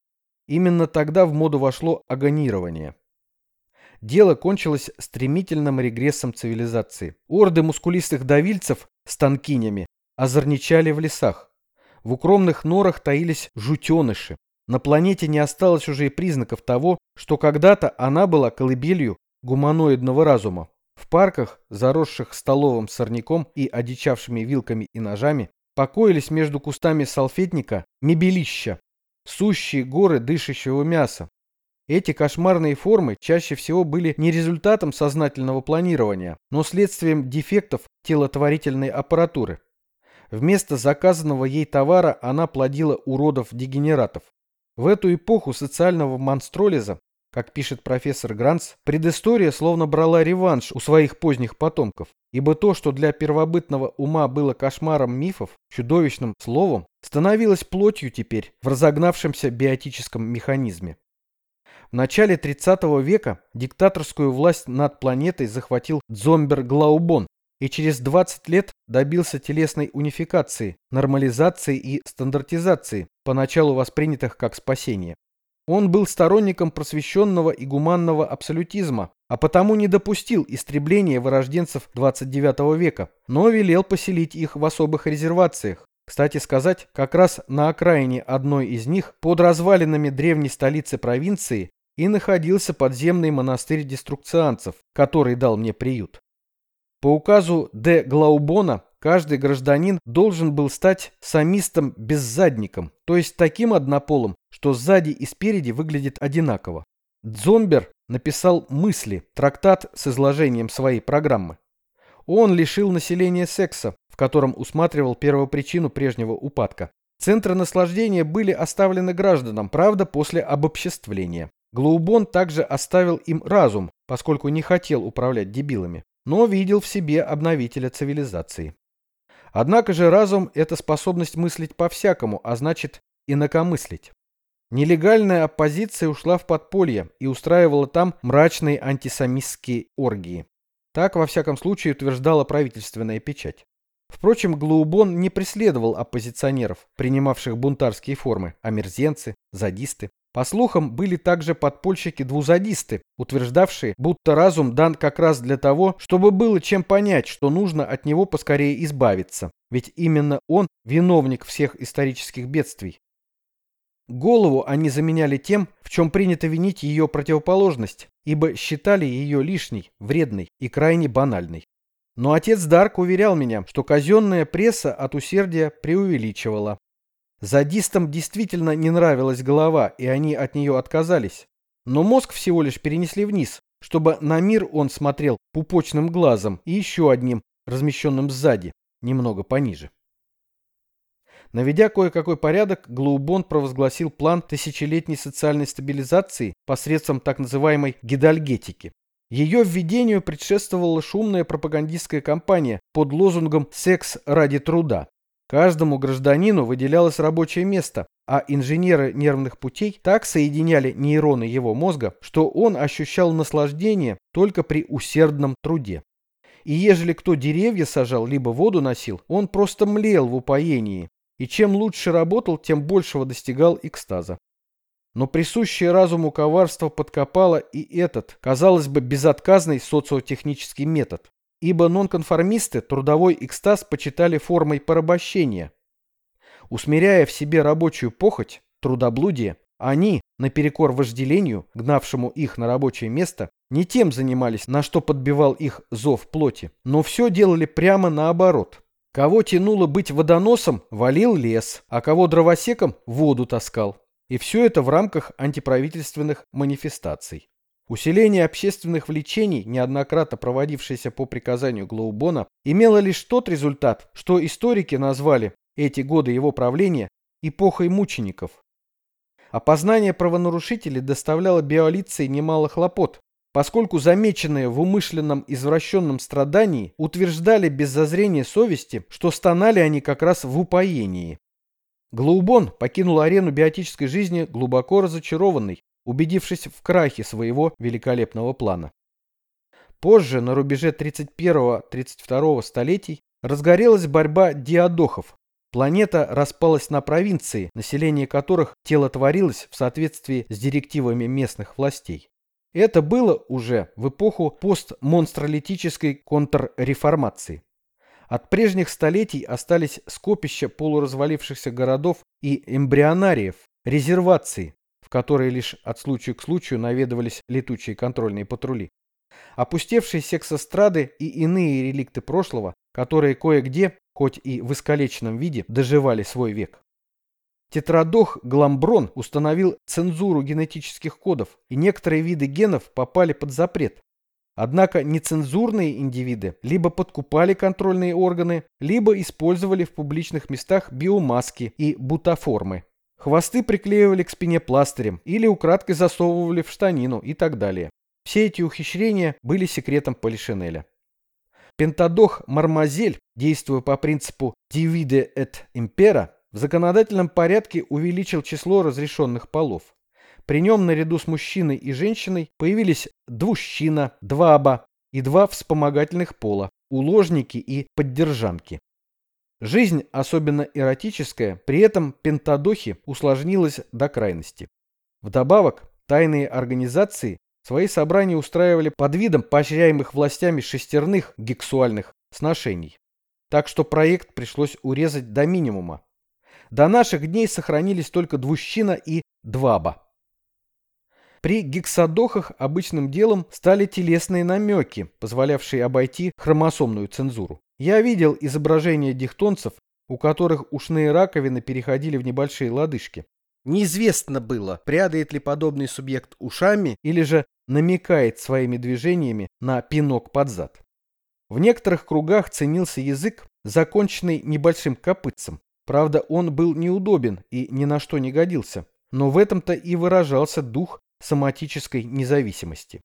Именно тогда в моду вошло агонирование. Дело кончилось стремительным регрессом цивилизации. Орды мускулистых давильцев с танкинями озорничали в лесах. В укромных норах таились жутеныши. На планете не осталось уже и признаков того, что когда-то она была колыбелью гуманоидного разума. В парках, заросших столовым сорняком и одичавшими вилками и ножами, покоились между кустами салфетника мебелища, сущие горы дышащего мяса, эти кошмарные формы чаще всего были не результатом сознательного планирования, но следствием дефектов телотворительной аппаратуры. Вместо заказанного ей товара она плодила уродов-дегенератов. В эту эпоху социального монстролиза, как пишет профессор Гранц, предыстория словно брала реванш у своих поздних потомков, ибо то, что для первобытного ума было кошмаром мифов, чудовищным словом, становилось плотью теперь в разогнавшемся биотическом механизме. В начале 30 века диктаторскую власть над планетой захватил Дзомбер Глаубон и через 20 лет добился телесной унификации, нормализации и стандартизации, поначалу воспринятых как спасение. Он был сторонником просвещенного и гуманного абсолютизма, а потому не допустил истребления вырожденцев 29 века, но велел поселить их в особых резервациях, Кстати сказать, как раз на окраине одной из них, под развалинами древней столицы провинции, и находился подземный монастырь деструкцианцев, который дал мне приют. По указу де Глаубона каждый гражданин должен был стать самистом-беззадником, то есть таким однополым, что сзади и спереди выглядит одинаково. Дзомбер написал «Мысли», трактат с изложением своей программы. Он лишил населения секса, в котором усматривал первопричину прежнего упадка. Центры наслаждения были оставлены гражданам, правда, после обобществления. Глаубон также оставил им разум, поскольку не хотел управлять дебилами, но видел в себе обновителя цивилизации. Однако же разум – это способность мыслить по-всякому, а значит инакомыслить. Нелегальная оппозиция ушла в подполье и устраивала там мрачные антисамистские оргии. Так, во всяком случае, утверждала правительственная печать. Впрочем, Глаубон не преследовал оппозиционеров, принимавших бунтарские формы, а мерзенцы, задисты. По слухам, были также подпольщики-двузадисты, утверждавшие, будто разум дан как раз для того, чтобы было чем понять, что нужно от него поскорее избавиться. Ведь именно он виновник всех исторических бедствий. Голову они заменяли тем, в чем принято винить ее противоположность, ибо считали ее лишней, вредной и крайне банальной. Но отец Дарк уверял меня, что казенная пресса от усердия преувеличивала. Задистам действительно не нравилась голова, и они от нее отказались. Но мозг всего лишь перенесли вниз, чтобы на мир он смотрел пупочным глазом и еще одним, размещенным сзади, немного пониже. Наведя кое-какой порядок, Глаубон провозгласил план тысячелетней социальной стабилизации посредством так называемой гидальгетики. Ее введению предшествовала шумная пропагандистская кампания под лозунгом «Секс ради труда». Каждому гражданину выделялось рабочее место, а инженеры нервных путей так соединяли нейроны его мозга, что он ощущал наслаждение только при усердном труде. И ежели кто деревья сажал, либо воду носил, он просто млел в упоении, и чем лучше работал, тем большего достигал экстаза. Но присущее разуму коварство подкопало и этот, казалось бы, безотказный социотехнический метод ибо нонконформисты трудовой экстаз почитали формой порабощения. Усмиряя в себе рабочую похоть, трудоблудие, они, наперекор вожделению, гнавшему их на рабочее место, не тем занимались, на что подбивал их зов плоти, но все делали прямо наоборот. Кого тянуло быть водоносом, валил лес, а кого дровосеком, воду таскал. И все это в рамках антиправительственных манифестаций. Усиление общественных влечений, неоднократно проводившееся по приказанию Глаубона, имело лишь тот результат, что историки назвали эти годы его правления эпохой мучеников. Опознание правонарушителей доставляло биолиции немало хлопот, поскольку замеченные в умышленном извращенном страдании утверждали без зазрения совести, что стонали они как раз в упоении. Глаубон покинул арену биотической жизни глубоко разочарованный, убедившись в крахе своего великолепного плана. Позже, на рубеже 31-32 столетий, разгорелась борьба диадохов. Планета распалась на провинции, население которых телотворилось в соответствии с директивами местных властей. Это было уже в эпоху постмонстролитической контрреформации. От прежних столетий остались скопища полуразвалившихся городов и эмбрионариев, резервации, которые лишь от случая к случаю наведывались летучие контрольные патрули. Опустевшие сексострады и иные реликты прошлого, которые кое-где, хоть и в искалеченном виде, доживали свой век. Тетрадох Гламброн установил цензуру генетических кодов, и некоторые виды генов попали под запрет. Однако нецензурные индивиды либо подкупали контрольные органы, либо использовали в публичных местах биомаски и бутаформы. Хвосты приклеивали к спине пластырем или украдкой засовывали в штанину и так далее. Все эти ухищрения были секретом Полишинеля. Пентадох Мармазель, действуя по принципу «divide et impera», в законодательном порядке увеличил число разрешенных полов. При нем наряду с мужчиной и женщиной появились двущина, дваба и два вспомогательных пола – уложники и поддержанки. Жизнь, особенно эротическая, при этом пентадохи усложнилась до крайности. Вдобавок, тайные организации свои собрания устраивали под видом поощряемых властями шестерных гексуальных сношений. так что проект пришлось урезать до минимума. До наших дней сохранились только двущина и дваба. При гексадохах обычным делом стали телесные намеки, позволявшие обойти хромосомную цензуру. Я видел изображения дихтонцев, у которых ушные раковины переходили в небольшие лодыжки. Неизвестно было, прядает ли подобный субъект ушами или же намекает своими движениями на пинок под зад. В некоторых кругах ценился язык, законченный небольшим копытцем. Правда, он был неудобен и ни на что не годился. Но в этом-то и выражался дух соматической независимости.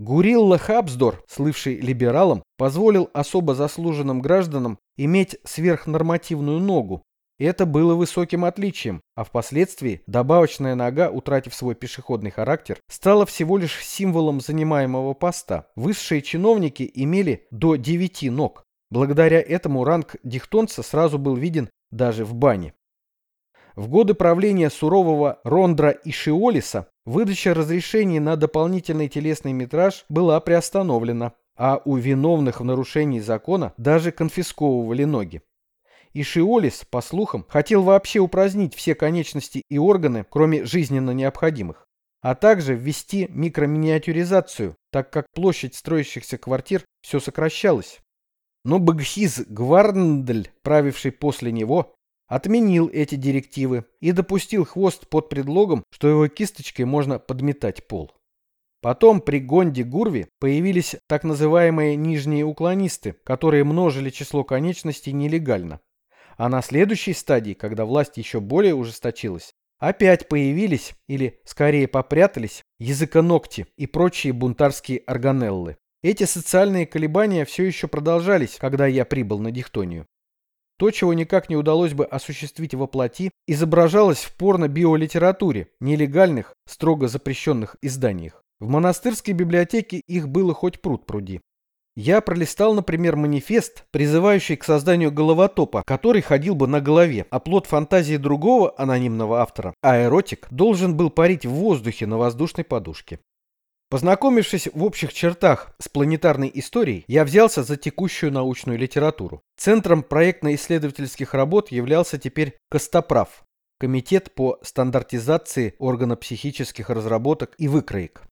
Гурилла Хабсдор, слывший либералом, позволил особо заслуженным гражданам иметь сверхнормативную ногу. Это было высоким отличием, а впоследствии добавочная нога, утратив свой пешеходный характер, стала всего лишь символом занимаемого поста. Высшие чиновники имели до девяти ног. Благодаря этому ранг дихтонца сразу был виден даже в бане. В годы правления сурового Рондра и Шиолиса выдача разрешений на дополнительный телесный метраж была приостановлена, а у виновных в нарушении закона даже конфисковывали ноги. И по слухам, хотел вообще упразднить все конечности и органы, кроме жизненно необходимых, а также ввести микроминиатюризацию, так как площадь строящихся квартир все сокращалась. Но Багхиз Гварндль, правивший после него, отменил эти директивы и допустил хвост под предлогом, что его кисточкой можно подметать пол. Потом при Гонде Гурви появились так называемые нижние уклонисты, которые множили число конечностей нелегально. А на следующей стадии, когда власть еще более ужесточилась, опять появились, или скорее попрятались, языконогти и прочие бунтарские органеллы. Эти социальные колебания все еще продолжались, когда я прибыл на Дихтонию. То, чего никак не удалось бы осуществить во плоти, изображалось в порно-биолитературе, нелегальных, строго запрещенных изданиях. В монастырской библиотеке их было хоть пруд пруди. Я пролистал, например, манифест, призывающий к созданию головотопа, который ходил бы на голове, а плод фантазии другого анонимного автора, аэротик, должен был парить в воздухе на воздушной подушке. Познакомившись в общих чертах с планетарной историей, я взялся за текущую научную литературу. Центром проектно-исследовательских работ являлся теперь Костоправ, Комитет по стандартизации органопсихических разработок и выкроек.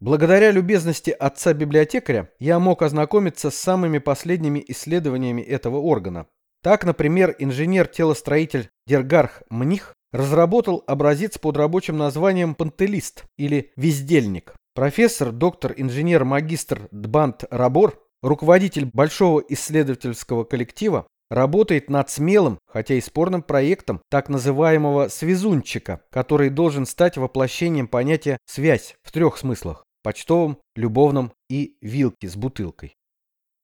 Благодаря любезности отца-библиотекаря я мог ознакомиться с самыми последними исследованиями этого органа. Так, например, инженер-телостроитель Дергарх Мних разработал образец под рабочим названием пантелист или вездельник. Профессор, доктор, инженер, магистр Дбант Рабор, руководитель большого исследовательского коллектива, работает над смелым, хотя и спорным проектом так называемого «связунчика», который должен стать воплощением понятия «связь» в трех смыслах – почтовом, любовном и вилки с бутылкой.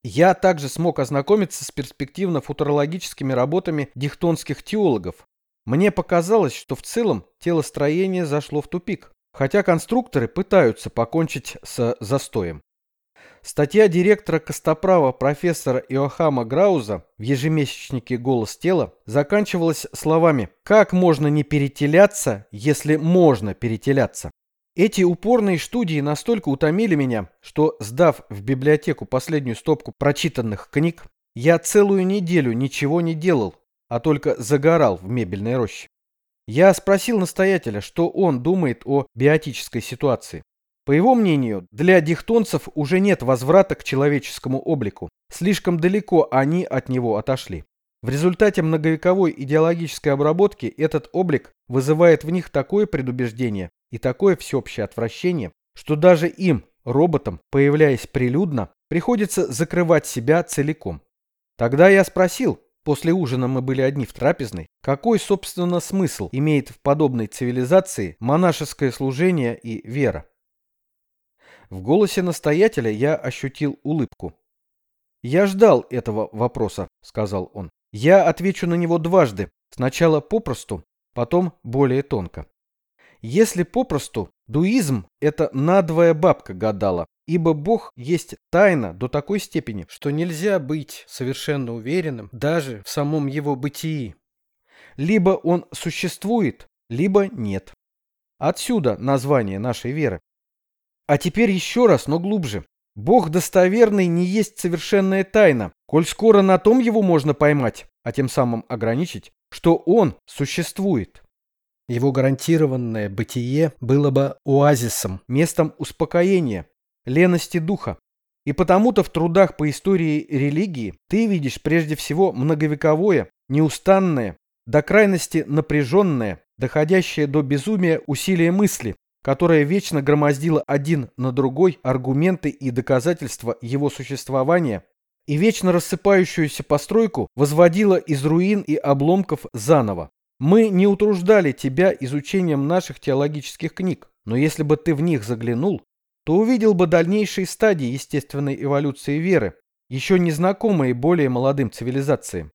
Я также смог ознакомиться с перспективно-футурологическими работами дихтонских теологов. Мне показалось, что в целом телостроение зашло в тупик хотя конструкторы пытаются покончить с застоем. Статья директора Костоправа профессора Иохама Грауза в ежемесячнике «Голос тела» заканчивалась словами «Как можно не перетеляться, если можно перетеляться?» Эти упорные студии настолько утомили меня, что, сдав в библиотеку последнюю стопку прочитанных книг, я целую неделю ничего не делал, а только загорал в мебельной роще. Я спросил настоятеля, что он думает о биотической ситуации. По его мнению, для дихтонцев уже нет возврата к человеческому облику. Слишком далеко они от него отошли. В результате многовековой идеологической обработки этот облик вызывает в них такое предубеждение и такое всеобщее отвращение, что даже им, роботам, появляясь прилюдно, приходится закрывать себя целиком. Тогда я спросил, После ужина мы были одни в трапезной. Какой, собственно, смысл имеет в подобной цивилизации монашеское служение и вера? В голосе настоятеля я ощутил улыбку. «Я ждал этого вопроса», — сказал он. «Я отвечу на него дважды. Сначала попросту, потом более тонко. Если попросту, дуизм – это надвое бабка гадала, ибо Бог есть тайна до такой степени, что нельзя быть совершенно уверенным даже в самом его бытии. Либо он существует, либо нет. Отсюда название нашей веры. А теперь еще раз, но глубже. Бог достоверный не есть совершенная тайна, коль скоро на том его можно поймать, а тем самым ограничить, что он существует. Его гарантированное бытие было бы оазисом, местом успокоения, лености духа. И потому-то в трудах по истории религии ты видишь прежде всего многовековое, неустанное, до крайности напряженное, доходящее до безумия усилие мысли, которое вечно громоздило один на другой аргументы и доказательства его существования, и вечно рассыпающуюся постройку возводило из руин и обломков заново. Мы не утруждали тебя изучением наших теологических книг, но если бы ты в них заглянул, то увидел бы дальнейшие стадии естественной эволюции веры, еще незнакомые более молодым цивилизациям.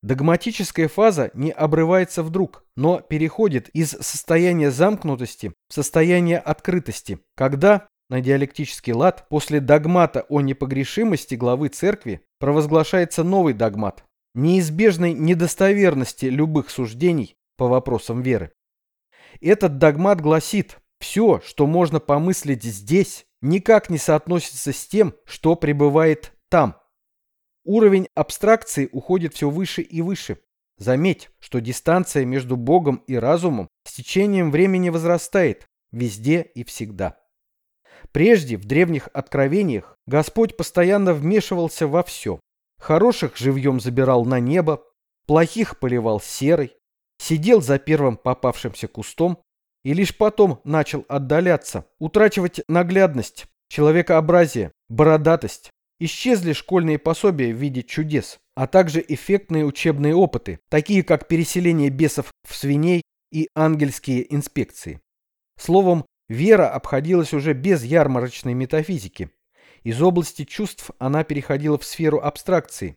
Догматическая фаза не обрывается вдруг, но переходит из состояния замкнутости в состояние открытости, когда, на диалектический лад, после догмата о непогрешимости главы церкви провозглашается новый догмат – неизбежной недостоверности любых суждений по вопросам веры. Этот догмат гласит, все, что можно помыслить здесь, никак не соотносится с тем, что пребывает там. Уровень абстракции уходит все выше и выше. Заметь, что дистанция между Богом и разумом с течением времени возрастает везде и всегда. Прежде, в древних откровениях, Господь постоянно вмешивался во все. Хороших живьем забирал на небо, плохих поливал серой, сидел за первым попавшимся кустом и лишь потом начал отдаляться, утрачивать наглядность, человекообразие, бородатость, Исчезли школьные пособия в виде чудес, а также эффектные учебные опыты, такие как переселение бесов в свиней и ангельские инспекции. Словом, вера обходилась уже без ярмарочной метафизики. Из области чувств она переходила в сферу абстракции.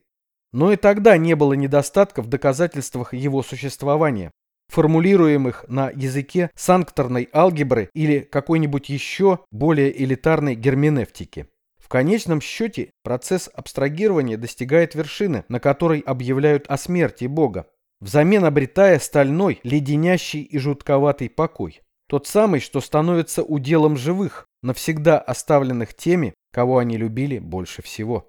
Но и тогда не было недостатков в доказательствах его существования, формулируемых на языке санкторной алгебры или какой-нибудь еще более элитарной герменевтики конечном счете процесс абстрагирования достигает вершины, на которой объявляют о смерти Бога, взамен обретая стальной, леденящий и жутковатый покой. Тот самый, что становится уделом живых, навсегда оставленных теми, кого они любили больше всего.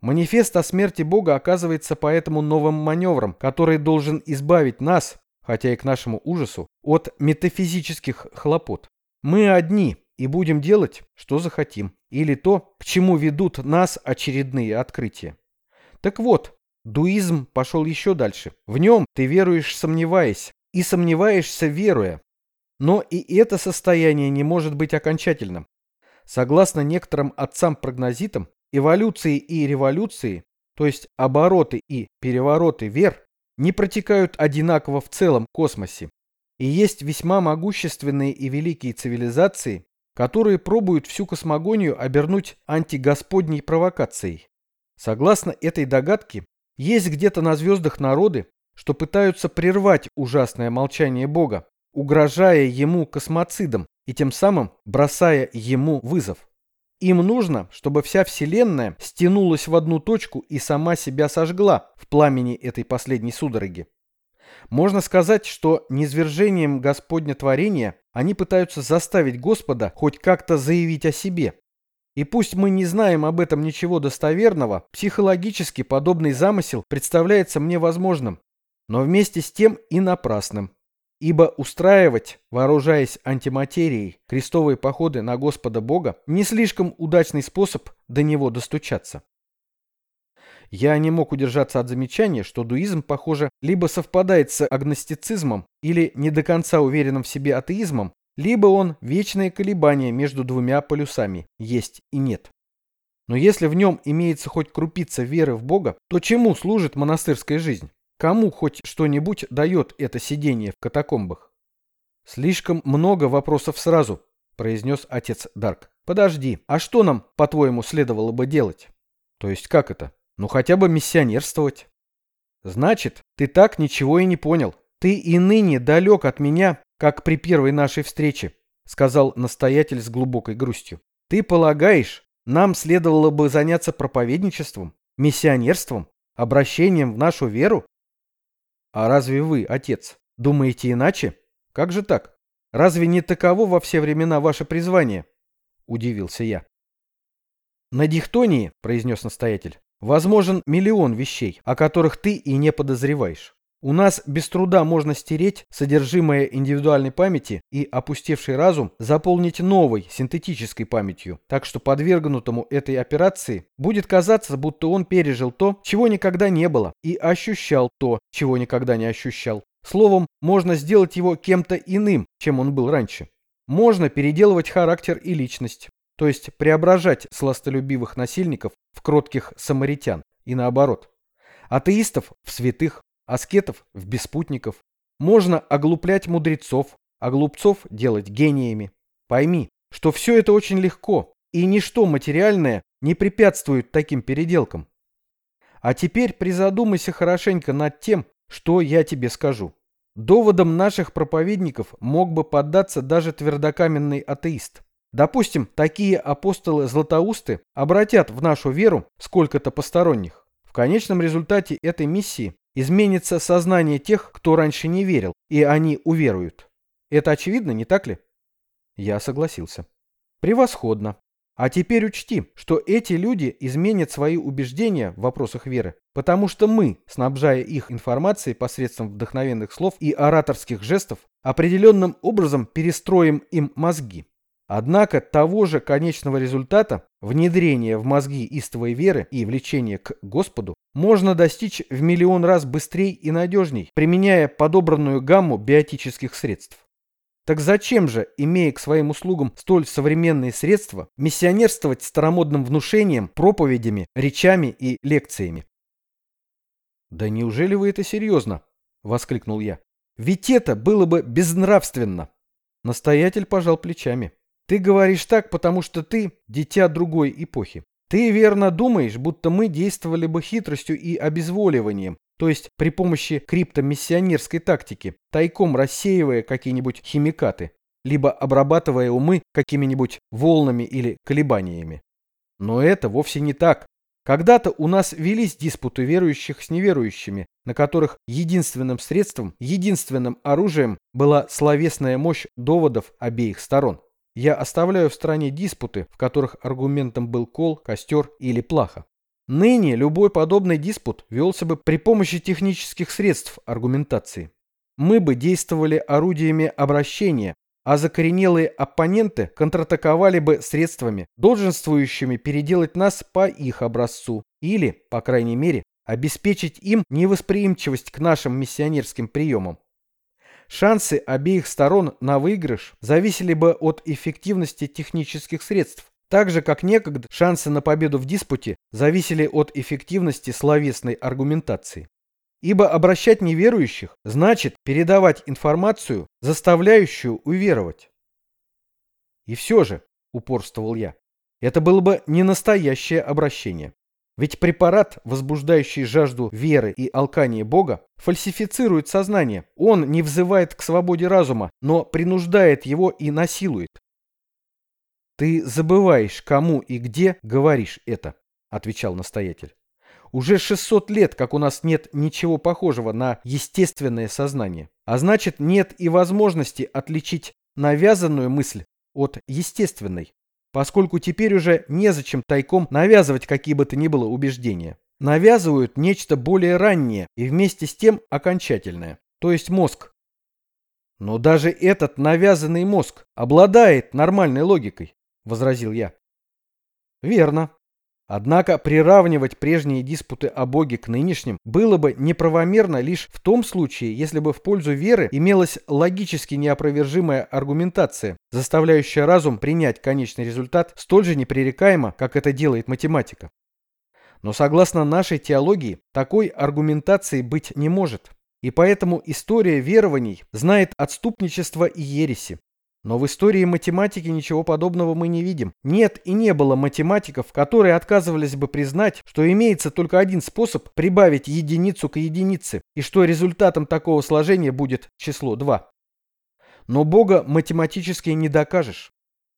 Манифест о смерти Бога оказывается поэтому новым маневром, который должен избавить нас, хотя и к нашему ужасу, от метафизических хлопот. Мы одни, и будем делать, что захотим, или то, к чему ведут нас очередные открытия. Так вот, дуизм пошел еще дальше. В нем ты веруешь, сомневаясь, и сомневаешься, веруя. Но и это состояние не может быть окончательным. Согласно некоторым отцам-прогнозитам, эволюции и революции, то есть обороты и перевороты вер, не протекают одинаково в целом космосе. И есть весьма могущественные и великие цивилизации, которые пробуют всю космогонию обернуть антигосподней провокацией. Согласно этой догадке, есть где-то на звездах народы, что пытаются прервать ужасное молчание Бога, угрожая ему космоцидом и тем самым бросая ему вызов. Им нужно, чтобы вся Вселенная стянулась в одну точку и сама себя сожгла в пламени этой последней судороги. Можно сказать, что низвержением Господня творения они пытаются заставить Господа хоть как-то заявить о себе. И пусть мы не знаем об этом ничего достоверного, психологически подобный замысел представляется мне возможным, но вместе с тем и напрасным. Ибо устраивать, вооружаясь антиматерией, крестовые походы на Господа Бога не слишком удачный способ до него достучаться. Я не мог удержаться от замечания, что дуизм, похоже, либо совпадает с агностицизмом или не до конца уверенным в себе атеизмом, либо он вечное колебание между двумя полюсами «есть» и «нет». Но если в нем имеется хоть крупица веры в Бога, то чему служит монастырская жизнь? Кому хоть что-нибудь дает это сидение в катакомбах? Слишком много вопросов сразу, произнес отец Дарк. Подожди, а что нам, по-твоему, следовало бы делать? То есть как это? Ну хотя бы миссионерствовать. Значит, ты так ничего и не понял. Ты и ныне далек от меня, как при первой нашей встрече, сказал настоятель с глубокой грустью. Ты полагаешь, нам следовало бы заняться проповедничеством, миссионерством, обращением в нашу веру? А разве вы, отец, думаете иначе? Как же так? Разве не таково во все времена ваше призвание? Удивился я. На дихтонии, произнес настоятель, возможен миллион вещей, о которых ты и не подозреваешь. У нас без труда можно стереть содержимое индивидуальной памяти и опустевший разум заполнить новой, синтетической памятью, так что подвергнутому этой операции будет казаться, будто он пережил то, чего никогда не было, и ощущал то, чего никогда не ощущал. Словом, можно сделать его кем-то иным, чем он был раньше. Можно переделывать характер и личность, то есть преображать сластолюбивых насильников в кротких самаритян и наоборот. Атеистов в святых, аскетов в беспутников. Можно оглуплять мудрецов, а глупцов делать гениями. Пойми, что все это очень легко, и ничто материальное не препятствует таким переделкам. А теперь призадумайся хорошенько над тем, что я тебе скажу. Доводом наших проповедников мог бы поддаться даже твердокаменный атеист. Допустим, такие апостолы Златоусты обратят в нашу веру сколько-то посторонних. В конечном результате этой миссии изменится сознание тех, кто раньше не верил, и они уверуют. Это очевидно, не так ли? Я согласился. Превосходно. А теперь учти, что эти люди изменят свои убеждения в вопросах веры, потому что мы, снабжая их информацией посредством вдохновенных слов и ораторских жестов, определенным образом перестроим им мозги. Однако того же конечного результата, внедрения в мозги истовой веры и влечения к Господу, можно достичь в миллион раз быстрее и надежней, применяя подобранную гамму биотических средств. Так зачем же, имея к своим услугам столь современные средства, миссионерствовать старомодным внушением, проповедями, речами и лекциями? «Да неужели вы это серьезно?» — воскликнул я. «Ведь это было бы безнравственно!» Настоятель пожал плечами. Ты говоришь так, потому что ты – дитя другой эпохи. Ты верно думаешь, будто мы действовали бы хитростью и обезволиванием, то есть при помощи криптомиссионерской тактики, тайком рассеивая какие-нибудь химикаты, либо обрабатывая умы какими-нибудь волнами или колебаниями. Но это вовсе не так. Когда-то у нас велись диспуты верующих с неверующими, на которых единственным средством, единственным оружием была словесная мощь доводов обеих сторон. Я оставляю в стороне диспуты, в которых аргументом был кол, костер или плаха. Ныне любой подобный диспут велся бы при помощи технических средств аргументации. Мы бы действовали орудиями обращения, а закоренелые оппоненты контратаковали бы средствами, долженствующими переделать нас по их образцу или, по крайней мере, обеспечить им невосприимчивость к нашим миссионерским приемам. Шансы обеих сторон на выигрыш зависели бы от эффективности технических средств, так же, как некогда шансы на победу в диспуте зависели от эффективности словесной аргументации. Ибо обращать неверующих значит передавать информацию, заставляющую уверовать. И все же, упорствовал я, это было бы не настоящее обращение. Ведь препарат, возбуждающий жажду веры и алкания Бога, фальсифицирует сознание. Он не взывает к свободе разума, но принуждает его и насилует. «Ты забываешь, кому и где говоришь это», — отвечал настоятель. «Уже 600 лет, как у нас нет ничего похожего на естественное сознание. А значит, нет и возможности отличить навязанную мысль от естественной поскольку теперь уже незачем тайком навязывать какие бы то ни было убеждения. Навязывают нечто более раннее и вместе с тем окончательное, то есть мозг. Но даже этот навязанный мозг обладает нормальной логикой, возразил я. Верно, Однако приравнивать прежние диспуты о Боге к нынешним было бы неправомерно лишь в том случае, если бы в пользу веры имелась логически неопровержимая аргументация, заставляющая разум принять конечный результат столь же непререкаемо, как это делает математика. Но согласно нашей теологии, такой аргументации быть не может. И поэтому история верований знает отступничество и ереси, но в истории математики ничего подобного мы не видим. Нет и не было математиков, которые отказывались бы признать, что имеется только один способ прибавить единицу к единице, и что результатом такого сложения будет число 2. Но Бога математически не докажешь.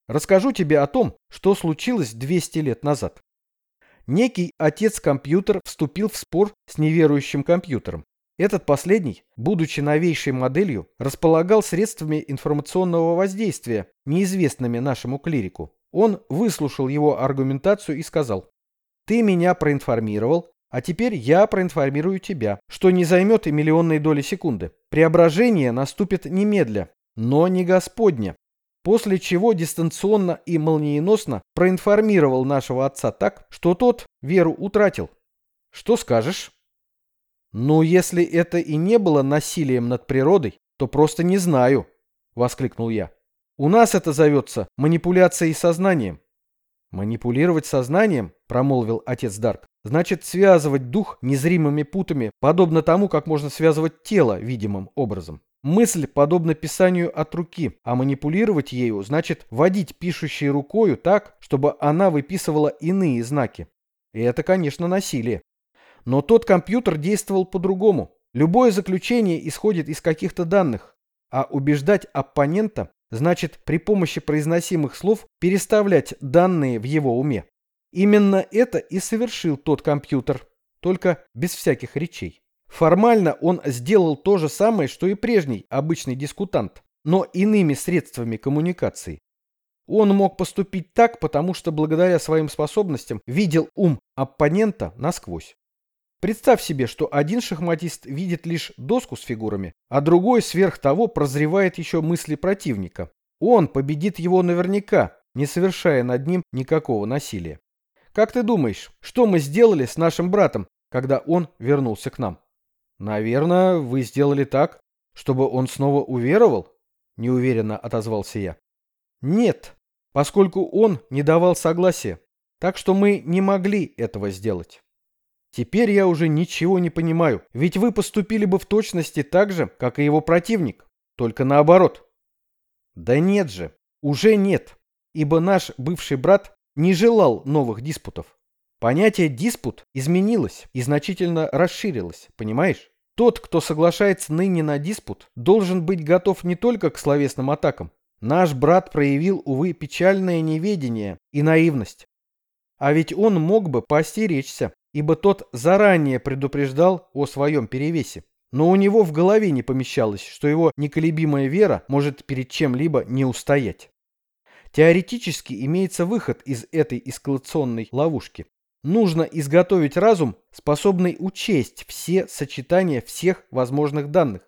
Расскажу тебе о том, что случилось 200 лет назад. Некий отец-компьютер вступил в спор с неверующим компьютером. Этот последний, будучи новейшей моделью, располагал средствами информационного воздействия, неизвестными нашему клирику. Он выслушал его аргументацию и сказал, «Ты меня проинформировал, а теперь я проинформирую тебя, что не займет и миллионной доли секунды. Преображение наступит немедля, но не Господня. После чего дистанционно и молниеносно проинформировал нашего отца так, что тот веру утратил. Что скажешь? Ну, если это и не было насилием над природой, то просто не знаю, воскликнул я. У нас это зовется манипуляцией сознанием. Манипулировать сознанием, промолвил отец Дарк, значит связывать дух незримыми путами, подобно тому, как можно связывать тело видимым образом. Мысль подобна писанию от руки, а манипулировать ею значит водить пишущей рукою так, чтобы она выписывала иные знаки. И это, конечно, насилие. Но тот компьютер действовал по-другому. Любое заключение исходит из каких-то данных, а убеждать оппонента значит при помощи произносимых слов переставлять данные в его уме. Именно это и совершил тот компьютер, только без всяких речей. Формально он сделал то же самое, что и прежний обычный дискутант, но иными средствами коммуникации. Он мог поступить так, потому что благодаря своим способностям видел ум оппонента насквозь. Представь себе, что один шахматист видит лишь доску с фигурами, а другой сверх того прозревает еще мысли противника. Он победит его наверняка, не совершая над ним никакого насилия. Как ты думаешь, что мы сделали с нашим братом, когда он вернулся к нам? Наверное, вы сделали так, чтобы он снова уверовал? Неуверенно отозвался я. Нет, поскольку он не давал согласия, так что мы не могли этого сделать. Теперь я уже ничего не понимаю, ведь вы поступили бы в точности так же, как и его противник, только наоборот. Да нет же, уже нет, ибо наш бывший брат не желал новых диспутов. Понятие «диспут» изменилось и значительно расширилось, понимаешь? Тот, кто соглашается ныне на диспут, должен быть готов не только к словесным атакам. Наш брат проявил, увы, печальное неведение и наивность. А ведь он мог бы поостеречься, ибо тот заранее предупреждал о своем перевесе. Но у него в голове не помещалось, что его неколебимая вера может перед чем-либо не устоять. Теоретически имеется выход из этой эскалационной ловушки. Нужно изготовить разум, способный учесть все сочетания всех возможных данных.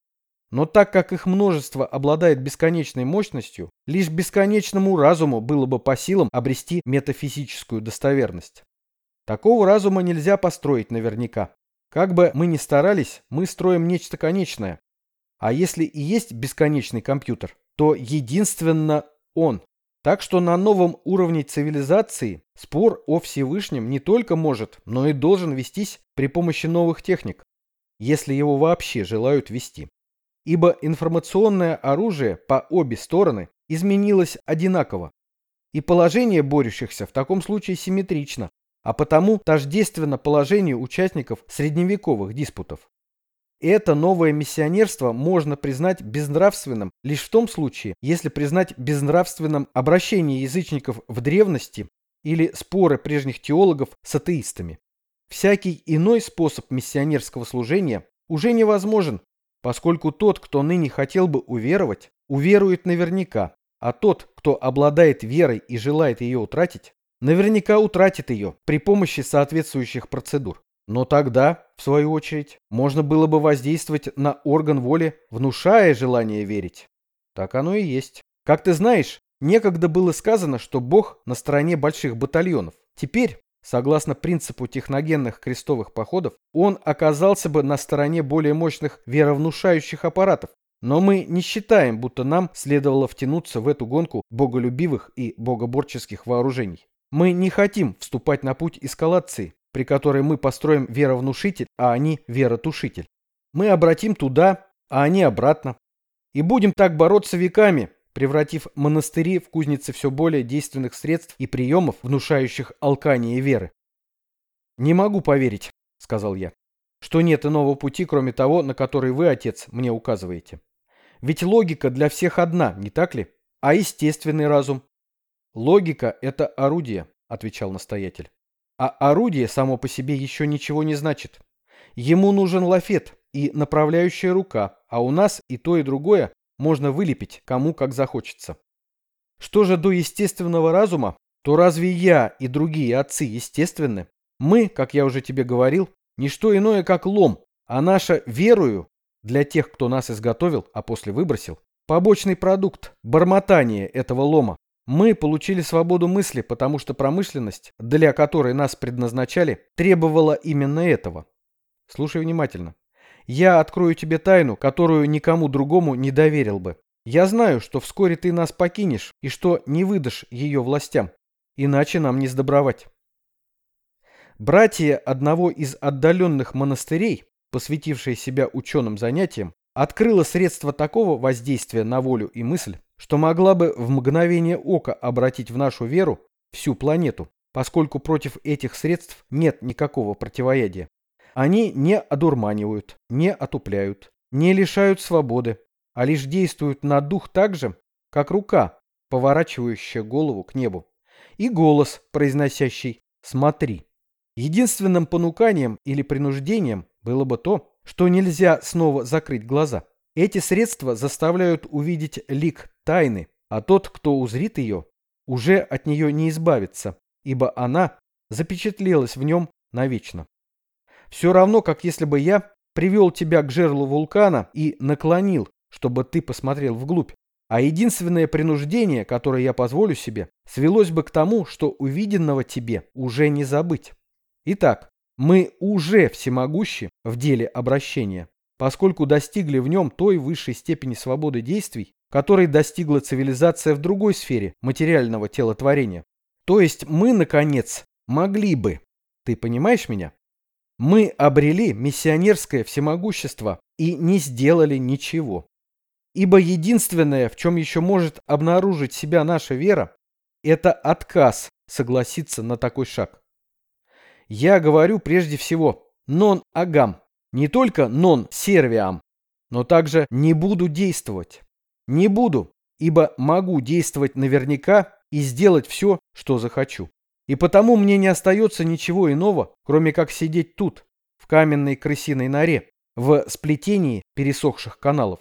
Но так как их множество обладает бесконечной мощностью, лишь бесконечному разуму было бы по силам обрести метафизическую достоверность. Такого разума нельзя построить наверняка. Как бы мы ни старались, мы строим нечто конечное. А если и есть бесконечный компьютер, то единственно он. Так что на новом уровне цивилизации спор о Всевышнем не только может, но и должен вестись при помощи новых техник, если его вообще желают вести. Ибо информационное оружие по обе стороны изменилось одинаково. И положение борющихся в таком случае симметрично, а потому тождественно положению участников средневековых диспутов. Это новое миссионерство можно признать безнравственным лишь в том случае, если признать безнравственным обращение язычников в древности или споры прежних теологов с атеистами. Всякий иной способ миссионерского служения уже невозможен, поскольку тот, кто ныне хотел бы уверовать, уверует наверняка, а тот, кто обладает верой и желает ее утратить, наверняка утратит ее при помощи соответствующих процедур. Но тогда, в свою очередь, можно было бы воздействовать на орган воли, внушая желание верить. Так оно и есть. Как ты знаешь, некогда было сказано, что Бог на стороне больших батальонов. Теперь, согласно принципу техногенных крестовых походов, он оказался бы на стороне более мощных веровнушающих аппаратов. Но мы не считаем, будто нам следовало втянуться в эту гонку боголюбивых и богоборческих вооружений. Мы не хотим вступать на путь эскалации, при которой мы построим веровнушитель, а они веротушитель. Мы обратим туда, а они обратно. И будем так бороться веками, превратив монастыри в кузницы все более действенных средств и приемов, внушающих алкание веры. «Не могу поверить», — сказал я, — «что нет иного пути, кроме того, на который вы, отец, мне указываете. Ведь логика для всех одна, не так ли? А естественный разум? Логика – это орудие, отвечал настоятель. А орудие само по себе еще ничего не значит. Ему нужен лафет и направляющая рука, а у нас и то, и другое можно вылепить, кому как захочется. Что же до естественного разума, то разве я и другие отцы естественны? Мы, как я уже тебе говорил, не что иное, как лом, а наша верую для тех, кто нас изготовил, а после выбросил, побочный продукт, бормотание этого лома. Мы получили свободу мысли, потому что промышленность, для которой нас предназначали, требовала именно этого. Слушай внимательно. Я открою тебе тайну, которую никому другому не доверил бы. Я знаю, что вскоре ты нас покинешь и что не выдашь ее властям, иначе нам не сдобровать. Братья одного из отдаленных монастырей, посвятившие себя ученым занятиям, открыло средство такого воздействия на волю и мысль, что могла бы в мгновение ока обратить в нашу веру всю планету, поскольку против этих средств нет никакого противоядия. Они не одурманивают, не отупляют, не лишают свободы, а лишь действуют на дух так же, как рука, поворачивающая голову к небу, и голос, произносящий «смотри». Единственным понуканием или принуждением было бы то, что нельзя снова закрыть глаза. Эти средства заставляют увидеть лик тайны, а тот, кто узрит ее, уже от нее не избавится, ибо она запечатлелась в нем навечно. Все равно, как если бы я привел тебя к жерлу вулкана и наклонил, чтобы ты посмотрел вглубь. А единственное принуждение, которое я позволю себе, свелось бы к тому, что увиденного тебе уже не забыть. Итак, мы уже всемогущи в деле обращения, поскольку достигли в нем той высшей степени свободы действий, которой достигла цивилизация в другой сфере материального телотворения. То есть мы, наконец, могли бы, ты понимаешь меня? Мы обрели миссионерское всемогущество и не сделали ничего. Ибо единственное, в чем еще может обнаружить себя наша вера, это отказ согласиться на такой шаг. Я говорю прежде всего «нон агам», не только «нон сервиам», но также «не буду действовать». Не буду, ибо могу действовать наверняка и сделать все, что захочу. И потому мне не остается ничего иного, кроме как сидеть тут, в каменной крысиной норе, в сплетении пересохших каналов.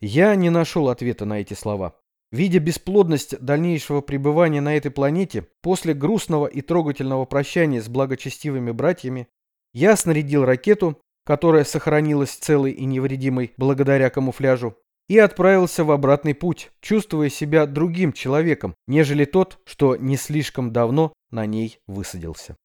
Я не нашел ответа на эти слова. Видя бесплодность дальнейшего пребывания на этой планете, после грустного и трогательного прощания с благочестивыми братьями, я снарядил ракету, которая сохранилась целой и невредимой благодаря камуфляжу, и отправился в обратный путь, чувствуя себя другим человеком, нежели тот, что не слишком давно на ней высадился.